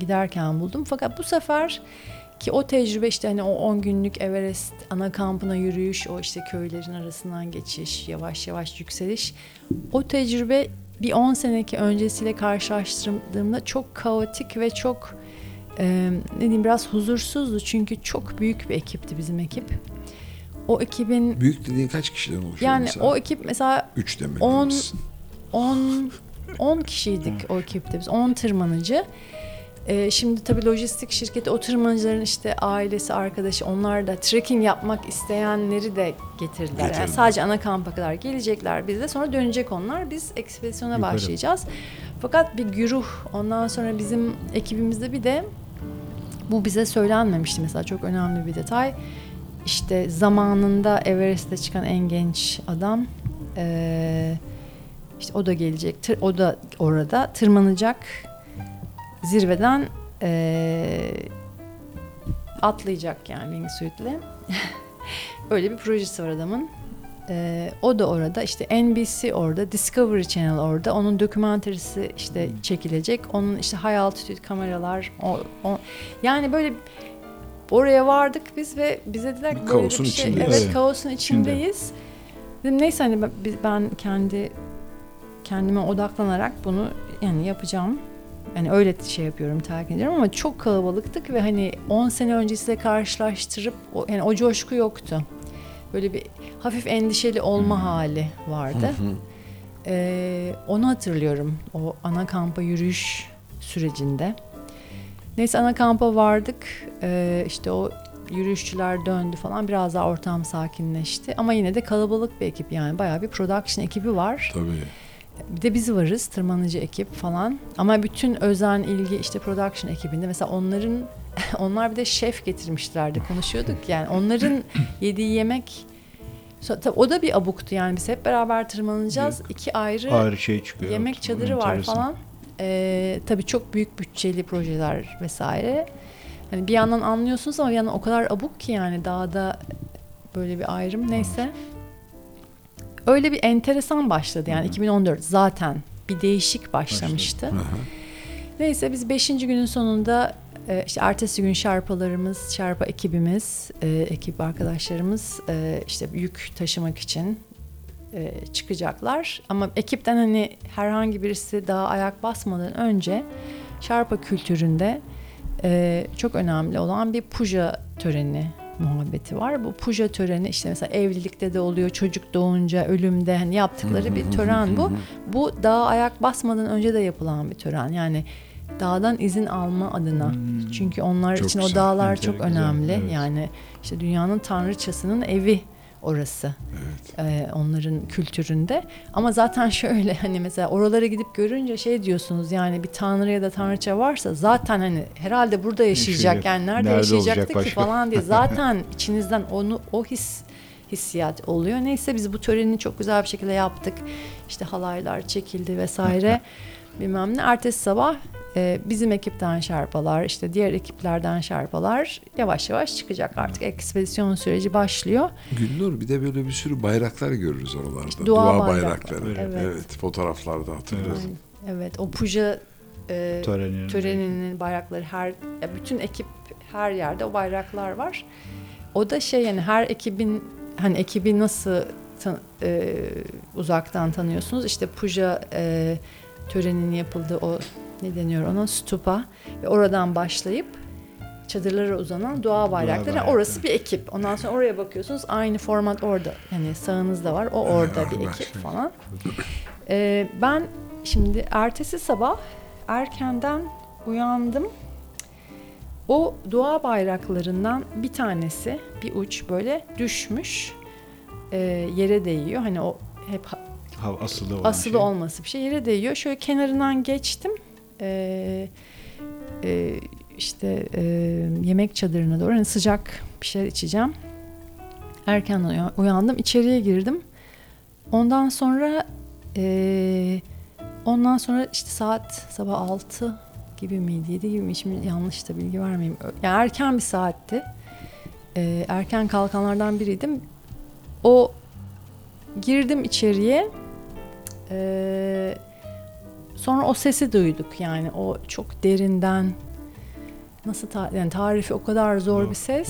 [SPEAKER 3] giderken buldum. Fakat bu sefer ki o tecrübe işte hani o 10 günlük Everest ana kampına yürüyüş, o işte köylerin arasından geçiş, yavaş yavaş yükseliş. O tecrübe bir 10 seneki öncesiyle karşılaştırdığımda çok kaotik ve çok e, ne diyeyim biraz huzursuzdu. Çünkü çok büyük bir ekipti bizim ekip. O ekibin
[SPEAKER 1] Büyük dediğin kaç kişiden oluşuyor
[SPEAKER 3] yani
[SPEAKER 1] mesela?
[SPEAKER 3] o ekip mesela
[SPEAKER 1] Üç
[SPEAKER 3] on-
[SPEAKER 1] misin?
[SPEAKER 3] 10 10 kişiydik o ekipte biz. 10 tırmanıcı. Ee, şimdi tabii lojistik şirketi o tırmanıcıların işte ailesi, arkadaşı onlar da trekking yapmak isteyenleri de getirdiler. Yani sadece ana kampa kadar gelecekler bizde sonra dönecek onlar. Biz ekspedisyona
[SPEAKER 2] Yukarı.
[SPEAKER 3] başlayacağız. Fakat bir güruh ondan sonra bizim ekibimizde bir de bu bize söylenmemişti mesela çok önemli bir detay. İşte zamanında Everest'te çıkan en genç adam eee işte o da gelecek. Tır, o da orada tırmanacak. Zirveden eee, atlayacak yani wingsuit'le. Öyle bir projesi var adamın. Eee, o da orada işte NBC orada, Discovery Channel orada. Onun dokümenterisi işte çekilecek. Onun işte high altitude kameralar. O, o- yani böyle oraya vardık biz ve bize dediler ki böyle bir şey.
[SPEAKER 1] içindeyiz.
[SPEAKER 3] Evet
[SPEAKER 2] Evet.
[SPEAKER 3] kaosun içindeyiz. Dedim neyse hani ben- kendi kendime odaklanarak bunu yani yapacağım. Yani öyle şey yapıyorum, telkin ediyorum ama çok kalabalıktık ve hani 10 sene öncesiyle karşılaştırıp o, yani o coşku yoktu. Böyle bir hafif endişeli olma hali vardı. Ee, onu hatırlıyorum o ana kampa yürüyüş sürecinde. Neyse ana kampa vardık. Ee, işte o yürüyüşçüler döndü falan. Biraz daha ortam sakinleşti. Ama yine de kalabalık bir ekip yani. Bayağı bir production ekibi var.
[SPEAKER 1] Tabii.
[SPEAKER 3] Bir de biz varız tırmanıcı ekip falan. Ama bütün özen ilgi işte production ekibinde mesela onların onlar bir de şef getirmişlerdi konuşuyorduk yani onların yediği yemek tabii o da bir abuktu yani biz hep beraber tırmanacağız. İki ayrı
[SPEAKER 2] Ağır şey çıkıyor.
[SPEAKER 3] yemek
[SPEAKER 2] Evet,
[SPEAKER 3] çadırı var falan. Ee, tabii çok büyük bütçeli projeler vesaire. Hani bir yandan anlıyorsunuz ama bir yandan o kadar abuk ki yani dağda böyle bir ayrım neyse. Öyle bir enteresan başladı yani 2014 zaten bir değişik başlamıştı. Neyse biz 5. günün sonunda e, işte ertesi gün Şarpalarımız, Şarpa ekibimiz, e, ekip arkadaşlarımız e, işte yük taşımak için e, çıkacaklar. Ama ekipten hani herhangi birisi daha ayak basmadan önce Şarpa kültüründe e, çok önemli olan bir puja töreni muhabbeti var. Bu puja töreni işte mesela evlilikte de oluyor, çocuk doğunca, ölümde hani yaptıkları bir tören bu. Bu dağa ayak basmadan önce de yapılan bir tören. Yani dağdan izin alma adına. Çünkü onlar
[SPEAKER 1] Çok
[SPEAKER 3] için o
[SPEAKER 1] güzel,
[SPEAKER 3] dağlar
[SPEAKER 2] enteresan,
[SPEAKER 3] çok
[SPEAKER 2] güzel,
[SPEAKER 3] önemli.
[SPEAKER 2] evet.
[SPEAKER 3] Yani işte dünyanın tanrıçasının evi orası.
[SPEAKER 1] Evet.
[SPEAKER 3] Ee, onların kültüründe. Ama zaten şöyle hani mesela oralara gidip görünce şey diyorsunuz yani bir tanrı ya da tanrıça varsa zaten hani herhalde burada yaşayacak.
[SPEAKER 2] Yaşayacak.
[SPEAKER 3] Yani nerede,
[SPEAKER 2] Nerede
[SPEAKER 3] yaşayacaktı ki falan diye. Zaten içinizden onu o his hissiyat oluyor. Neyse biz bu töreni çok güzel bir şekilde yaptık. İşte halaylar çekildi vesaire. Bilmem ne. Ertesi sabah e, bizim ekipten şarpalar, işte diğer ekiplerden şarpalar yavaş yavaş çıkacak artık. Ekspedisyon süreci başlıyor.
[SPEAKER 1] Gülnur bir de böyle bir sürü bayraklar görürüz oralarda.
[SPEAKER 3] İşte
[SPEAKER 1] Dua,
[SPEAKER 3] dua
[SPEAKER 1] bayrakları.
[SPEAKER 3] bayrakları,
[SPEAKER 1] Evet.
[SPEAKER 3] evet.
[SPEAKER 1] fotoğraflarda hatırlarım.
[SPEAKER 3] Yani, evet, o puja e,
[SPEAKER 2] Töreninin.
[SPEAKER 3] töreninin bayrakları her ya bütün ekip her yerde o bayraklar var. O da şey yani her ekibin hani ekibi nasıl tan- e, uzaktan tanıyorsunuz? İşte puja e, töreninin yapıldığı o ne deniyor ona stupa ve oradan başlayıp çadırlara uzanan dua bayrakları.
[SPEAKER 2] bayrakları.
[SPEAKER 3] Orası bir ekip. Ondan sonra oraya bakıyorsunuz aynı format orada. Yani sağınızda var. O orada bir ekip falan. Ee, ben şimdi ertesi sabah erkenden uyandım. O dua bayraklarından bir tanesi bir uç böyle düşmüş e, yere değiyor. Hani o hep Ha,
[SPEAKER 2] asılı olan
[SPEAKER 3] asılı
[SPEAKER 2] şey.
[SPEAKER 3] olması bir şey yere değiyor. Şöyle kenarından geçtim. Ee, e, işte e, yemek çadırına doğru hani sıcak bir şeyler içeceğim. Erken uyan- uyandım. içeriye girdim. Ondan sonra e, ondan sonra işte saat sabah 6 gibi miydi? 7 gibi mi? Şimdi yanlış da bilgi vermeyeyim. Yani erken bir saatti. Ee, erken kalkanlardan biriydim. O girdim içeriye. Ee, sonra o sesi duyduk yani o çok derinden nasıl ta- yani tarifi o kadar zor bir ses.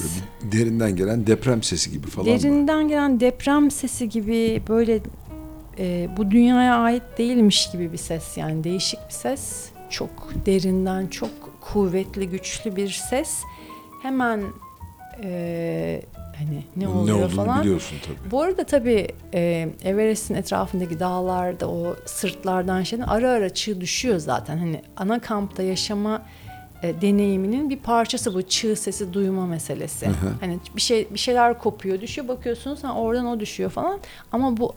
[SPEAKER 1] Derinden gelen deprem sesi gibi falan mı?
[SPEAKER 3] Derinden gelen deprem sesi gibi böyle e, bu dünyaya ait değilmiş gibi bir ses yani değişik bir ses. Çok derinden çok kuvvetli güçlü bir ses. Hemen e, hani ne
[SPEAKER 1] Bunun
[SPEAKER 3] oluyor
[SPEAKER 1] ne olduğunu
[SPEAKER 3] falan.
[SPEAKER 1] biliyorsun tabii.
[SPEAKER 3] Bu arada tabii e, Everest'in etrafındaki dağlarda o sırtlardan şeyden ara ara çığ düşüyor zaten. Hani ana kampta yaşama e, deneyiminin bir parçası bu çığ sesi duyma meselesi.
[SPEAKER 1] Hı hı.
[SPEAKER 3] Hani bir şey bir şeyler kopuyor, düşüyor bakıyorsunuz ha oradan o düşüyor falan. Ama bu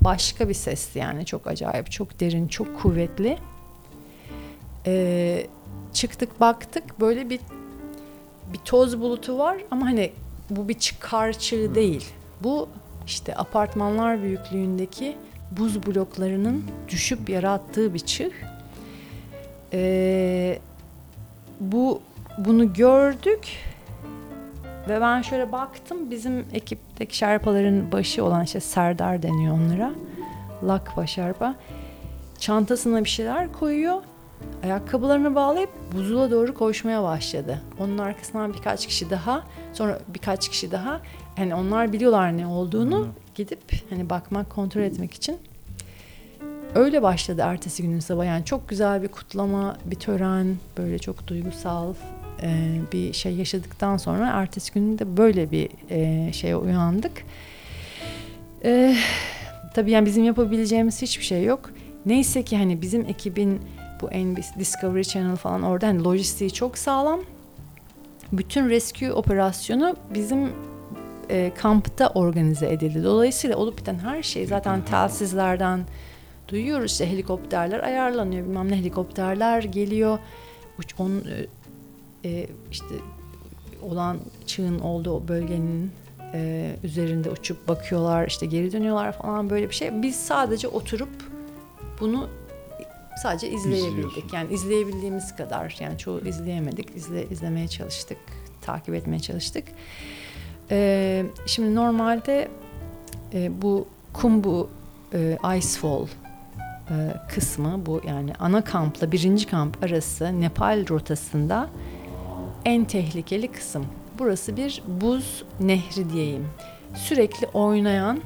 [SPEAKER 3] başka bir sesti yani çok acayip, çok derin, çok kuvvetli. E, çıktık baktık böyle bir bir toz bulutu var ama hani bu bir çıkar çığ değil. Bu işte apartmanlar büyüklüğündeki buz bloklarının düşüp yarattığı bir çığ. Ee, bu bunu gördük ve ben şöyle baktım bizim ekipteki şerpaların başı olan işte Serdar deniyor onlara. Lakba şerpa. Çantasına bir şeyler koyuyor. Ayakkabılarını bağlayıp buzula doğru koşmaya başladı. Onun arkasından birkaç kişi daha, sonra birkaç kişi daha. Yani onlar biliyorlar ne olduğunu gidip hani bakmak, kontrol etmek için. Öyle başladı ertesi günün sabah. Yani çok güzel bir kutlama, bir tören, böyle çok duygusal e, bir şey yaşadıktan sonra ertesi gün de böyle bir e, şeye uyandık. E, tabii yani bizim yapabileceğimiz hiçbir şey yok. Neyse ki hani bizim ekibin bu NBC Discovery Channel falan orada hani lojistiği çok sağlam. Bütün rescue operasyonu bizim e, kampta organize edildi. Dolayısıyla olup biten her şey zaten telsizlerden duyuyoruz. İşte helikopterler ayarlanıyor. Bilmem ne helikopterler geliyor. Uç, on, e, e, işte olan çığın olduğu bölgenin e, üzerinde uçup bakıyorlar. işte geri dönüyorlar falan böyle bir şey. Biz sadece oturup bunu sadece izleyebildik. Yani izleyebildiğimiz kadar. Yani çoğu izleyemedik. İzle, izlemeye çalıştık. Takip etmeye çalıştık. Ee, şimdi normalde e, bu Kumbu e, Icefall e, kısmı bu yani ana kampla birinci kamp arası Nepal rotasında en tehlikeli kısım. Burası bir buz nehri diyeyim. Sürekli oynayan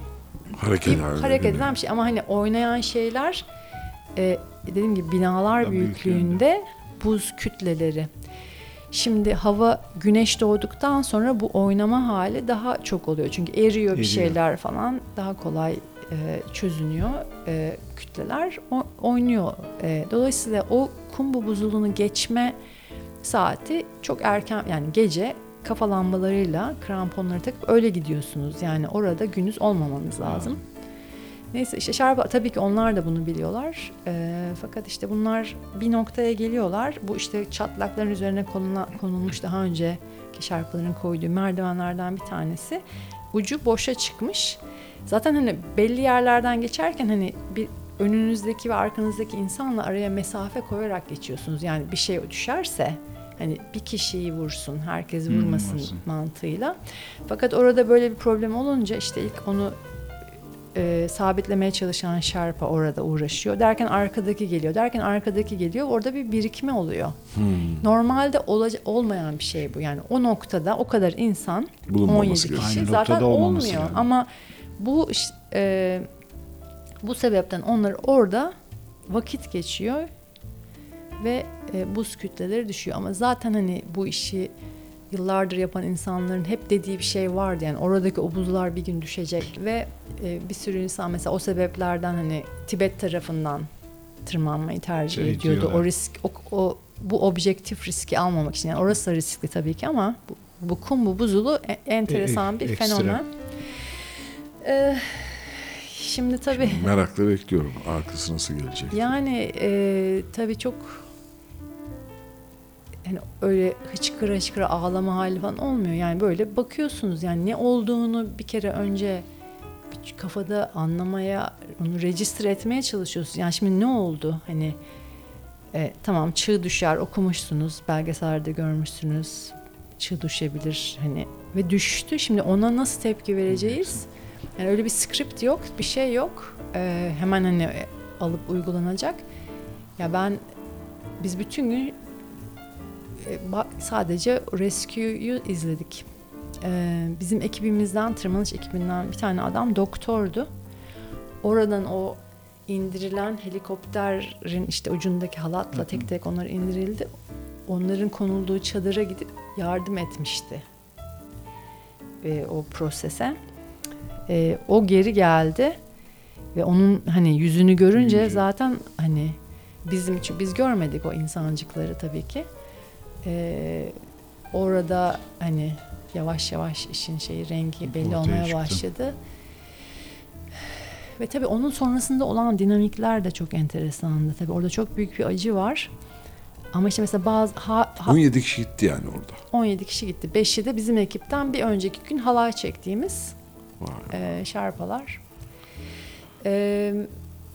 [SPEAKER 1] Hareket
[SPEAKER 3] bir hareket eden bir şey ama hani oynayan şeyler e, dediğim gibi binalar
[SPEAKER 2] Da
[SPEAKER 3] büyüklüğünde buz kütleleri. Şimdi hava güneş doğduktan sonra bu oynama hali daha çok oluyor. Çünkü eriyor bir
[SPEAKER 2] Eriyor.
[SPEAKER 3] şeyler falan daha kolay e, çözünüyor e, kütleler o, oynuyor. E, dolayısıyla o kumbu buzulunu geçme saati çok erken yani gece kafa lambalarıyla kramponları takıp öyle gidiyorsunuz. Yani orada günüz olmamanız lazım. Neyse işte şarpa tabii ki onlar da bunu biliyorlar. Ee, fakat işte bunlar bir noktaya geliyorlar. Bu işte çatlakların üzerine konula, konulmuş daha önceki şarpların koyduğu merdivenlerden bir tanesi. Ucu boşa çıkmış. Zaten hani belli yerlerden geçerken hani bir önünüzdeki ve arkanızdaki insanla araya mesafe koyarak geçiyorsunuz. Yani bir şey düşerse hani bir kişiyi vursun, herkes
[SPEAKER 2] Hmm,
[SPEAKER 3] vurmasın
[SPEAKER 2] vursun.
[SPEAKER 3] mantığıyla. Fakat orada böyle bir problem olunca işte ilk onu e, sabitlemeye çalışan Sherpa orada uğraşıyor. Derken arkadaki geliyor. Derken arkadaki geliyor. Orada bir birikme oluyor.
[SPEAKER 1] Hmm.
[SPEAKER 3] Normalde olaca- olmayan bir şey bu. Yani o noktada o kadar insan
[SPEAKER 1] Bulunmaması
[SPEAKER 3] 17
[SPEAKER 1] gerekiyor.
[SPEAKER 3] kişi
[SPEAKER 2] Aynı
[SPEAKER 3] zaten
[SPEAKER 2] noktada olmaması
[SPEAKER 3] olmuyor.
[SPEAKER 2] lazım.
[SPEAKER 3] Ama bu iş- e, bu sebepten onlar orada vakit geçiyor ve e, buz kütleleri düşüyor. Ama zaten hani bu işi yıllardır yapan insanların hep dediği bir şey vardı. Yani oradaki o buzlar bir gün düşecek ve e, bir sürü insan mesela o sebeplerden hani Tibet tarafından tırmanmayı tercih
[SPEAKER 2] Şey
[SPEAKER 3] ediyordu.
[SPEAKER 2] diyorlar.
[SPEAKER 3] O risk o, o bu objektif riski almamak için. Yani orası da riskli tabii ki ama bu, bu kum bu buzulu e- enteresan
[SPEAKER 2] E-
[SPEAKER 3] bir
[SPEAKER 2] ekstra.
[SPEAKER 3] fenomen. Ee, şimdi tabii
[SPEAKER 1] Merakla bekliyorum. Arkası nasıl gelecek?
[SPEAKER 3] yani e, tabii çok yani öyle hıçkıra hıçkıra ağlama hali falan olmuyor. Yani böyle bakıyorsunuz yani ne olduğunu bir kere önce kafada anlamaya, onu register etmeye çalışıyorsunuz. Yani şimdi ne oldu? Hani e, tamam çığ düşer okumuşsunuz, belgesellerde görmüşsünüz. Çığ düşebilir hani ve düştü. Şimdi ona nasıl tepki vereceğiz? Yani öyle bir script yok, bir şey yok. E, hemen hani e, alıp uygulanacak. Ya ben biz bütün gün sadece Rescue'yu izledik. E, bizim ekibimizden, tırmanış ekibinden bir tane adam doktordu. Oradan o indirilen helikopterin işte ucundaki halatla tek tek onlar indirildi. Onların konulduğu çadıra gidip yardım etmişti. E, o prosese. E, o geri geldi ve onun hani yüzünü görünce
[SPEAKER 2] Görünce.
[SPEAKER 3] zaten hani bizim için biz görmedik o insancıkları tabii ki. E, orada hani yavaş yavaş işin şeyi rengi belli
[SPEAKER 2] Ortaya
[SPEAKER 3] olmaya
[SPEAKER 2] çıktı.
[SPEAKER 3] başladı. Ve tabii onun sonrasında olan dinamikler de çok enteresandı. Tabii orada çok büyük bir acı var. Ama işte mesela bazı ha, ha-
[SPEAKER 1] 17 kişi gitti yani orada.
[SPEAKER 3] 17 kişi gitti. 5'i de bizim ekipten bir önceki gün halay çektiğimiz
[SPEAKER 1] Vay.
[SPEAKER 3] e, şarpalar. E,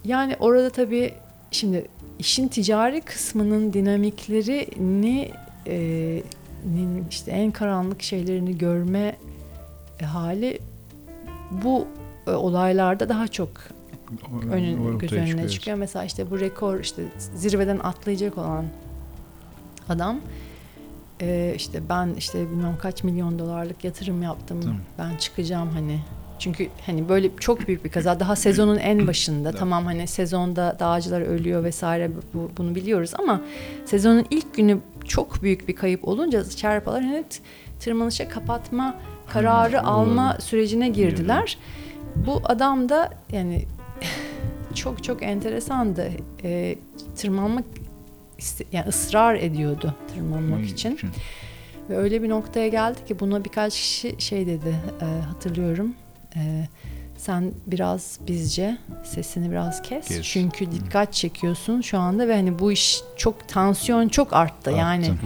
[SPEAKER 3] yani orada tabii şimdi işin ticari kısmının dinamiklerini e, işte en karanlık şeylerini görme e, hali bu e, olaylarda daha çok önün göz önüne
[SPEAKER 2] çıkıyor.
[SPEAKER 3] çıkıyor. Mesela işte bu rekor işte zirveden atlayacak olan adam e, işte ben işte bilmem kaç milyon dolarlık yatırım yaptım.
[SPEAKER 2] Tamam.
[SPEAKER 3] Ben çıkacağım hani. Çünkü hani böyle çok büyük bir kaza. Daha sezonun en başında. Tamam hani sezonda dağcılar ölüyor vesaire bu, bunu biliyoruz ama sezonun ilk günü çok büyük bir kayıp olunca Şerpalar hani t- tırmanışa kapatma kararı
[SPEAKER 2] Hmm,
[SPEAKER 3] alma
[SPEAKER 2] olabilir.
[SPEAKER 3] sürecine girdiler. Bu adam da yani çok çok enteresandı. Ee, tırmanmak yani ısrar ediyordu tırmanmak için.
[SPEAKER 2] için.
[SPEAKER 3] Ve öyle bir noktaya geldi ki buna birkaç kişi şey dedi e, hatırlıyorum. E, sen biraz bizce sesini biraz kes.
[SPEAKER 2] Kes.
[SPEAKER 3] Çünkü dikkat çekiyorsun şu anda ve hani bu iş çok tansiyon çok arttı yani.
[SPEAKER 2] Arttı.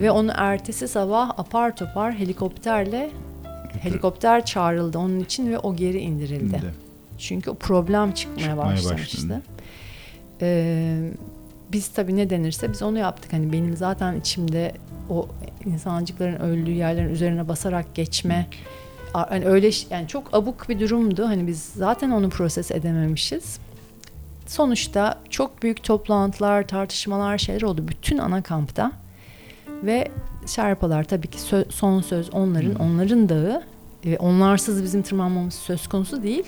[SPEAKER 3] Ve onu ertesi sabah apar topar helikopterle helikopter çağrıldı onun için ve o geri indirildi.
[SPEAKER 2] De.
[SPEAKER 3] Çünkü o problem çıkmaya,
[SPEAKER 2] Çıkmaya
[SPEAKER 3] başlamıştı. Ee, biz tabii ne denirse biz onu yaptık. Hani benim zaten içimde o insancıkların öldüğü yerlerin üzerine basarak geçme a- hani öyle yani çok abuk bir durumdu. Hani biz zaten onu proses edememişiz. Sonuçta çok büyük toplantılar, tartışmalar şeyler oldu bütün ana kampta. Ve Şerpalar tabii ki sö- son söz onların,
[SPEAKER 2] Hı.
[SPEAKER 3] onların dağı. Ve onlarsız bizim tırmanmamız söz konusu değil.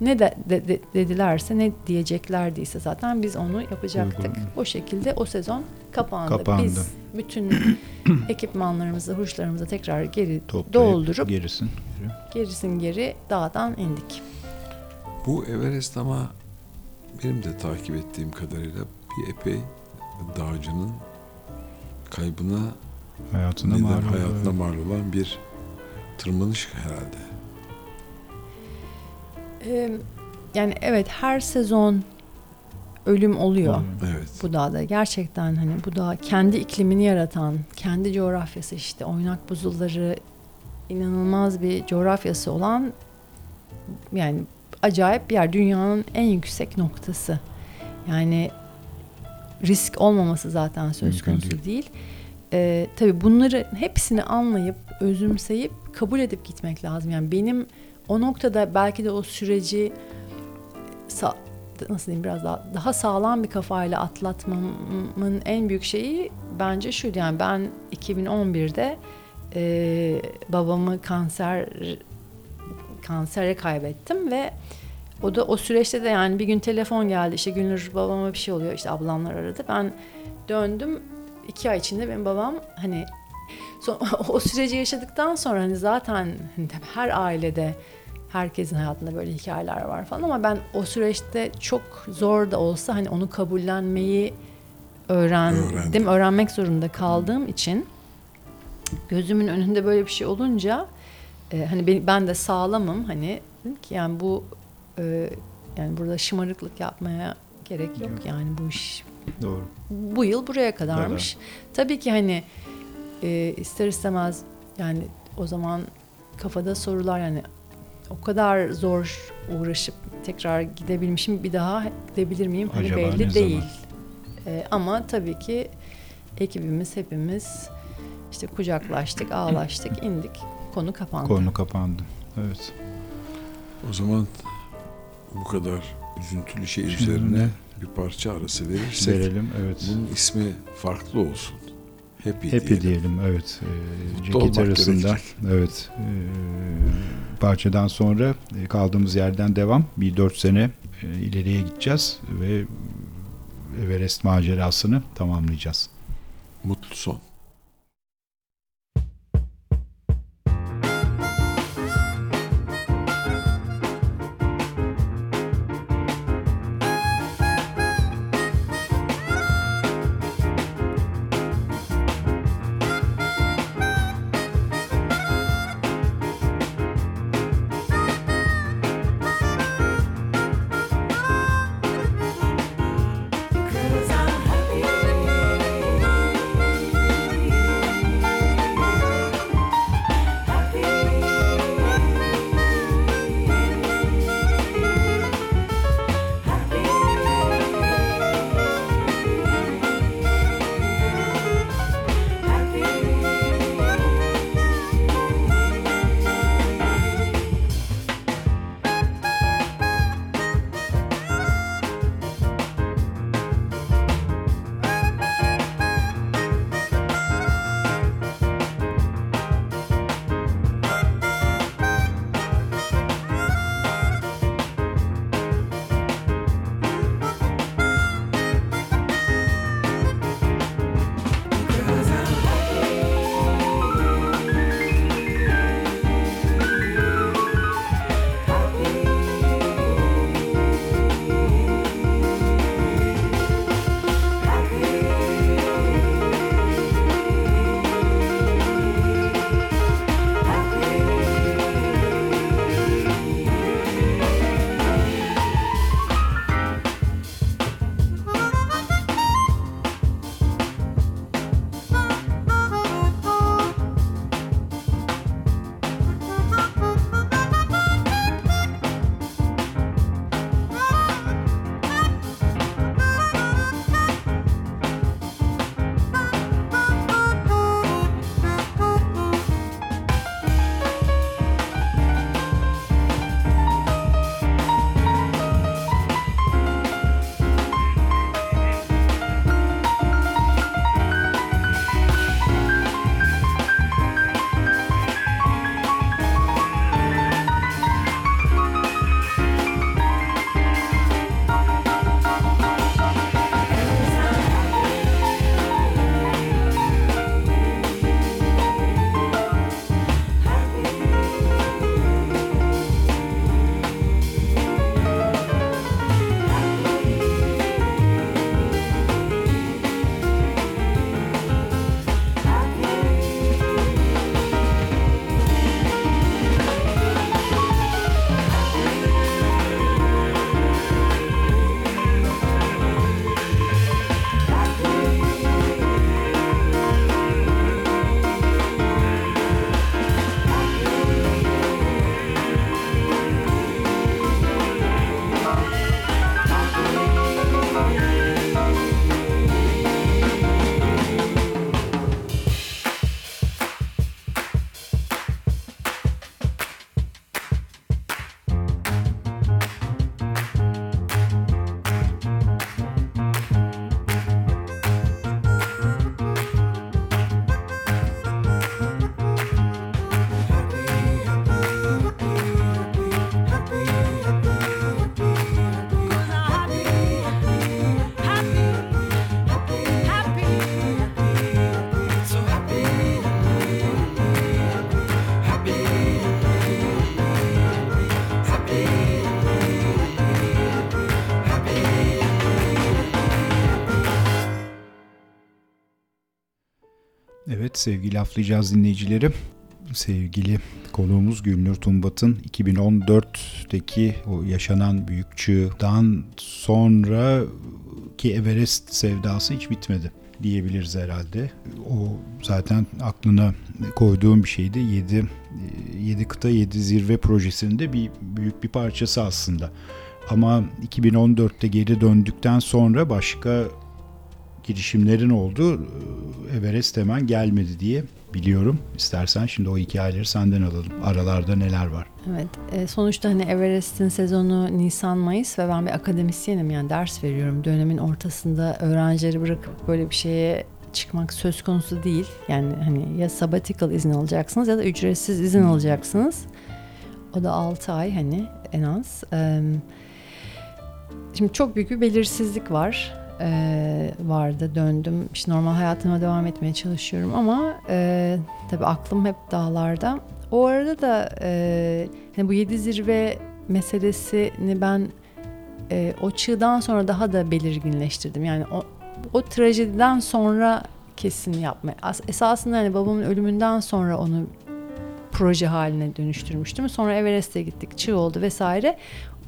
[SPEAKER 3] Ne de, de- de- dedilerse, ne diyeceklerdiyse zaten biz onu yapacaktık.
[SPEAKER 2] Uygun.
[SPEAKER 3] O şekilde o sezon kapandı.
[SPEAKER 2] Kapandı.
[SPEAKER 3] Biz bütün ekipmanlarımızı, hurçlarımızı tekrar geri
[SPEAKER 2] Toplayıp
[SPEAKER 3] doldurup
[SPEAKER 2] gerisin.
[SPEAKER 3] gerisin geri dağdan indik.
[SPEAKER 1] Bu Everest ama benim de takip ettiğim kadarıyla bir epey dağcının kaybına
[SPEAKER 2] Hayatına
[SPEAKER 1] neden
[SPEAKER 2] mal
[SPEAKER 1] hayatına mal olan bir tırmanış herhalde.
[SPEAKER 3] Ee, yani evet her sezon ölüm oluyor.
[SPEAKER 1] Evet.
[SPEAKER 3] bu dağda gerçekten hani bu dağ kendi iklimini yaratan, kendi coğrafyası işte oynak buzulları inanılmaz bir coğrafyası olan yani acayip bir yer. Dünyanın en yüksek noktası. Yani risk olmaması zaten söz konusu
[SPEAKER 2] değil.
[SPEAKER 3] değil. Ee, tabii bunları hepsini anlayıp, özümseyip, kabul edip gitmek lazım. Yani benim o noktada belki de o süreci nasıl diyeyim biraz daha daha sağlam bir kafayla atlatmamın en büyük şeyi bence şuydu. Yani ben 2011'de e, babamı kanser kansere kaybettim ve o da o süreçte de yani bir gün telefon geldi işte Gülnur babama bir şey oluyor işte ablamlar aradı ben döndüm iki ay içinde benim babam hani son, o süreci yaşadıktan sonra hani zaten hani her ailede herkesin hayatında böyle hikayeler var falan ama ben o süreçte çok zor da olsa hani onu kabullenmeyi öğrendim,
[SPEAKER 1] Öğrendim.
[SPEAKER 3] öğrenmek zorunda kaldığım için gözümün önünde böyle bir şey olunca e, hani ben, de sağlamım hani ki yani bu e, yani burada şımarıklık yapmaya gerek yok yani bu iş
[SPEAKER 2] Doğru.
[SPEAKER 3] bu yıl buraya kadarmış. Tabii ki hani e, ister istemez yani o zaman kafada sorular yani o kadar zor uğraşıp tekrar gidebilmişim bir daha gidebilir miyim hani
[SPEAKER 2] Acaba ne
[SPEAKER 3] belli değil.
[SPEAKER 2] zaman?
[SPEAKER 3] E, ama tabii ki ekibimiz hepimiz işte kucaklaştık, ağlaştık, indik. Konu kapandı.
[SPEAKER 2] Konu kapandı. Evet.
[SPEAKER 1] O zaman bu kadar üzüntülü şey üzerine bir parça arası verirsek
[SPEAKER 2] Verelim. Evet.
[SPEAKER 1] bunun ismi farklı olsun. Happy,
[SPEAKER 2] Happy
[SPEAKER 1] diyelim.
[SPEAKER 2] diyelim. Evet. Ee, ceket arasında. Evet. Ee, parçadan sonra e, kaldığımız yerden devam. Bir dört sene e, ileriye gideceğiz ve Everest macerasını tamamlayacağız.
[SPEAKER 1] Mutlu son.
[SPEAKER 2] Sevgili laflayacağız dinleyicileri. Sevgili konuğumuz Gülnur Tumbat'ın 2014'teki o yaşanan büyük çığdan sonra ki Everest sevdası hiç bitmedi diyebiliriz herhalde. O zaten aklına koyduğum bir şeydi. 7 7 kıta 7 zirve projesinde bir büyük bir parçası aslında. Ama 2014'te geri döndükten sonra başka girişimlerin oldu. Everest hemen gelmedi diye biliyorum. İstersen şimdi o hikayeleri senden alalım. Aralarda neler var?
[SPEAKER 3] Evet. E, sonuçta hani Everest'in sezonu Nisan-Mayıs ve ben bir akademisyenim yani ders veriyorum. Dönemin ortasında öğrencileri bırakıp böyle bir şeye çıkmak söz konusu değil. Yani hani ya sabbatical izin alacaksınız ya da ücretsiz izin alacaksınız. O da 6 ay hani en az. Şimdi çok büyük bir belirsizlik var. Ee, vardı döndüm. İşte normal hayatıma devam etmeye çalışıyorum ama e, tabii aklım hep dağlarda. O arada da e, hani bu yedi zirve meselesini ben e, o çığdan sonra daha da belirginleştirdim. Yani o, o trajediden sonra kesin yapmaya. As, esasında hani babamın ölümünden sonra onu proje haline dönüştürmüştüm. Sonra Everest'e gittik, çığ oldu vesaire.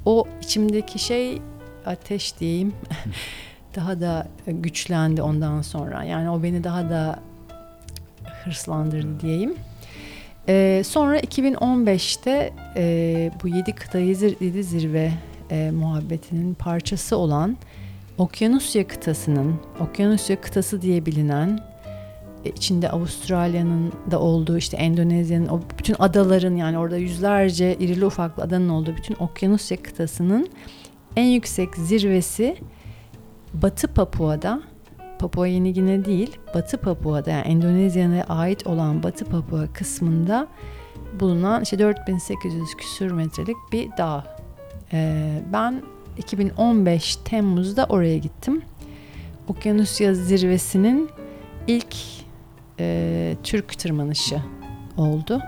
[SPEAKER 3] O içimdeki şey ateş diyeyim daha da güçlendi ondan sonra. Yani o beni daha da hırslandırdı diyeyim. Ee, sonra 2015'te e, bu yedi kıta yedi zirve e, muhabbetinin parçası olan Okyanusya kıtasının, Okyanusya kıtası diye bilinen e, içinde Avustralya'nın da olduğu işte Endonezya'nın o bütün adaların yani orada yüzlerce irili ufaklı adanın olduğu bütün Okyanusya kıtasının en yüksek zirvesi Batı Papua'da Papua Yeni Gine değil, Batı Papua'da yani Endonezya'ya ait olan Batı Papua kısmında bulunan işte 4800 küsür metrelik bir dağ. Ee, ben 2015 Temmuz'da oraya gittim. Okyanusya zirvesinin ilk e, Türk tırmanışı oldu.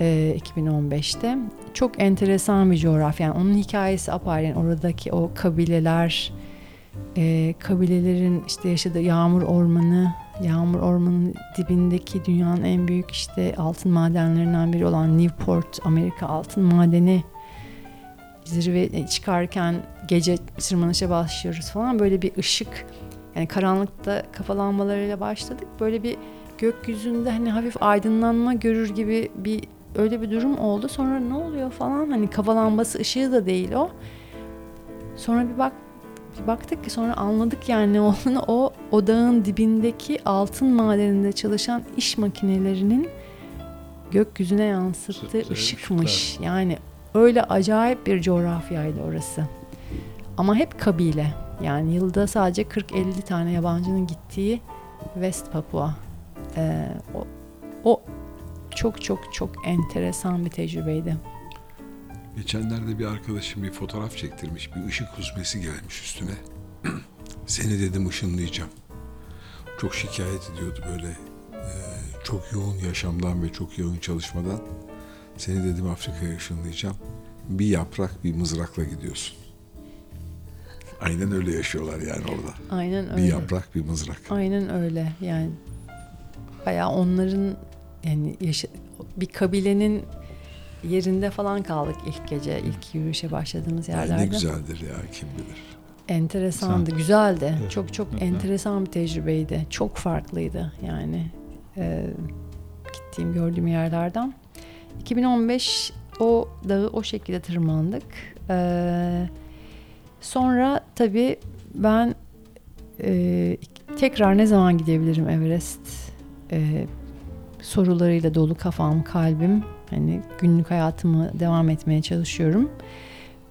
[SPEAKER 3] E, 2015'te. Çok enteresan bir coğrafya. Yani onun hikayesi apayrı. Yani oradaki o kabileler, e, kabilelerin işte yaşadığı yağmur ormanı, yağmur ormanının dibindeki dünyanın en büyük işte altın madenlerinden biri olan Newport Amerika altın madeni zirve çıkarken gece tırmanışa başlıyoruz falan. Böyle bir ışık yani karanlıkta kafalanmalarıyla başladık. Böyle bir gökyüzünde hani hafif aydınlanma görür gibi bir öyle bir durum oldu. Sonra ne oluyor falan? Hani kafalanması ışığı da değil o. Sonra bir bak bir baktık ki sonra anladık yani ne olduğunu o odağın dibindeki altın madeninde çalışan iş makinelerinin gökyüzüne yansıttığı
[SPEAKER 1] Sırtları
[SPEAKER 3] ışıkmış.
[SPEAKER 1] ışıklar.
[SPEAKER 3] Yani öyle acayip bir coğrafyaydı orası. Ama hep kabile. Yani yılda sadece 40-50 tane yabancının gittiği West Papua. Ee, o, o çok çok çok enteresan bir tecrübeydi.
[SPEAKER 1] Geçenlerde bir arkadaşım bir fotoğraf çektirmiş. Bir ışık huzmesi gelmiş üstüne. Seni dedim ışınlayacağım. Çok şikayet ediyordu böyle. e, çok yoğun yaşamdan ve çok yoğun çalışmadan. Seni dedim Afrika'ya ışınlayacağım. Bir yaprak bir mızrakla gidiyorsun. Aynen öyle yaşıyorlar yani orada.
[SPEAKER 3] Aynen
[SPEAKER 1] Bir
[SPEAKER 3] öyle.
[SPEAKER 1] yaprak bir mızrak.
[SPEAKER 3] Aynen öyle. Yani bayağı onların yani yaşa- bir kabilenin yerinde falan kaldık ilk gece, ilk yürüyüşe başladığımız
[SPEAKER 1] Yani
[SPEAKER 3] yerlerde.
[SPEAKER 1] ne güzeldir ya kim bilir.
[SPEAKER 3] Enteresandı,
[SPEAKER 2] Güzel.
[SPEAKER 3] güzeldi.
[SPEAKER 2] Evet.
[SPEAKER 3] Çok çok
[SPEAKER 2] hı.
[SPEAKER 3] enteresan bir tecrübeydi. Çok farklıydı yani e, gittiğim, gördüğüm yerlerden. 2015 o dağı o şekilde tırmandık. E, sonra tabii ben e, tekrar ne zaman gidebilirim Everest e, sorularıyla dolu kafam, kalbim. Hani günlük hayatımı devam etmeye çalışıyorum.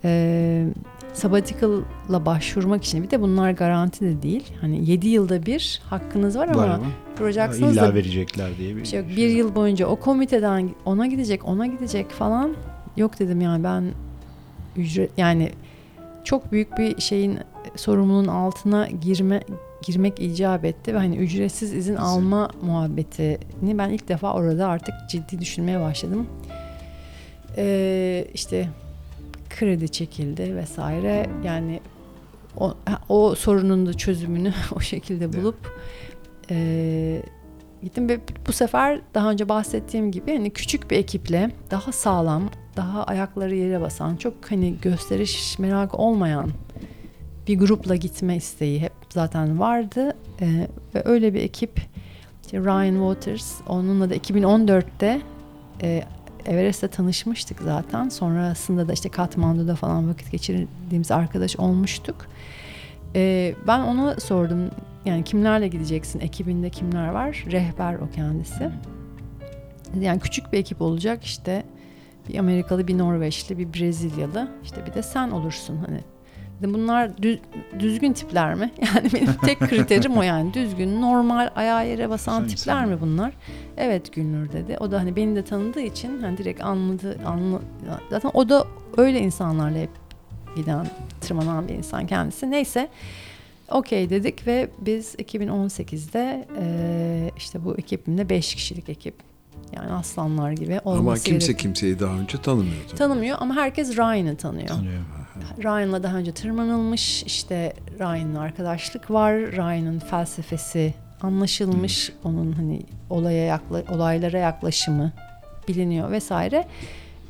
[SPEAKER 3] E, sabbatical'la başvurmak için bir de bunlar garanti de değil. Hani 7 yılda bir hakkınız var ama
[SPEAKER 2] Var ama
[SPEAKER 3] duracaksınız
[SPEAKER 2] illa
[SPEAKER 3] da
[SPEAKER 2] verecekler diye bir
[SPEAKER 3] şey yok. Bir yıl boyunca o komiteden ona gidecek, ona gidecek falan. Yok dedim yani ben ücret yani çok büyük bir şeyin sorumluluğun altına girme girmek icap etti ve hani ücretsiz izin
[SPEAKER 1] İzin.
[SPEAKER 3] alma muhabbetini ben ilk defa orada artık ciddi düşünmeye başladım. Ee, işte kredi çekildi vesaire yani o, o sorunun da çözümünü o şekilde bulup e, gittim ve bu sefer daha önce bahsettiğim gibi hani küçük bir ekiple daha sağlam, daha ayakları yere basan, çok hani gösteriş merak olmayan bir grupla gitme isteği hep zaten vardı. Ee, ve öyle bir ekip işte Ryan Waters onunla da 2014'te e, Everest'te tanışmıştık zaten. Sonrasında da işte Katmandu'da falan vakit geçirdiğimiz arkadaş olmuştuk. Ee, ben ona sordum yani kimlerle gideceksin? Ekibinde kimler var? Rehber o kendisi. Yani küçük bir ekip olacak işte bir Amerikalı, bir Norveçli, bir Brezilyalı işte bir de sen olursun hani. Bunlar düz- düzgün tipler mi? Yani benim tek kriterim o yani düzgün, normal, ayağa yere basan
[SPEAKER 2] Sen
[SPEAKER 3] tipler
[SPEAKER 2] insan.
[SPEAKER 3] mi bunlar? Evet Gülnur dedi. O da hani beni de tanıdığı için hani direkt anladı, anla, zaten o da öyle insanlarla hep giden, tırmanan bir insan kendisi. Neyse okey dedik ve biz 2018'de eee, işte bu ekibimde 5 kişilik ekip. Yani aslanlar gibi olması
[SPEAKER 1] Ama kimse
[SPEAKER 3] gerek-
[SPEAKER 1] kimseyi daha önce tanımıyordu.
[SPEAKER 3] tanımıyor ama herkes Ryan'ı tanıyor.
[SPEAKER 2] Tanıyor.
[SPEAKER 3] Ryan'la daha önce tırmanılmış işte Ryan'la arkadaşlık var. Ryan'ın felsefesi anlaşılmış. Onun hani olaya yakla, olaylara yaklaşımı biliniyor vesaire.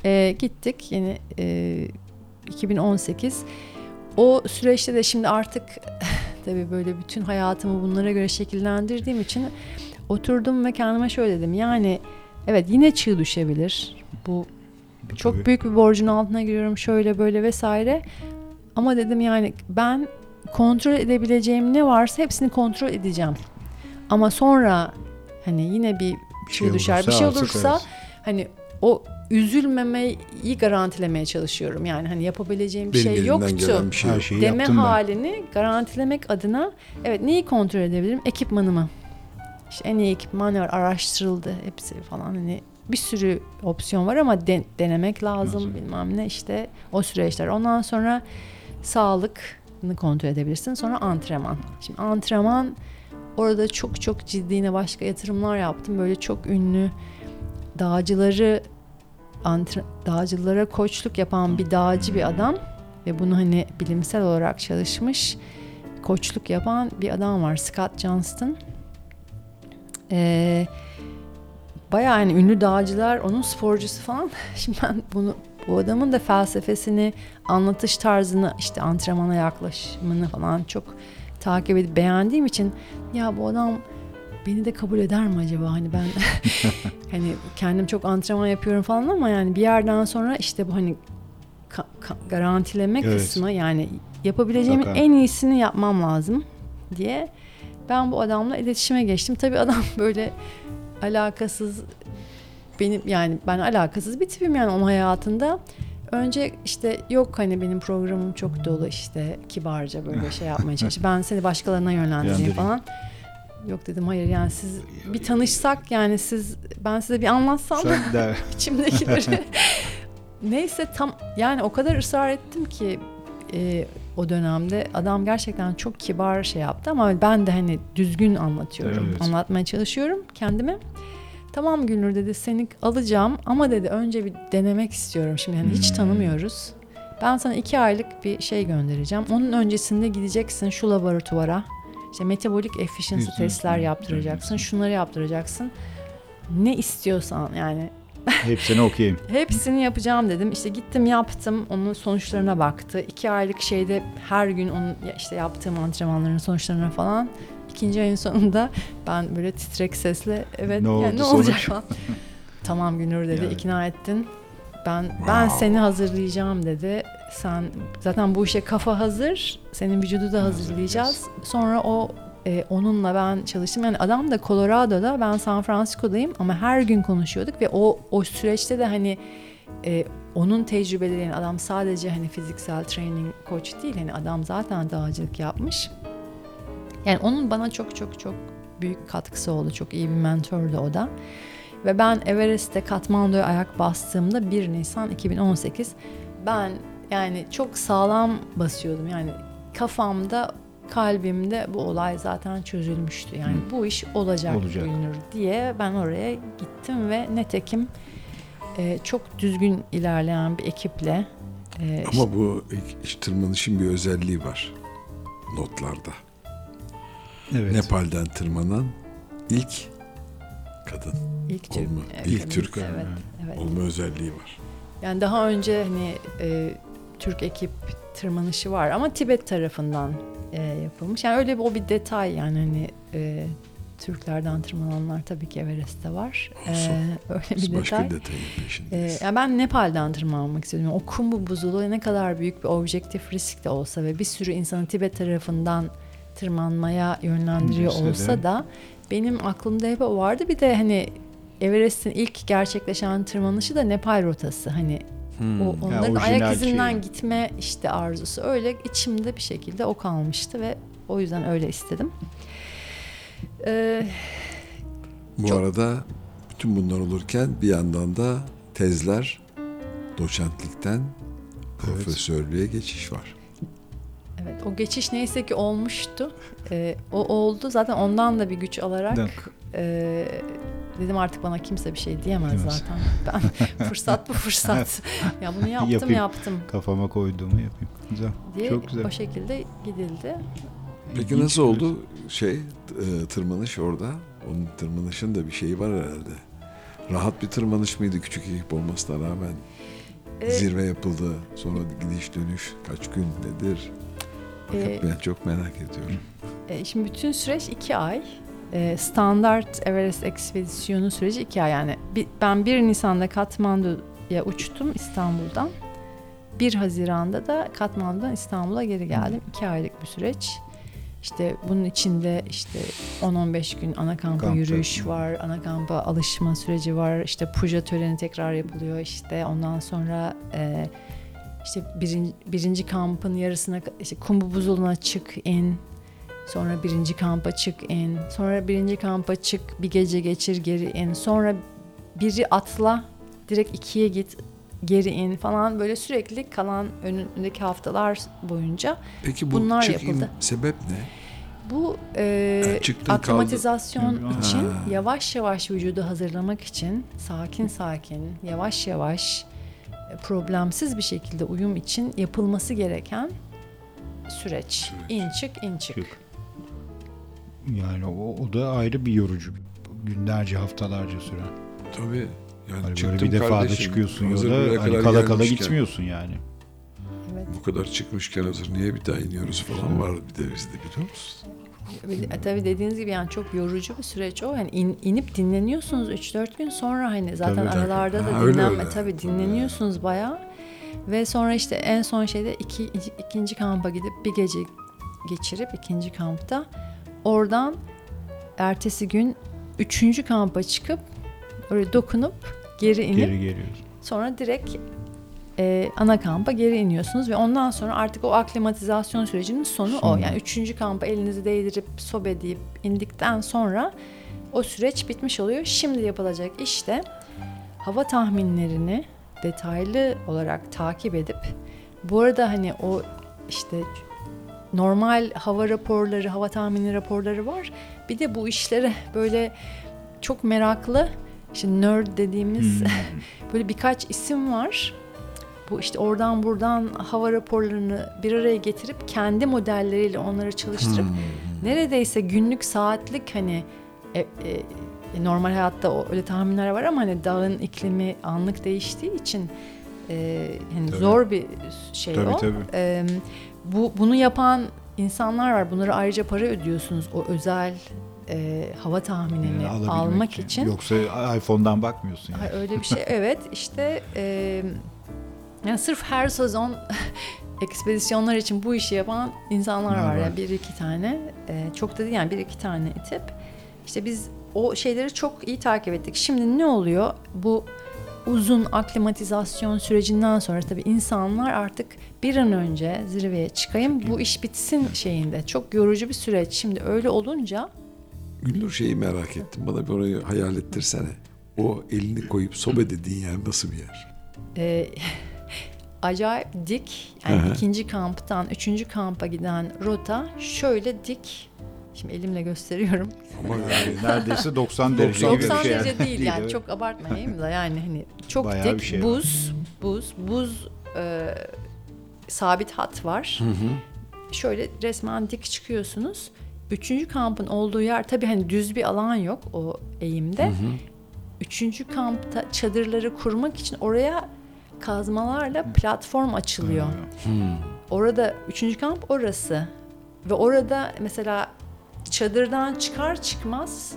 [SPEAKER 3] Ee, gittik yine e, 2018. O süreçte de şimdi artık tabii böyle bütün hayatımı bunlara göre şekillendirdiğim için oturdum ve kendime şöyle dedim. Yani evet yine çığ düşebilir. Bu çok
[SPEAKER 2] Tabii.
[SPEAKER 3] büyük bir borcun altına giriyorum şöyle böyle vesaire. Ama dedim yani ben kontrol edebileceğim ne varsa hepsini kontrol edeceğim. Ama sonra hani yine bir
[SPEAKER 2] Bir
[SPEAKER 3] şey düşer, bir şey olursa hani o üzülmemeyi garantilemeye çalışıyorum. Yani hani yapabileceğim bir
[SPEAKER 1] Benim
[SPEAKER 3] şey yoktu
[SPEAKER 1] bir şey
[SPEAKER 3] deme
[SPEAKER 2] yaptım ben.
[SPEAKER 3] halini garantilemek adına evet neyi kontrol edebilirim? Ekipmanımı. İşte en iyi ekipman var? Araştırıldı hepsi falan hani bir sürü opsiyon var ama de- denemek lazım
[SPEAKER 2] Lazım.
[SPEAKER 3] bilmem ne işte o süreçler. Ondan sonra sağlıkını kontrol edebilirsin. Sonra antrenman. Şimdi antrenman orada çok çok ciddi yine başka yatırımlar yaptım. Böyle çok ünlü dağcıları antre- dağcılara koçluk yapan bir dağcı bir adam ve bunu hani bilimsel olarak çalışmış koçluk yapan bir adam var Scott Johnston. Ee, bayağı yani ünlü dağcılar onun sporcusu falan. Şimdi ben bunu bu adamın da felsefesini, anlatış tarzını, işte antrenmana yaklaşımını falan çok takip edip beğendiğim için ya bu adam beni de kabul eder mi acaba hani ben hani kendim çok antrenman yapıyorum falan ama yani bir yerden sonra işte bu hani ka- ka- garantileme
[SPEAKER 2] Evet.
[SPEAKER 3] kısmı yani yapabileceğimin
[SPEAKER 2] Mutlaka.
[SPEAKER 3] en iyisini yapmam lazım diye ben bu adamla iletişime geçtim. Tabii adam böyle alakasız benim yani ben alakasız bir tipim yani onun hayatında. Önce işte yok hani benim programım çok dolu işte kibarca böyle şey yapmaya çalışıyor. Ben seni başkalarına yönlendireyim falan. Yok dedim hayır yani siz bir tanışsak yani siz ben size bir anlatsam içimdekileri. Neyse tam yani o kadar ısrar ettim ki e, o dönemde adam gerçekten çok kibar şey yaptı ama ben de hani düzgün anlatıyorum.
[SPEAKER 2] Evet.
[SPEAKER 3] Anlatmaya çalışıyorum kendime. Tamam Gülnur dedi seni alacağım ama dedi önce bir denemek istiyorum. Şimdi hani hiç
[SPEAKER 2] Hmm.
[SPEAKER 3] tanımıyoruz. Ben sana iki aylık bir şey göndereceğim. Onun öncesinde gideceksin şu laboratuvara. İşte metabolik efficiency testler yaptıracaksın. Şunları yaptıracaksın. Ne istiyorsan yani
[SPEAKER 2] hepsine okeyim.
[SPEAKER 3] Hepsini yapacağım dedim. İşte gittim yaptım. Onun sonuçlarına baktı. İki aylık şeyde her gün onun işte yaptığım antrenmanların sonuçlarına falan. İkinci ayın sonunda ben böyle titrek sesle evet
[SPEAKER 2] Ne
[SPEAKER 3] yani
[SPEAKER 2] oldu
[SPEAKER 3] ne olacak falan. tamam Günür dedi
[SPEAKER 2] Yani.
[SPEAKER 3] ikna ettin. Ben ben
[SPEAKER 1] Wow.
[SPEAKER 3] seni hazırlayacağım dedi. Sen zaten bu işe kafa hazır. Senin vücudu da hazırlayacağız. Sonra o e, onunla ben çalıştım. Yani adam da Colorado'da, ben San Francisco'dayım ama her gün konuşuyorduk ve o o süreçte de hani e, onun tecrübeleri yani adam sadece hani fiziksel training koç değil hani adam zaten dağcılık yapmış. Yani onun bana çok çok çok büyük katkısı oldu. Çok iyi bir mentordu o da. Ve ben Everest'te Katmandu'ya ayak bastığımda 1 Nisan 2018 ben yani çok sağlam basıyordum. Yani kafamda kalbimde bu olay zaten çözülmüştü. Yani bu iş olacak,
[SPEAKER 2] Olacak.
[SPEAKER 3] Gülnur diye ben oraya gittim ve netekim e, çok düzgün ilerleyen bir ekiple e, işte-
[SPEAKER 1] Ama bu işte tırmanışın bir özelliği var notlarda.
[SPEAKER 2] Evet.
[SPEAKER 1] Nepal'den tırmanan ilk kadın
[SPEAKER 3] İlk Türk.
[SPEAKER 1] Olma.
[SPEAKER 3] evet,
[SPEAKER 1] İlk Türk.
[SPEAKER 3] Evet, evet.
[SPEAKER 1] olma özelliği var.
[SPEAKER 3] Yani daha önce hani e, Türk ekip tırmanışı var ama Tibet tarafından e, yapılmış. Yani öyle bir o bir detay yani hani e, Türklerden tırmananlar tabii ki Everest'te var.
[SPEAKER 1] Olsun.
[SPEAKER 3] E, öyle bir
[SPEAKER 1] başka
[SPEAKER 3] detay.
[SPEAKER 1] detayın peşindeyiz.
[SPEAKER 3] yani ben Nepal'den tırmanmak istedim. O kum buzulu ne kadar büyük bir objektif risk de olsa ve bir sürü insanı Tibet tarafından tırmanmaya yönlendiriyor
[SPEAKER 2] Bilirse de.
[SPEAKER 3] olsa da benim aklımda hep o vardı. Bir de hani Everest'in ilk gerçekleşen tırmanışı da Nepal rotası. Hani
[SPEAKER 1] Hmm.
[SPEAKER 3] o onların
[SPEAKER 2] orijinal
[SPEAKER 3] ayak izinden
[SPEAKER 2] şeyi.
[SPEAKER 3] gitme işte arzusu öyle içimde bir şekilde o kalmıştı ve o yüzden öyle istedim. Ee,
[SPEAKER 4] Bu
[SPEAKER 3] Çok-
[SPEAKER 4] arada bütün bunlar olurken bir yandan da tezler doçentlikten profesörlüğe geçiş var.
[SPEAKER 3] evet o geçiş neyse ki olmuştu. Ee, o oldu zaten ondan da bir güç alarak
[SPEAKER 2] Dak.
[SPEAKER 3] E, dedim artık bana kimse bir şey diyemez
[SPEAKER 2] Diyemez.
[SPEAKER 3] zaten. Ben fırsat bu fırsat. ya bunu yaptım
[SPEAKER 2] Yapayım.
[SPEAKER 3] yaptım
[SPEAKER 2] Kafama koyduğumu yapayım. Güzel.
[SPEAKER 3] diye
[SPEAKER 2] Çok güzel.
[SPEAKER 3] o şekilde gidildi.
[SPEAKER 4] Peki
[SPEAKER 2] İlginç
[SPEAKER 4] nasıl oldu şey e, tırmanış orada? Onun tırmanışın da bir şeyi var herhalde. Rahat bir tırmanış mıydı küçük ekip olmasına rağmen?
[SPEAKER 3] Ee,
[SPEAKER 4] Zirve yapıldı. Sonra gidiş dönüş kaç gün nedir? Fakat
[SPEAKER 3] Ee,
[SPEAKER 4] ben çok merak ediyorum.
[SPEAKER 3] E, şimdi bütün süreç iki ay. E, standart Everest ekspedisyonu süreci iki ay. Yani ben 1 Nisan'da Katmandu'ya uçtum İstanbul'dan. 1 Haziran'da da Katmandu'dan İstanbul'a geri geldim. İki aylık bir süreç. İşte bunun içinde işte 10-15 gün ana kampa
[SPEAKER 2] Kampta.
[SPEAKER 3] yürüyüş var, ana kampa alışma süreci var. İşte puja töreni tekrar yapılıyor işte. Ondan sonra e, işte birinci, birinci kampın yarısına işte Kumbu Buzulu'na çık in. Sonra birinci kampa çık in. Sonra birinci kampa çık bir gece geçir geri in. Sonra biri atla direkt ikiye git geri in falan böyle sürekli kalan önündeki haftalar boyunca
[SPEAKER 4] Peki bu
[SPEAKER 3] bunlar
[SPEAKER 4] çık in
[SPEAKER 3] yapıldı.
[SPEAKER 4] sebep ne?
[SPEAKER 3] bu e,
[SPEAKER 4] Yani çıktın,
[SPEAKER 3] aklimatizasyon
[SPEAKER 2] kaldın.
[SPEAKER 3] için
[SPEAKER 4] Ha.
[SPEAKER 3] yavaş yavaş vücudu hazırlamak için sakin sakin yavaş yavaş e, problemsiz bir şekilde uyum için yapılması gereken süreç. İn çık in çık.
[SPEAKER 2] Çık. Yani o, o da ayrı bir yorucu. Günlerce, haftalarca süren.
[SPEAKER 4] Tabii. Yani
[SPEAKER 2] Hani
[SPEAKER 4] çıktım
[SPEAKER 2] böyle bir defa da çıkıyorsun yola. Hani kala kala gitmiyorsun yani.
[SPEAKER 3] Evet.
[SPEAKER 4] Bu kadar çıkmışken hazır niye bir daha iniyoruz falan var bir de bizde biliyor musun?
[SPEAKER 3] E, Tabii dediğiniz gibi yani çok yorucu bir süreç o. Yani in- inip dinleniyorsunuz 3-4 gün sonra hani zaten
[SPEAKER 2] Tabii, tabii.
[SPEAKER 3] aralarda da
[SPEAKER 4] Ha,
[SPEAKER 3] dinlenme
[SPEAKER 4] öyle.
[SPEAKER 3] tabii dinleniyorsunuz bayağı. Ve sonra işte en son şeyde iki, ikinci kampa gidip bir gece geçirip ikinci kampta oradan ertesi gün üçüncü kampa çıkıp oraya dokunup geri inip
[SPEAKER 2] Geri geliyorsun.
[SPEAKER 3] Sonra direkt e, ana kampa geri iniyorsunuz ve ondan sonra artık o aklimatizasyon sürecinin sonu o.
[SPEAKER 2] Sonu.
[SPEAKER 3] Yani üçüncü kampa elinizi değdirip sobe deyip indikten sonra o süreç bitmiş oluyor. Şimdi yapılacak iş de hava tahminlerini detaylı olarak takip edip bu arada hani o işte normal hava raporları, hava tahmini raporları var. Bir de bu işlere böyle çok meraklı işte nerd dediğimiz
[SPEAKER 2] Hmm.
[SPEAKER 3] böyle birkaç isim var. Bu işte oradan buradan hava raporlarını bir araya getirip kendi modelleriyle onları çalıştırıp
[SPEAKER 4] Hmm.
[SPEAKER 3] neredeyse günlük saatlik hani e, e, normal hayatta o öyle tahminler var ama hani dağın iklimi anlık değiştiği için e, hani
[SPEAKER 2] Tabii.
[SPEAKER 3] zor bir şey
[SPEAKER 2] Tabii,
[SPEAKER 3] o.
[SPEAKER 2] tabii.
[SPEAKER 3] E, bu bunu yapan insanlar var. Bunlara ayrıca para ödüyorsunuz o özel e, hava tahminini
[SPEAKER 2] Yani
[SPEAKER 3] almak için.
[SPEAKER 2] Yoksa iPhone'dan bakmıyorsun yani.
[SPEAKER 3] Öyle bir şey evet işte e, yani sırf her sezon ekspedisyonlar için bu işi yapan insanlar
[SPEAKER 2] Var,
[SPEAKER 3] var,
[SPEAKER 2] var.
[SPEAKER 3] yani bir iki tane E, çok da değil yani bir iki tane tip işte biz o şeyleri çok iyi takip ettik şimdi ne oluyor bu uzun aklimatizasyon sürecinden sonra tabii insanlar artık bir an önce zirveye çıkayım bu iş bitsin şeyinde çok yorucu bir süreç şimdi öyle olunca
[SPEAKER 4] Güllür şeyi merak ettim. Bana bir orayı hayal ettirsene. O elini koyup sobe dediğin yer nasıl bir yer?
[SPEAKER 3] e, acayip dik. Yani
[SPEAKER 4] hı.
[SPEAKER 3] ikinci kamptan üçüncü kampa giden rota şöyle dik. Şimdi elimle gösteriyorum.
[SPEAKER 4] Ama
[SPEAKER 2] Yani neredeyse 90 derece gibi
[SPEAKER 3] 90
[SPEAKER 2] bir şey.
[SPEAKER 3] derece değil yani çok abartmayayım da yani hani çok
[SPEAKER 2] Bayağı
[SPEAKER 3] dik
[SPEAKER 2] şey
[SPEAKER 3] buz buz buz e, sabit hat var. Şöyle resmen dik çıkıyorsunuz. üçüncü kampın olduğu yer tabii hani düz bir alan yok o eğimde. Üçüncü kampta çadırları kurmak için oraya kazmalarla platform açılıyor. Orada üçüncü kamp orası. Ve orada mesela çadırdan çıkar çıkmaz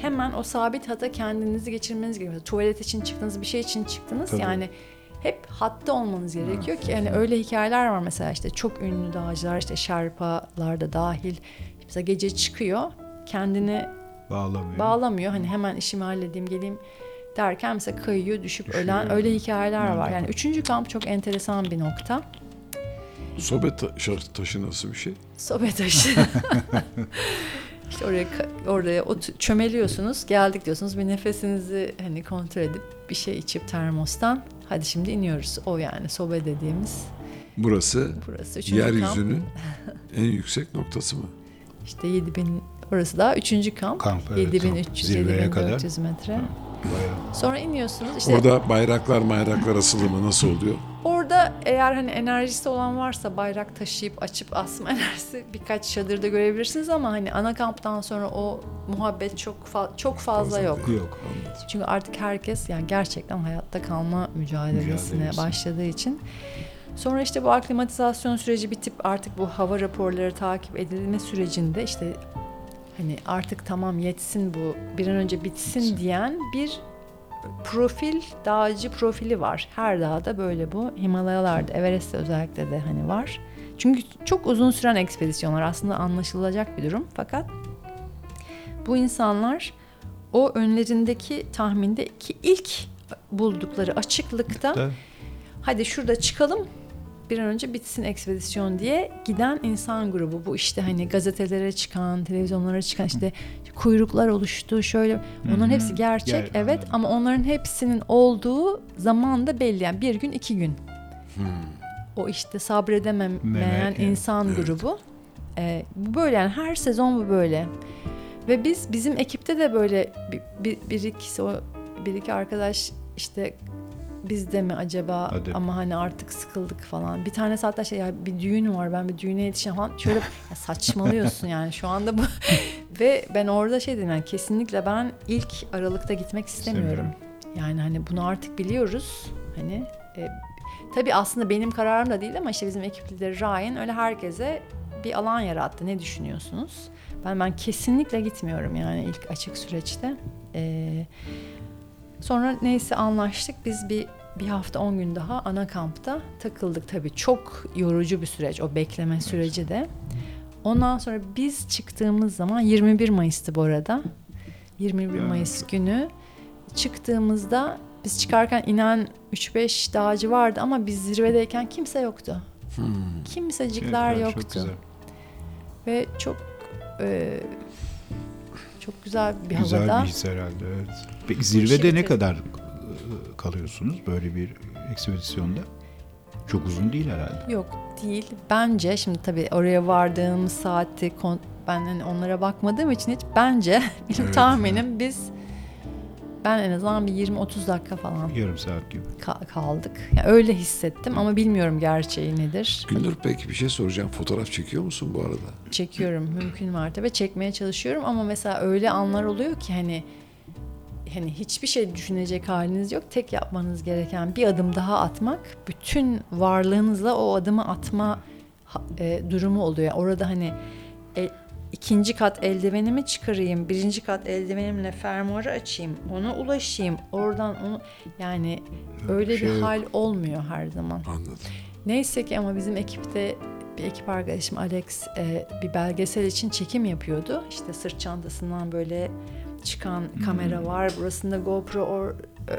[SPEAKER 3] hemen o sabit hata kendinizi geçirmeniz gerekiyor. Tuvalet için çıktınız, bir şey için çıktınız.
[SPEAKER 2] Tabii.
[SPEAKER 3] Yani hep hatta olmanız gerekiyor ki yani öyle hikayeler var mesela işte çok ünlü dağcılar işte Şerpalar da dahil mesela gece çıkıyor kendini
[SPEAKER 2] Bağlamıyor.
[SPEAKER 3] bağlamıyor hani hemen işimi halledeyim geleyim derken mesela kayıyor düşüp ölen öyle hikayeler var. Yani üçüncü kamp çok enteresan bir nokta.
[SPEAKER 1] Sobe ta- taşı nasıl bir şey?
[SPEAKER 3] Sobe taşı. işte oraya oraya ot- çömeliyorsunuz. Geldik diyorsunuz. Bir nefesinizi hani kontrol edip bir şey içip termostan hadi şimdi iniyoruz. O yani sobe dediğimiz
[SPEAKER 1] Burası
[SPEAKER 3] burası.
[SPEAKER 1] Yeryüzünün en yüksek noktası mı?
[SPEAKER 3] İşte 7000 orası da üçüncü kamp.
[SPEAKER 2] Kamp, evet,
[SPEAKER 3] 7300
[SPEAKER 2] zirveye kadar.
[SPEAKER 3] 7400 metre.
[SPEAKER 2] Bayağı.
[SPEAKER 3] Sonra iniyorsunuz. İşte
[SPEAKER 1] Orada bayraklar bayraklar asılı mı? Nasıl oluyor?
[SPEAKER 3] Orada eğer hani enerjisi olan varsa bayrak taşıyıp açıp asma enerjisi birkaç çadırda görebilirsiniz ama hani ana kamptan sonra o muhabbet çok fa- çok fazla yok.
[SPEAKER 2] Yok.
[SPEAKER 3] Çünkü artık herkes yani gerçekten hayatta kalma mücadelesine
[SPEAKER 2] Mücadelesi.
[SPEAKER 3] başladığı için. Sonra işte bu aklimatizasyon süreci bitip artık bu hava raporları takip edilme sürecinde işte hani artık tamam yetsin bu bir an önce bitsin diyen bir profil dağcı profili var. Her dağda böyle bu. Himalayalarda, Everest'te özellikle de hani var. Çünkü çok uzun süren ekspedisyonlar aslında anlaşılacak bir durum. Fakat bu insanlar o önlerindeki tahmindeki ilk buldukları açıklıkta
[SPEAKER 2] Da,
[SPEAKER 3] hadi şurada çıkalım bir an önce bitsin ekspedisyon diye giden insan grubu. Bu işte hani gazetelere çıkan, televizyonlara çıkan işte kuyruklar oluştu şöyle. Onların hepsi gerçek
[SPEAKER 2] Ger-
[SPEAKER 3] evet
[SPEAKER 2] anladım.
[SPEAKER 3] ama onların hepsinin olduğu zaman da belli. Yani bir gün iki gün. O işte sabredemeyen
[SPEAKER 2] Memek, evet.
[SPEAKER 3] insan grubu. Ee, bu böyle yani her sezon bu böyle. Ve biz bizim ekipte de böyle bir, bir, bir ikisi o bir iki arkadaş işte biz de mi acaba
[SPEAKER 2] Hadi.
[SPEAKER 3] ama hani artık sıkıldık falan. Bir tane hatta şey ya bir düğün var ben bir düğüne yetişeceğim falan. Şöyle ya saçmalıyorsun yani şu anda bu. Ve ben orada şey dedim yani kesinlikle ben ilk Aralık'ta gitmek istemiyorum. Yani hani bunu artık biliyoruz. Hani e, tabii aslında benim kararım da değil ama işte bizim ekip lideri Ryan öyle herkese bir alan yarattı. Ne düşünüyorsunuz? Ben ben kesinlikle gitmiyorum yani ilk açık süreçte. Ee, sonra neyse anlaştık. Biz bir bir hafta 10 gün daha ana kampta takıldık tabii. Çok yorucu bir süreç o bekleme süreci de. Ondan sonra biz çıktığımız zaman 21 Mayıs'tı bu arada. 21
[SPEAKER 2] Evet.
[SPEAKER 3] Mayıs günü çıktığımızda biz çıkarken inen 3-5 dağcı vardı ama biz zirvedeyken kimse yoktu. Kimsecikler
[SPEAKER 2] Keyifler
[SPEAKER 3] yoktu.
[SPEAKER 2] Çok güzel.
[SPEAKER 3] Ve çok e, çok güzel bir
[SPEAKER 2] Güzel
[SPEAKER 3] havada.
[SPEAKER 2] bir his herhalde. Evet. Peki zirvede ne
[SPEAKER 3] bitirdik.
[SPEAKER 2] kadar e, kalıyorsunuz böyle bir ekspedisyonda? Çok uzun değil herhalde.
[SPEAKER 3] Yok değil. Bence şimdi tabii oraya vardığımız saati ben hani onlara bakmadığım için hiç bence benim
[SPEAKER 1] Evet.
[SPEAKER 3] tahminim biz ben en azından bir 20-30 dakika falan
[SPEAKER 2] Yarım saat gibi.
[SPEAKER 3] ka- kaldık. Yani öyle hissettim ama bilmiyorum gerçeği nedir.
[SPEAKER 4] Gündür peki bir şey soracağım. Fotoğraf çekiyor musun bu arada?
[SPEAKER 3] çekiyorum mümkün mertebe çekmeye çalışıyorum ama mesela öyle anlar oluyor ki hani hani hiçbir şey düşünecek haliniz yok. Tek yapmanız gereken bir adım daha atmak. Bütün varlığınızla o adımı atma e, durumu oluyor. Orada hani e, ikinci kat eldivenimi çıkarayım, birinci kat eldivenimle fermuarı açayım, ona ulaşayım, oradan onu yani öyle
[SPEAKER 2] şey
[SPEAKER 3] bir
[SPEAKER 2] yok.
[SPEAKER 3] hal olmuyor her zaman.
[SPEAKER 4] Anladım.
[SPEAKER 3] Neyse ki ama bizim ekipte bir ekip arkadaşım Alex e, bir belgesel için çekim yapıyordu. İşte sırt çantasından böyle çıkan kamera var. Burasında GoPro or,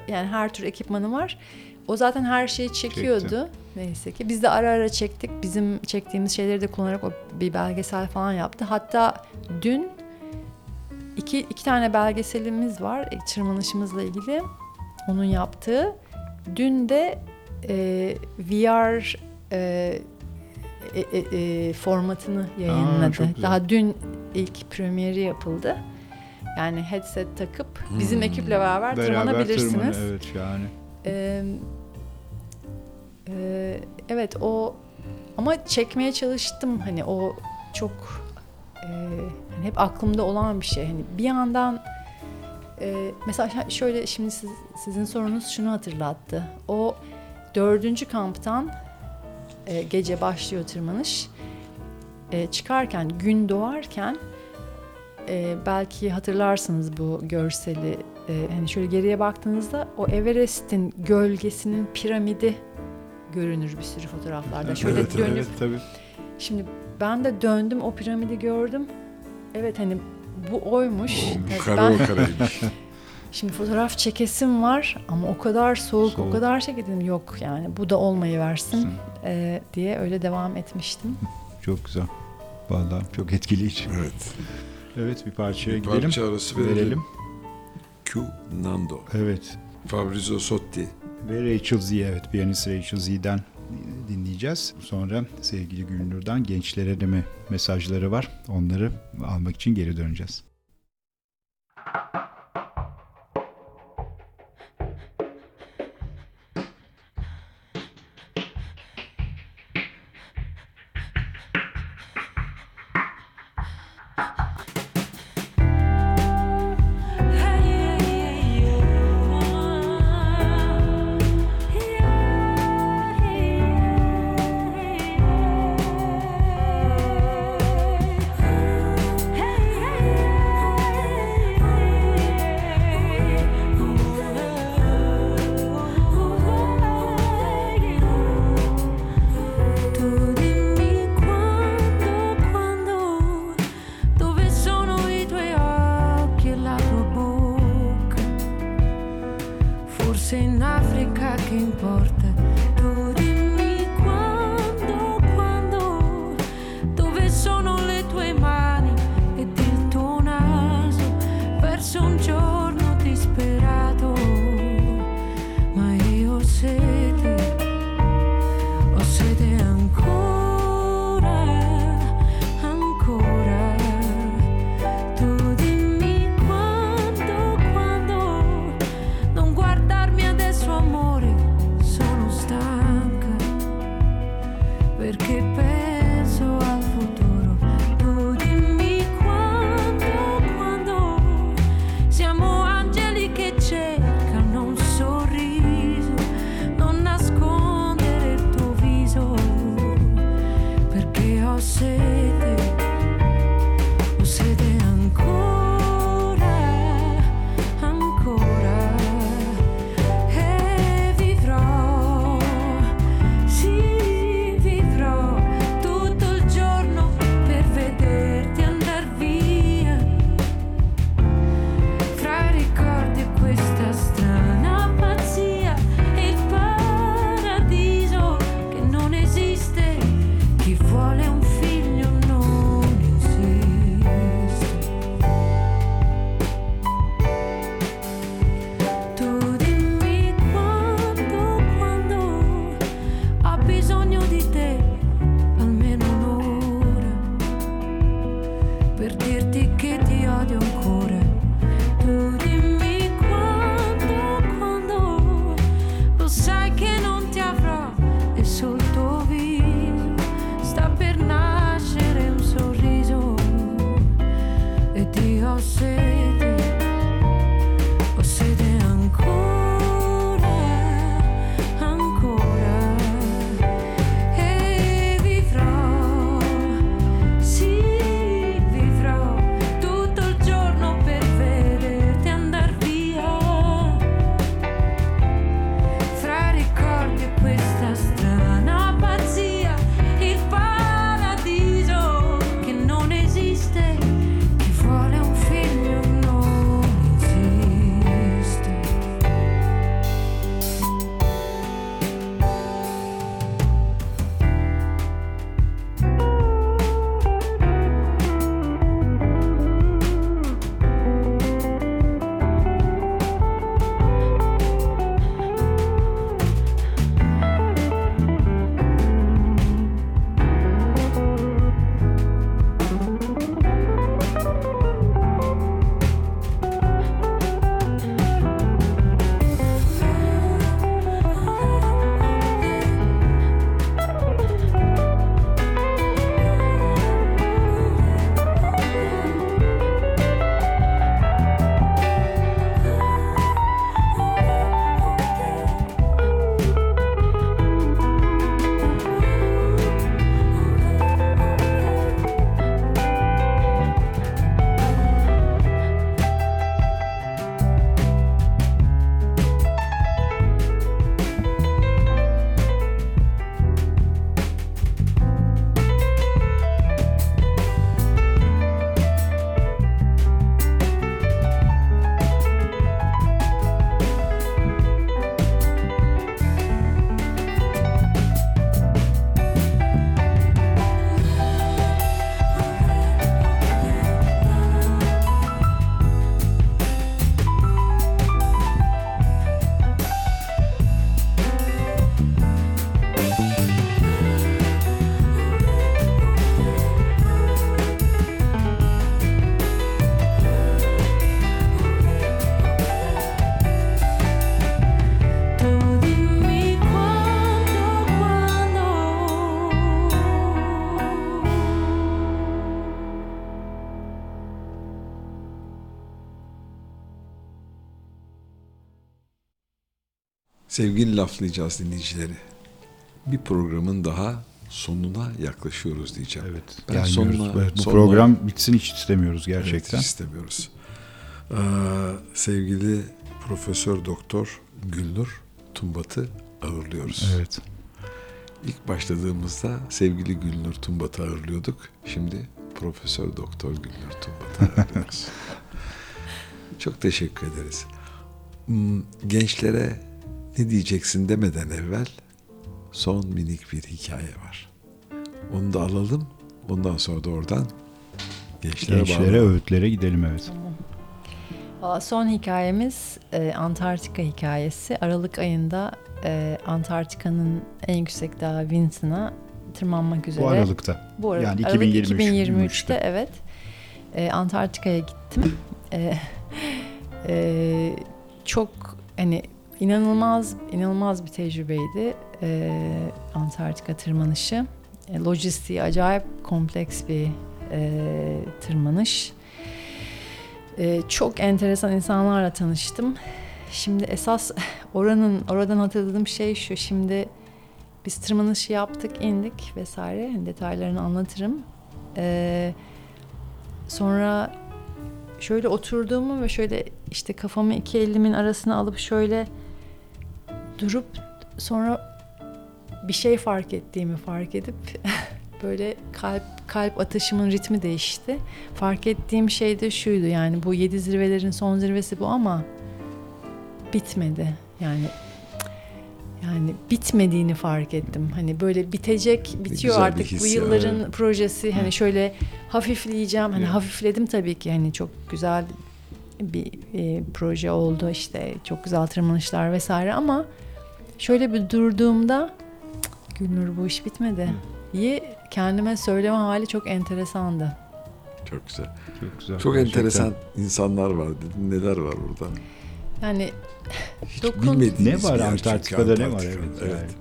[SPEAKER 3] yani her tür ekipmanı var. O zaten her şeyi çekiyordu. Neyse ki biz de ara ara çektik. Bizim çektiğimiz şeyleri de kullanarak o bir belgesel falan yaptı. Hatta dün iki, iki tane belgeselimiz var e, tırmanışımızla ilgili. Onun yaptığı. Dün de e, VR e, e, e, e, formatını yayınladı.
[SPEAKER 2] güzel.
[SPEAKER 3] Daha dün ilk premieri yapıldı. Yani headset takıp bizim
[SPEAKER 4] Hmm.
[SPEAKER 3] ekiple beraber,
[SPEAKER 2] Beraber
[SPEAKER 3] tırmanabilirsiniz.
[SPEAKER 2] tırmanı, evet yani.
[SPEAKER 3] E, evet o ama çekmeye çalıştım hani o çok e, Hani hep aklımda olan bir şey. Hani bir yandan e, mesela şöyle şimdi siz, sizin sorunuz şunu hatırlattı. O dördüncü kamptan e, gece başlıyor tırmanış. E, çıkarken gün doğarken e, belki hatırlarsınız bu görseli. E, hani şöyle geriye baktığınızda o Everest'in gölgesinin piramidi görünür bir sürü fotoğraflarda. Şöyle
[SPEAKER 2] evet,
[SPEAKER 3] dönüp
[SPEAKER 2] evet, tabii.
[SPEAKER 3] Şimdi ben de döndüm o piramidi gördüm. Evet hani bu oymuş. Evet,
[SPEAKER 1] Kara
[SPEAKER 3] ben-
[SPEAKER 1] o karaymış.
[SPEAKER 3] Şimdi fotoğraf çekesim var ama o kadar soğuk,
[SPEAKER 2] Soğuk.
[SPEAKER 3] o kadar şey dedim yok yani bu da olmayı versin e, diye öyle devam etmiştim.
[SPEAKER 2] Çok güzel. Vallahi çok etkileyici.
[SPEAKER 1] evet.
[SPEAKER 2] Evet bir parçaya
[SPEAKER 1] Bir
[SPEAKER 2] gidelim.
[SPEAKER 1] parça arası verelim.
[SPEAKER 2] verelim.
[SPEAKER 1] Q Nando.
[SPEAKER 2] Evet.
[SPEAKER 1] Fabrizio Sotti.
[SPEAKER 2] Ve Rachel Z evet piyanist Rachel Z'den dinleyeceğiz. Sonra sevgili Gülnur'dan gençlere de mi mesajları var. Onları almak için geri döneceğiz.
[SPEAKER 5] Tu
[SPEAKER 1] Sevgili laflayacağız dinleyicileri. Bir programın daha sonuna yaklaşıyoruz diyeceğim.
[SPEAKER 2] Evet.
[SPEAKER 1] Ben
[SPEAKER 2] gelmiyoruz.
[SPEAKER 1] sonuna-
[SPEAKER 2] Evet, bu
[SPEAKER 1] sonuna-
[SPEAKER 2] program bitsin hiç istemiyoruz
[SPEAKER 1] Evet,
[SPEAKER 2] gerçekten.
[SPEAKER 1] hiç istemiyoruz. Ee, sevgili Profesör Doktor Gülnur Tumbat'ı ağırlıyoruz.
[SPEAKER 2] Evet.
[SPEAKER 1] İlk başladığımızda sevgili Gülnur Tumbat'ı ağırlıyorduk. Şimdi Profesör Doktor Gülnur Tumbat'ı ağırlıyoruz. Çok teşekkür ederiz. Hmm, Gençlere ne diyeceksin demeden evvel son minik bir hikaye var. Onu da alalım. Ondan sonra da oradan gençlere,
[SPEAKER 2] Gençlere, öğütlere gidelim evet.
[SPEAKER 3] Valla Son hikayemiz e, Antarktika hikayesi. Aralık ayında e, Antarktika'nın en yüksek dağı Vincent'a tırmanmak üzere.
[SPEAKER 2] Bu aralıkta.
[SPEAKER 3] Bu arada
[SPEAKER 2] Yani
[SPEAKER 3] Aralık
[SPEAKER 2] 2023
[SPEAKER 3] 2023'te evet. E, Antarktika'ya gittim. E, e, çok hani inanılmaz inanılmaz bir tecrübeydi. E, Antarktika tırmanışı. E, lojistiği acayip kompleks bir e, tırmanış. E, çok enteresan insanlarla tanıştım. Şimdi esas oranın oradan hatırladığım şey şu. Şimdi biz tırmanışı yaptık, indik vesaire. Hani detaylarını anlatırım. Ee, sonra şöyle oturduğumu ve şöyle işte kafamı iki elimin arasına alıp şöyle durup sonra bir şey fark ettiğimi fark edip böyle kalp kalp atışımın ritmi değişti. Fark ettiğim şey de şuydu yani bu yedi zirvelerin son zirvesi bu ama bitmedi. Yani yani bitmediğini fark ettim. Hani böyle bitecek, bitiyor artık bu
[SPEAKER 1] his ya,
[SPEAKER 3] yılların projesi. Hani şöyle hafifleyeceğim. Hani
[SPEAKER 1] Evet.
[SPEAKER 3] hafifledim tabii ki. Hani çok güzel bir e, proje oldu işte. Çok güzel tırmanışlar vesaire ama şöyle bir durduğumda "Cık, Gülnur bu iş bitmedi. İyi kendime söyleme hali çok enteresandı.
[SPEAKER 1] Çok güzel.
[SPEAKER 2] Çok güzel.
[SPEAKER 1] Çok
[SPEAKER 2] Gerçekten.
[SPEAKER 1] enteresan insanlar var dedin. Neler var orada?
[SPEAKER 3] Yani
[SPEAKER 1] Hiç
[SPEAKER 3] Dokun-
[SPEAKER 1] bilmediğimiz
[SPEAKER 2] Ne var
[SPEAKER 1] çünkü
[SPEAKER 2] Antarktika'da ne var
[SPEAKER 1] Antarktika.
[SPEAKER 2] evet.
[SPEAKER 1] evet.
[SPEAKER 2] yani.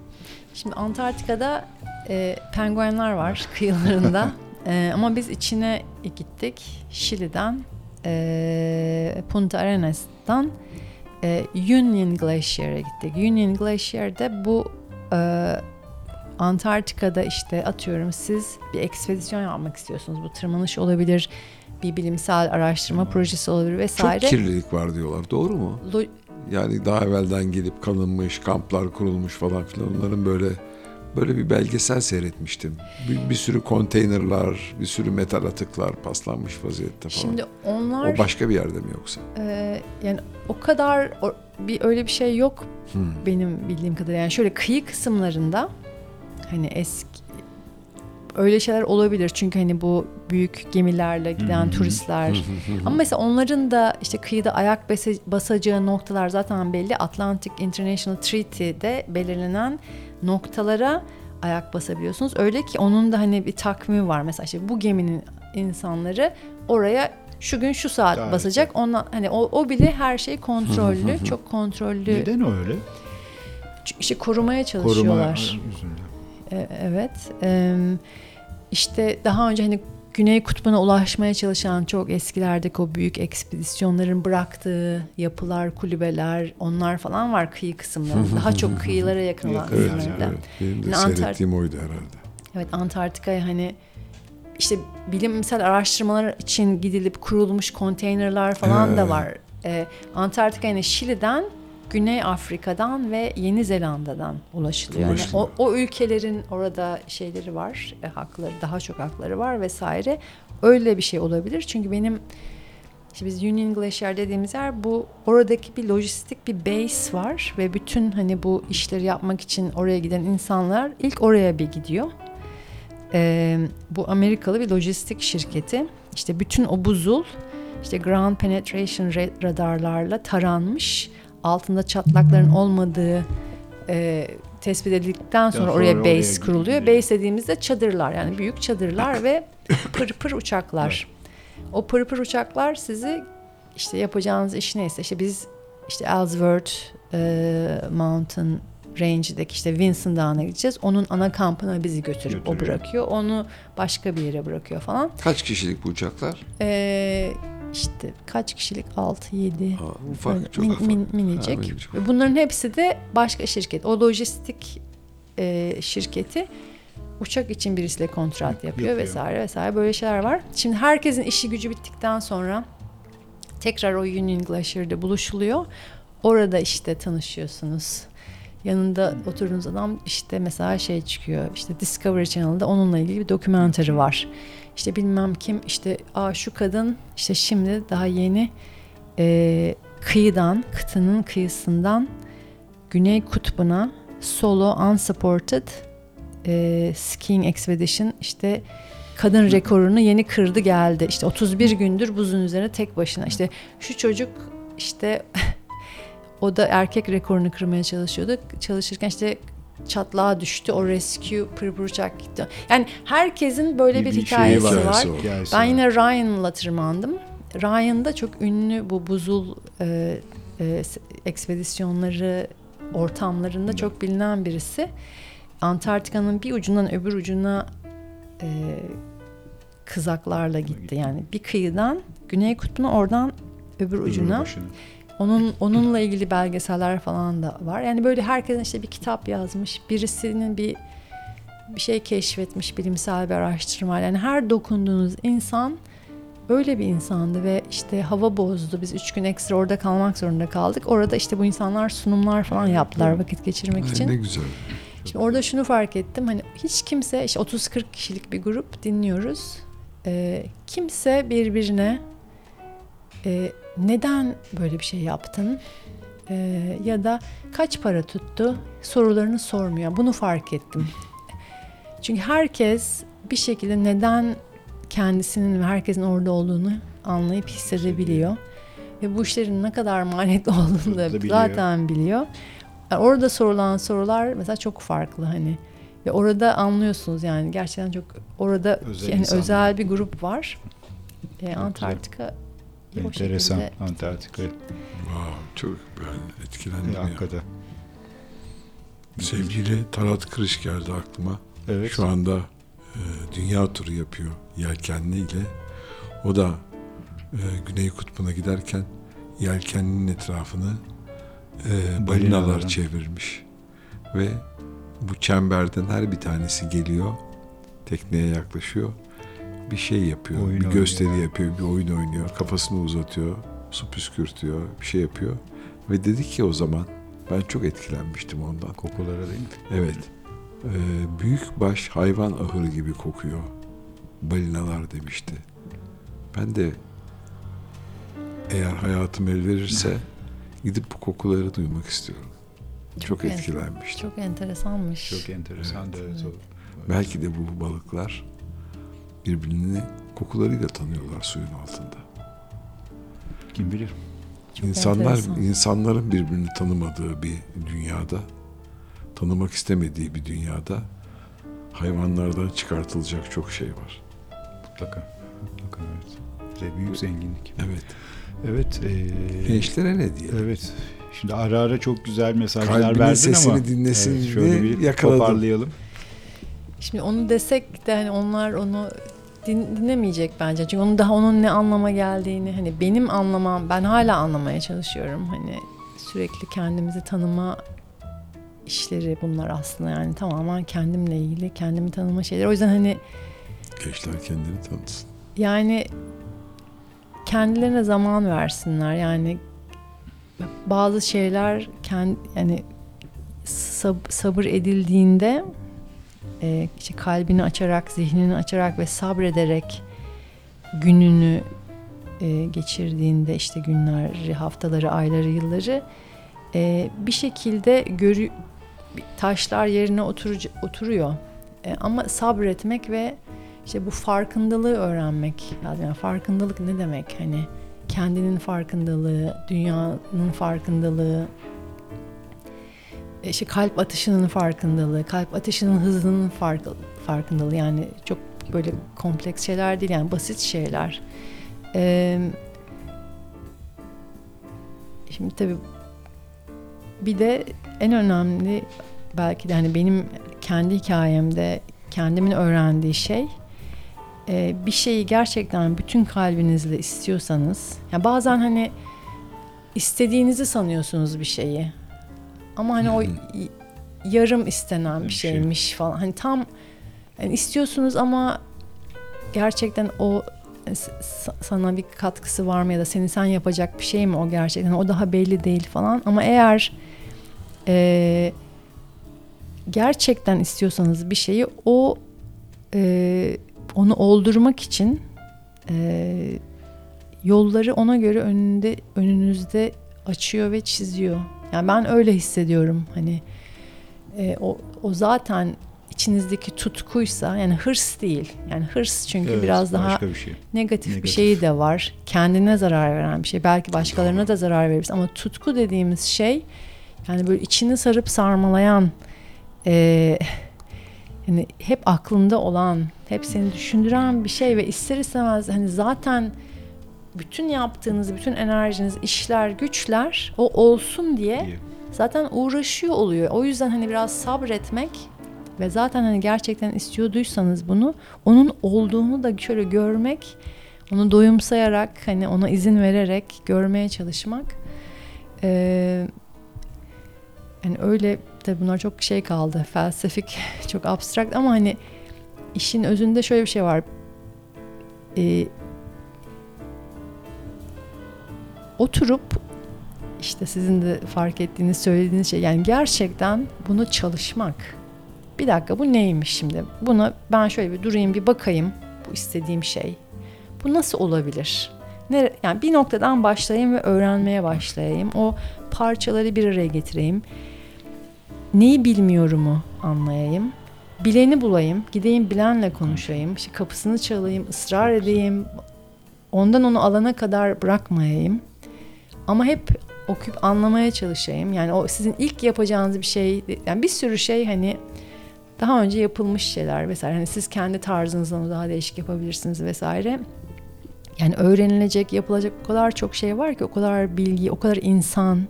[SPEAKER 3] Şimdi Antarktika'da e, penguenler var kıyılarında. E, ama biz içine gittik. Şili'den, e, Punta Arenes'tan e, Union Glacier'e gittik. Union Glacier'de bu e, Antarktika'da işte atıyorum siz bir ekspedisyon yapmak istiyorsunuz. Bu tırmanış olabilir, bir bilimsel araştırma projesi olabilir
[SPEAKER 1] Çok
[SPEAKER 3] vesaire.
[SPEAKER 1] kirlilik var diyorlar. Doğru mu?
[SPEAKER 3] Lo-
[SPEAKER 1] Yani daha evvelden gelip kalınmış, kamplar kurulmuş falan filan. Onların böyle böyle bir belgesel seyretmiştim. Bir, bir sürü konteynerlar, bir sürü metal atıklar paslanmış vaziyette falan.
[SPEAKER 3] Şimdi onlar
[SPEAKER 1] o başka bir yerde mi yoksa?
[SPEAKER 3] e, yani o kadar o- bir öyle bir şey yok
[SPEAKER 1] Hmm.
[SPEAKER 3] benim bildiğim kadarıyla yani şöyle kıyı kısımlarında hani eski öyle şeyler olabilir çünkü hani bu büyük gemilerle giden turistler ama mesela onların da işte kıyıda ayak basa- basacağı noktalar zaten belli Atlantic International Treaty'de belirlenen noktalara ayak basabiliyorsunuz öyle ki onun da hani bir takvimi var mesela işte bu geminin insanları oraya şu gün şu saat
[SPEAKER 2] Tarihte.
[SPEAKER 3] basacak ondan hani o, o bile her şey kontrollü çok kontrollü
[SPEAKER 2] Neden öyle?
[SPEAKER 3] İşte korumaya
[SPEAKER 2] Koruma
[SPEAKER 3] çalışıyorlar.
[SPEAKER 2] yüzünden.
[SPEAKER 3] E, evet. İşte daha önce hani Güney Kutbu'na ulaşmaya çalışan çok eskilerdeki o büyük ekspedisyonların bıraktığı yapılar, kulübeler, onlar falan var kıyı kısımlarında. Daha çok kıyılara yakın olan
[SPEAKER 1] Evet,
[SPEAKER 3] kısımlarda.
[SPEAKER 1] evet. Benim de
[SPEAKER 3] Yani
[SPEAKER 1] seyrettiğim oydu herhalde.
[SPEAKER 3] Evet Antarktika'ya hani işte bilimsel araştırmalar için gidilip kurulmuş konteynerler falan da
[SPEAKER 1] Evet.
[SPEAKER 3] var. Ee, Antarktika yani Şili'den, Güney Afrika'dan ve Yeni Zelanda'dan ulaşılıyor. Yani o, o ülkelerin orada şeyleri var, e, hakları daha çok hakları var vesaire. Öyle bir şey olabilir çünkü benim işte biz Union Glacier dediğimiz yer bu oradaki bir lojistik bir base var ve bütün hani bu işleri yapmak için oraya giden insanlar ilk oraya bir gidiyor. Ee, bu Amerikalı bir lojistik şirketi. İşte bütün o buzul işte ground penetration ra- radarlarla taranmış. Altında çatlakların olmadığı e, tespit edildikten sonra,
[SPEAKER 2] sonra
[SPEAKER 3] oraya
[SPEAKER 2] oraya
[SPEAKER 3] base kuruluyor.
[SPEAKER 2] gidiliyor.
[SPEAKER 3] Base dediğimizde çadırlar yani büyük çadırlar ve pır pır uçaklar. O pır pır uçaklar sizi işte yapacağınız iş neyse işte biz işte Ellsworth e, Mountain Range'deki işte Vinson Dağı'na gideceğiz. Onun ana kampına bizi götürüp o
[SPEAKER 2] Götürüyor.
[SPEAKER 3] bırakıyor. Onu başka bir yere bırakıyor falan.
[SPEAKER 1] Kaç kişilik bu uçaklar?
[SPEAKER 3] Ee, işte kaç kişilik 6 7
[SPEAKER 4] Aa, ufak,
[SPEAKER 3] Böyle
[SPEAKER 4] çok
[SPEAKER 3] min-
[SPEAKER 4] ufak.
[SPEAKER 3] min- minicik.
[SPEAKER 4] Ha.
[SPEAKER 3] Ve bunların hepsi de başka şirket. O lojistik e, şirketi uçak için birisiyle kontrat yapıyor,
[SPEAKER 2] Yapıyor.
[SPEAKER 3] vesaire vesaire böyle şeyler var. Şimdi herkesin işi gücü bittikten sonra tekrar o Union Glacier'de buluşuluyor. Orada işte tanışıyorsunuz. Yanında oturduğunuz adam işte mesela şey çıkıyor. işte Discovery Channel'da onunla ilgili bir dokumentary var. İşte bilmem kim işte Aa, şu kadın işte şimdi daha yeni e, kıyıdan, kıtanın kıyısından Güney Kutbu'na solo unsupported e, skiing expedition işte kadın rekorunu yeni kırdı geldi. İşte 31 gündür buzun üzerine tek başına. İşte şu çocuk işte o da erkek rekorunu kırmaya çalışıyordu. Çalışırken işte çatlağa düştü. O rescue pır pır uçak gitti. Yani herkesin böyle bir,
[SPEAKER 2] Bir-
[SPEAKER 3] hikayesi var.
[SPEAKER 2] var.
[SPEAKER 1] Hikayesi
[SPEAKER 3] Ben
[SPEAKER 2] var.
[SPEAKER 3] yine Ryan'la tırmandım. Ryan da çok ünlü bu buzul e, e, ekspedisyonları ortamlarında çok bilinen birisi. Antarktika'nın bir ucundan öbür ucuna e, kızaklarla gitti. Yani bir kıyıdan Güney Kutbu'na oradan öbür
[SPEAKER 2] Öbür
[SPEAKER 3] ucuna.
[SPEAKER 2] başına.
[SPEAKER 3] Onun onunla ilgili belgeseller falan da var. Yani böyle herkesin işte bir kitap yazmış, birisinin bir bir şey keşfetmiş bilimsel bir araştırma. Yani her dokunduğunuz insan öyle bir insandı ve işte hava bozdu. Biz üç gün ekstra orada kalmak zorunda kaldık. Orada işte bu insanlar sunumlar falan yaptılar vakit geçirmek için.
[SPEAKER 4] ne güzel.
[SPEAKER 3] Şimdi orada şunu fark ettim. Hani hiç kimse işte 30-40 kişilik bir grup dinliyoruz. Ee, kimse birbirine e, neden böyle bir şey yaptın Ee, ya da kaç para tuttu sorularını sormuyor. Bunu fark ettim. Çünkü herkes bir şekilde neden kendisinin ve herkesin orada olduğunu anlayıp hissedebiliyor. Ve bu işlerin ne kadar maliyetli olduğunu da
[SPEAKER 2] biliyor.
[SPEAKER 3] zaten biliyor. Yani orada sorulan sorular mesela çok farklı hani. Ve orada anlıyorsunuz yani gerçekten çok orada
[SPEAKER 2] Özel
[SPEAKER 3] yani
[SPEAKER 2] insanlar.
[SPEAKER 3] özel bir grup var. Ee, Antarktika o
[SPEAKER 2] Enteresan
[SPEAKER 3] şekilde-
[SPEAKER 2] Antarktika.
[SPEAKER 4] Wow, çok ben etkilendim ya.
[SPEAKER 2] Hakikaten.
[SPEAKER 1] Sevgili Talat Kırış geldi aklıma.
[SPEAKER 2] Evet.
[SPEAKER 1] Şu anda e, dünya turu yapıyor yelkenliyle. O da e, Güney Kutbu'na giderken yelkenlinin etrafını e, balinalar çevirmiş. Ve bu çemberden her bir tanesi geliyor, tekneye yaklaşıyor, bir şey yapıyor,
[SPEAKER 2] Oyun
[SPEAKER 1] bir
[SPEAKER 2] oynuyor.
[SPEAKER 1] gösteri yapıyor, bir oyun oynuyor, kafasını uzatıyor, su püskürtüyor, bir şey yapıyor. Ve dedi ki o zaman, ben çok etkilenmiştim ondan.
[SPEAKER 2] Kokulara değil mi?
[SPEAKER 1] Evet. Ee, büyük baş hayvan ahırı gibi kokuyor. Balinalar demişti. Ben de eğer hayatım el verirse gidip bu kokuları duymak istiyorum. Çok,
[SPEAKER 3] en-
[SPEAKER 1] etkilenmiştim.
[SPEAKER 3] Çok enteresanmış.
[SPEAKER 2] Çok enteresan da evet. o.
[SPEAKER 1] Belki de bu balıklar birbirini kokularıyla tanıyorlar suyun altında.
[SPEAKER 2] Kim bilir.
[SPEAKER 3] Çok
[SPEAKER 1] İnsanlar
[SPEAKER 3] enteresan.
[SPEAKER 1] insanların birbirini tanımadığı bir dünyada, tanımak istemediği bir dünyada hayvanlardan çıkartılacak çok şey var.
[SPEAKER 2] Mutlaka. Mutlaka evet. Ve büyük zenginlik.
[SPEAKER 1] Evet.
[SPEAKER 2] Evet. eee,
[SPEAKER 1] Gençlere ne diyelim?
[SPEAKER 2] Evet. Şimdi ara ara çok güzel mesajlar
[SPEAKER 1] Kalbinin
[SPEAKER 2] verdin
[SPEAKER 1] sesini
[SPEAKER 2] ama
[SPEAKER 1] dinlesin
[SPEAKER 2] evet, şöyle bir
[SPEAKER 1] yakaladım.
[SPEAKER 2] toparlayalım.
[SPEAKER 3] Şimdi onu desek de hani onlar onu din- dinlemeyecek bence. Çünkü onun daha onun ne anlama geldiğini hani benim anlamam ben hala anlamaya çalışıyorum. Hani sürekli kendimizi tanıma işleri bunlar aslında yani tamamen kendimle ilgili kendimi tanıma şeyleri. O yüzden hani
[SPEAKER 1] Gençler kendini tanısın.
[SPEAKER 3] yani kendilerine zaman versinler. Yani bazı şeyler kend, yani sab- sabır edildiğinde e, işte kalbini açarak, zihnini açarak ve sabrederek gününü e, geçirdiğinde işte günleri, haftaları, ayları, yılları e, bir şekilde görü taşlar yerine oturucu- oturuyor. E, ama sabretmek ve işte bu farkındalığı öğrenmek lazım. Yani farkındalık ne demek? Hani kendinin farkındalığı, dünyanın farkındalığı, işte kalp atışının farkındalığı, kalp atışının hızının fark, farkındalığı. Yani çok böyle kompleks şeyler değil yani basit şeyler. Ee, şimdi tabii bir de en önemli belki de hani benim kendi hikayemde kendimin öğrendiği şey e, bir şeyi gerçekten bütün kalbinizle istiyorsanız, ya bazen hani istediğinizi sanıyorsunuz bir şeyi. Ama hani o y- yarım istenen bir
[SPEAKER 2] Bir şey.
[SPEAKER 3] şeymiş falan. Hani tam yani istiyorsunuz ama gerçekten o s- sana bir katkısı var mı ya da seni sen yapacak bir şey mi o gerçekten o daha belli değil falan ama eğer e, gerçekten istiyorsanız bir şeyi o e, onu oldurmak için e, yolları ona göre önünde önünüzde açıyor ve çiziyor. Yani ben öyle hissediyorum. Hani e, o o zaten içinizdeki tutkuysa yani hırs değil. Yani hırs çünkü
[SPEAKER 2] Evet,
[SPEAKER 3] biraz daha
[SPEAKER 2] bir şey.
[SPEAKER 3] negatif, bir
[SPEAKER 2] Negatif.
[SPEAKER 3] şeyi de var. Kendine zarar veren bir şey. Belki başkalarına da zarar verir. Ama tutku dediğimiz şey yani böyle içini sarıp sarmalayan eee, yani hep aklında olan, hep seni düşündüren bir şey ve ister istemez hani zaten bütün yaptığınız, bütün enerjiniz, işler, güçler o olsun diye zaten uğraşıyor oluyor. O yüzden hani biraz sabretmek ve zaten hani gerçekten istiyorduysanız bunu onun olduğunu da şöyle görmek, onu doyumsayarak hani ona izin vererek görmeye çalışmak. Ee, yani öyle tabii bunlar çok şey kaldı felsefik çok abstrakt ama hani işin özünde şöyle bir şey var. Ee, oturup işte sizin de fark ettiğiniz söylediğiniz şey yani gerçekten bunu çalışmak. Bir dakika bu neymiş şimdi? Buna ben şöyle bir durayım bir bakayım bu istediğim şey. Bu nasıl olabilir? Ne, yani bir noktadan başlayayım ve öğrenmeye başlayayım. O parçaları bir araya getireyim. Neyi bilmiyorumu anlayayım. Bileni bulayım. Gideyim bilenle konuşayım. İşte kapısını çalayım, ısrar edeyim. Ondan onu alana kadar bırakmayayım. Ama hep okuyup anlamaya çalışayım. Yani o sizin ilk yapacağınız bir şey, yani bir sürü şey hani daha önce yapılmış şeyler vesaire. Hani siz kendi tarzınızdan daha değişik yapabilirsiniz vesaire. Yani öğrenilecek, yapılacak o kadar çok şey var ki, o kadar bilgi, o kadar insan.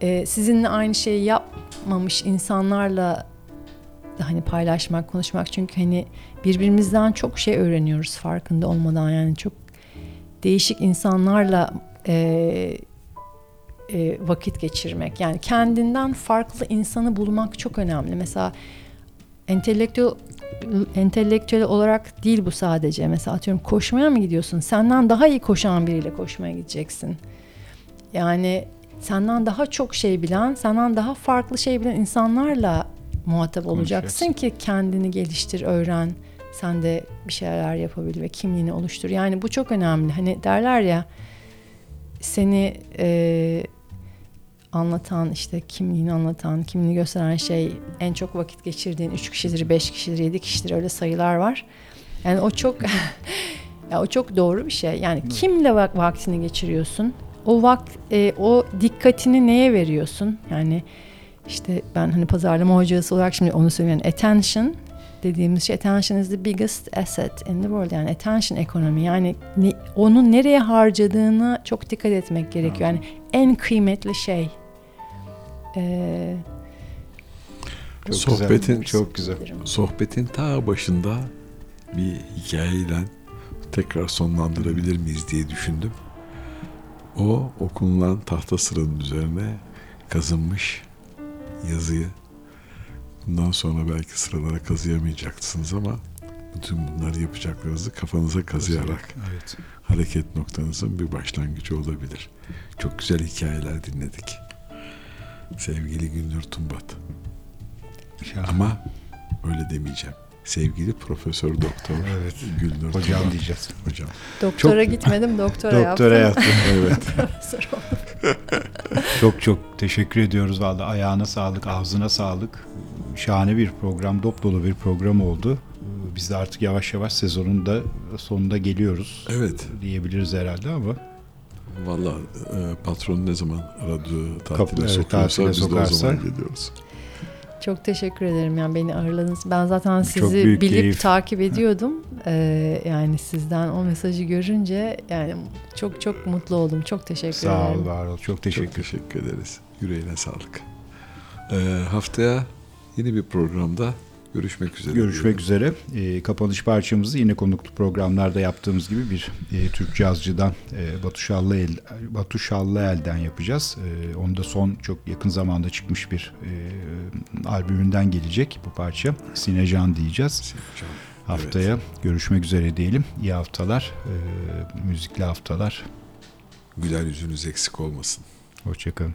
[SPEAKER 3] Ee, sizinle aynı şeyi yapmamış insanlarla hani paylaşmak, konuşmak çünkü hani birbirimizden çok şey öğreniyoruz farkında olmadan yani çok değişik insanlarla e, e, vakit geçirmek. Yani kendinden farklı insanı bulmak çok önemli. Mesela entelektüel entelektüel olarak değil bu sadece. Mesela atıyorum koşmaya mı gidiyorsun? Senden daha iyi koşan biriyle koşmaya gideceksin. Yani senden daha çok şey bilen, senden daha farklı şey bilen insanlarla muhatap olacaksın ki kendini geliştir, öğren. Sen de bir şeyler yapabil ve kimliğini oluştur. Yani bu çok önemli. Hani derler ya seni e, anlatan işte kimliğini anlatan, kimliğini gösteren şey en çok vakit geçirdiğin 3 kişidir, 5 kişidir, 7 kişidir öyle sayılar var. Yani o çok ya o çok doğru bir şey. Yani kimle vak- vaktini geçiriyorsun? O vakt e, o dikkatini neye veriyorsun? Yani işte ben hani pazarlama hocası olarak şimdi onu söylüyorum. Yani attention dediğimiz şey attention is the biggest asset in the world. Yani attention ekonomi. Yani ne, onu nereye harcadığına çok dikkat etmek gerekiyor. Yani en kıymetli şey. Ee,
[SPEAKER 2] Çok
[SPEAKER 1] Sohbetin-
[SPEAKER 2] güzel. Çok güzel.
[SPEAKER 1] Sohbetin ta başında bir hikayeyle tekrar sonlandırabilir miyiz diye düşündüm. O okunulan tahta sıranın üzerine kazınmış yazıyı bundan sonra belki sıralara kazıyamayacaksınız ama bütün bunları yapacaklarınızı kafanıza kazıyarak
[SPEAKER 2] Evet.
[SPEAKER 1] hareket noktanızın bir başlangıcı olabilir. Çok güzel hikayeler dinledik. Sevgili Gündür Tumbat.
[SPEAKER 2] Ya,
[SPEAKER 1] Ama öyle demeyeceğim. Sevgili Profesör Doktor
[SPEAKER 2] Evet.
[SPEAKER 1] Güldür
[SPEAKER 2] hocam
[SPEAKER 1] Tumbat.
[SPEAKER 2] diyeceğiz.
[SPEAKER 1] Hocam.
[SPEAKER 3] doktora gitmedim, doktora,
[SPEAKER 2] Doktora
[SPEAKER 3] yaptım.
[SPEAKER 2] yaptı.
[SPEAKER 1] Evet.
[SPEAKER 2] Çok çok teşekkür ediyoruz valla. Ayağına sağlık, ağzına sağlık. Şahane bir program, dop dolu bir program oldu. Biz de artık yavaş yavaş sezonun da sonunda geliyoruz
[SPEAKER 1] Evet.
[SPEAKER 2] diyebiliriz herhalde ama
[SPEAKER 1] Valla e, patron ne zaman radyo tatile
[SPEAKER 2] Kapı- evet,
[SPEAKER 1] sokuyorsa
[SPEAKER 2] tatile
[SPEAKER 1] biz de o zaman geliyoruz.
[SPEAKER 3] Çok teşekkür ederim yani beni ağırladınız. Ben zaten sizi bilip
[SPEAKER 2] keyif.
[SPEAKER 3] takip ediyordum. Ee, yani sizden o mesajı görünce yani çok çok mutlu oldum. Çok teşekkür
[SPEAKER 2] sağ
[SPEAKER 3] ederim.
[SPEAKER 2] ol, var ol. Çok teşekkür.
[SPEAKER 1] Çok teşekkür ederiz. Yüreğine sağlık. E, haftaya yeni bir programda
[SPEAKER 4] Görüşmek üzere.
[SPEAKER 2] Görüşmek üzere. E, kapanış parçamızı yine konuklu programlarda yaptığımız gibi bir e, Türk cazcıdan e, Batu Şallıel, Batu Şallıel'den yapacağız. E, onu da son çok yakın zamanda çıkmış bir e, albümünden gelecek bu parça. Sinecan diyeceğiz.
[SPEAKER 4] Can.
[SPEAKER 2] Haftaya görüşmek üzere diyelim. İyi haftalar, e, müzikli haftalar.
[SPEAKER 4] Güler yüzünüz eksik olmasın.
[SPEAKER 2] Hoşçakalın.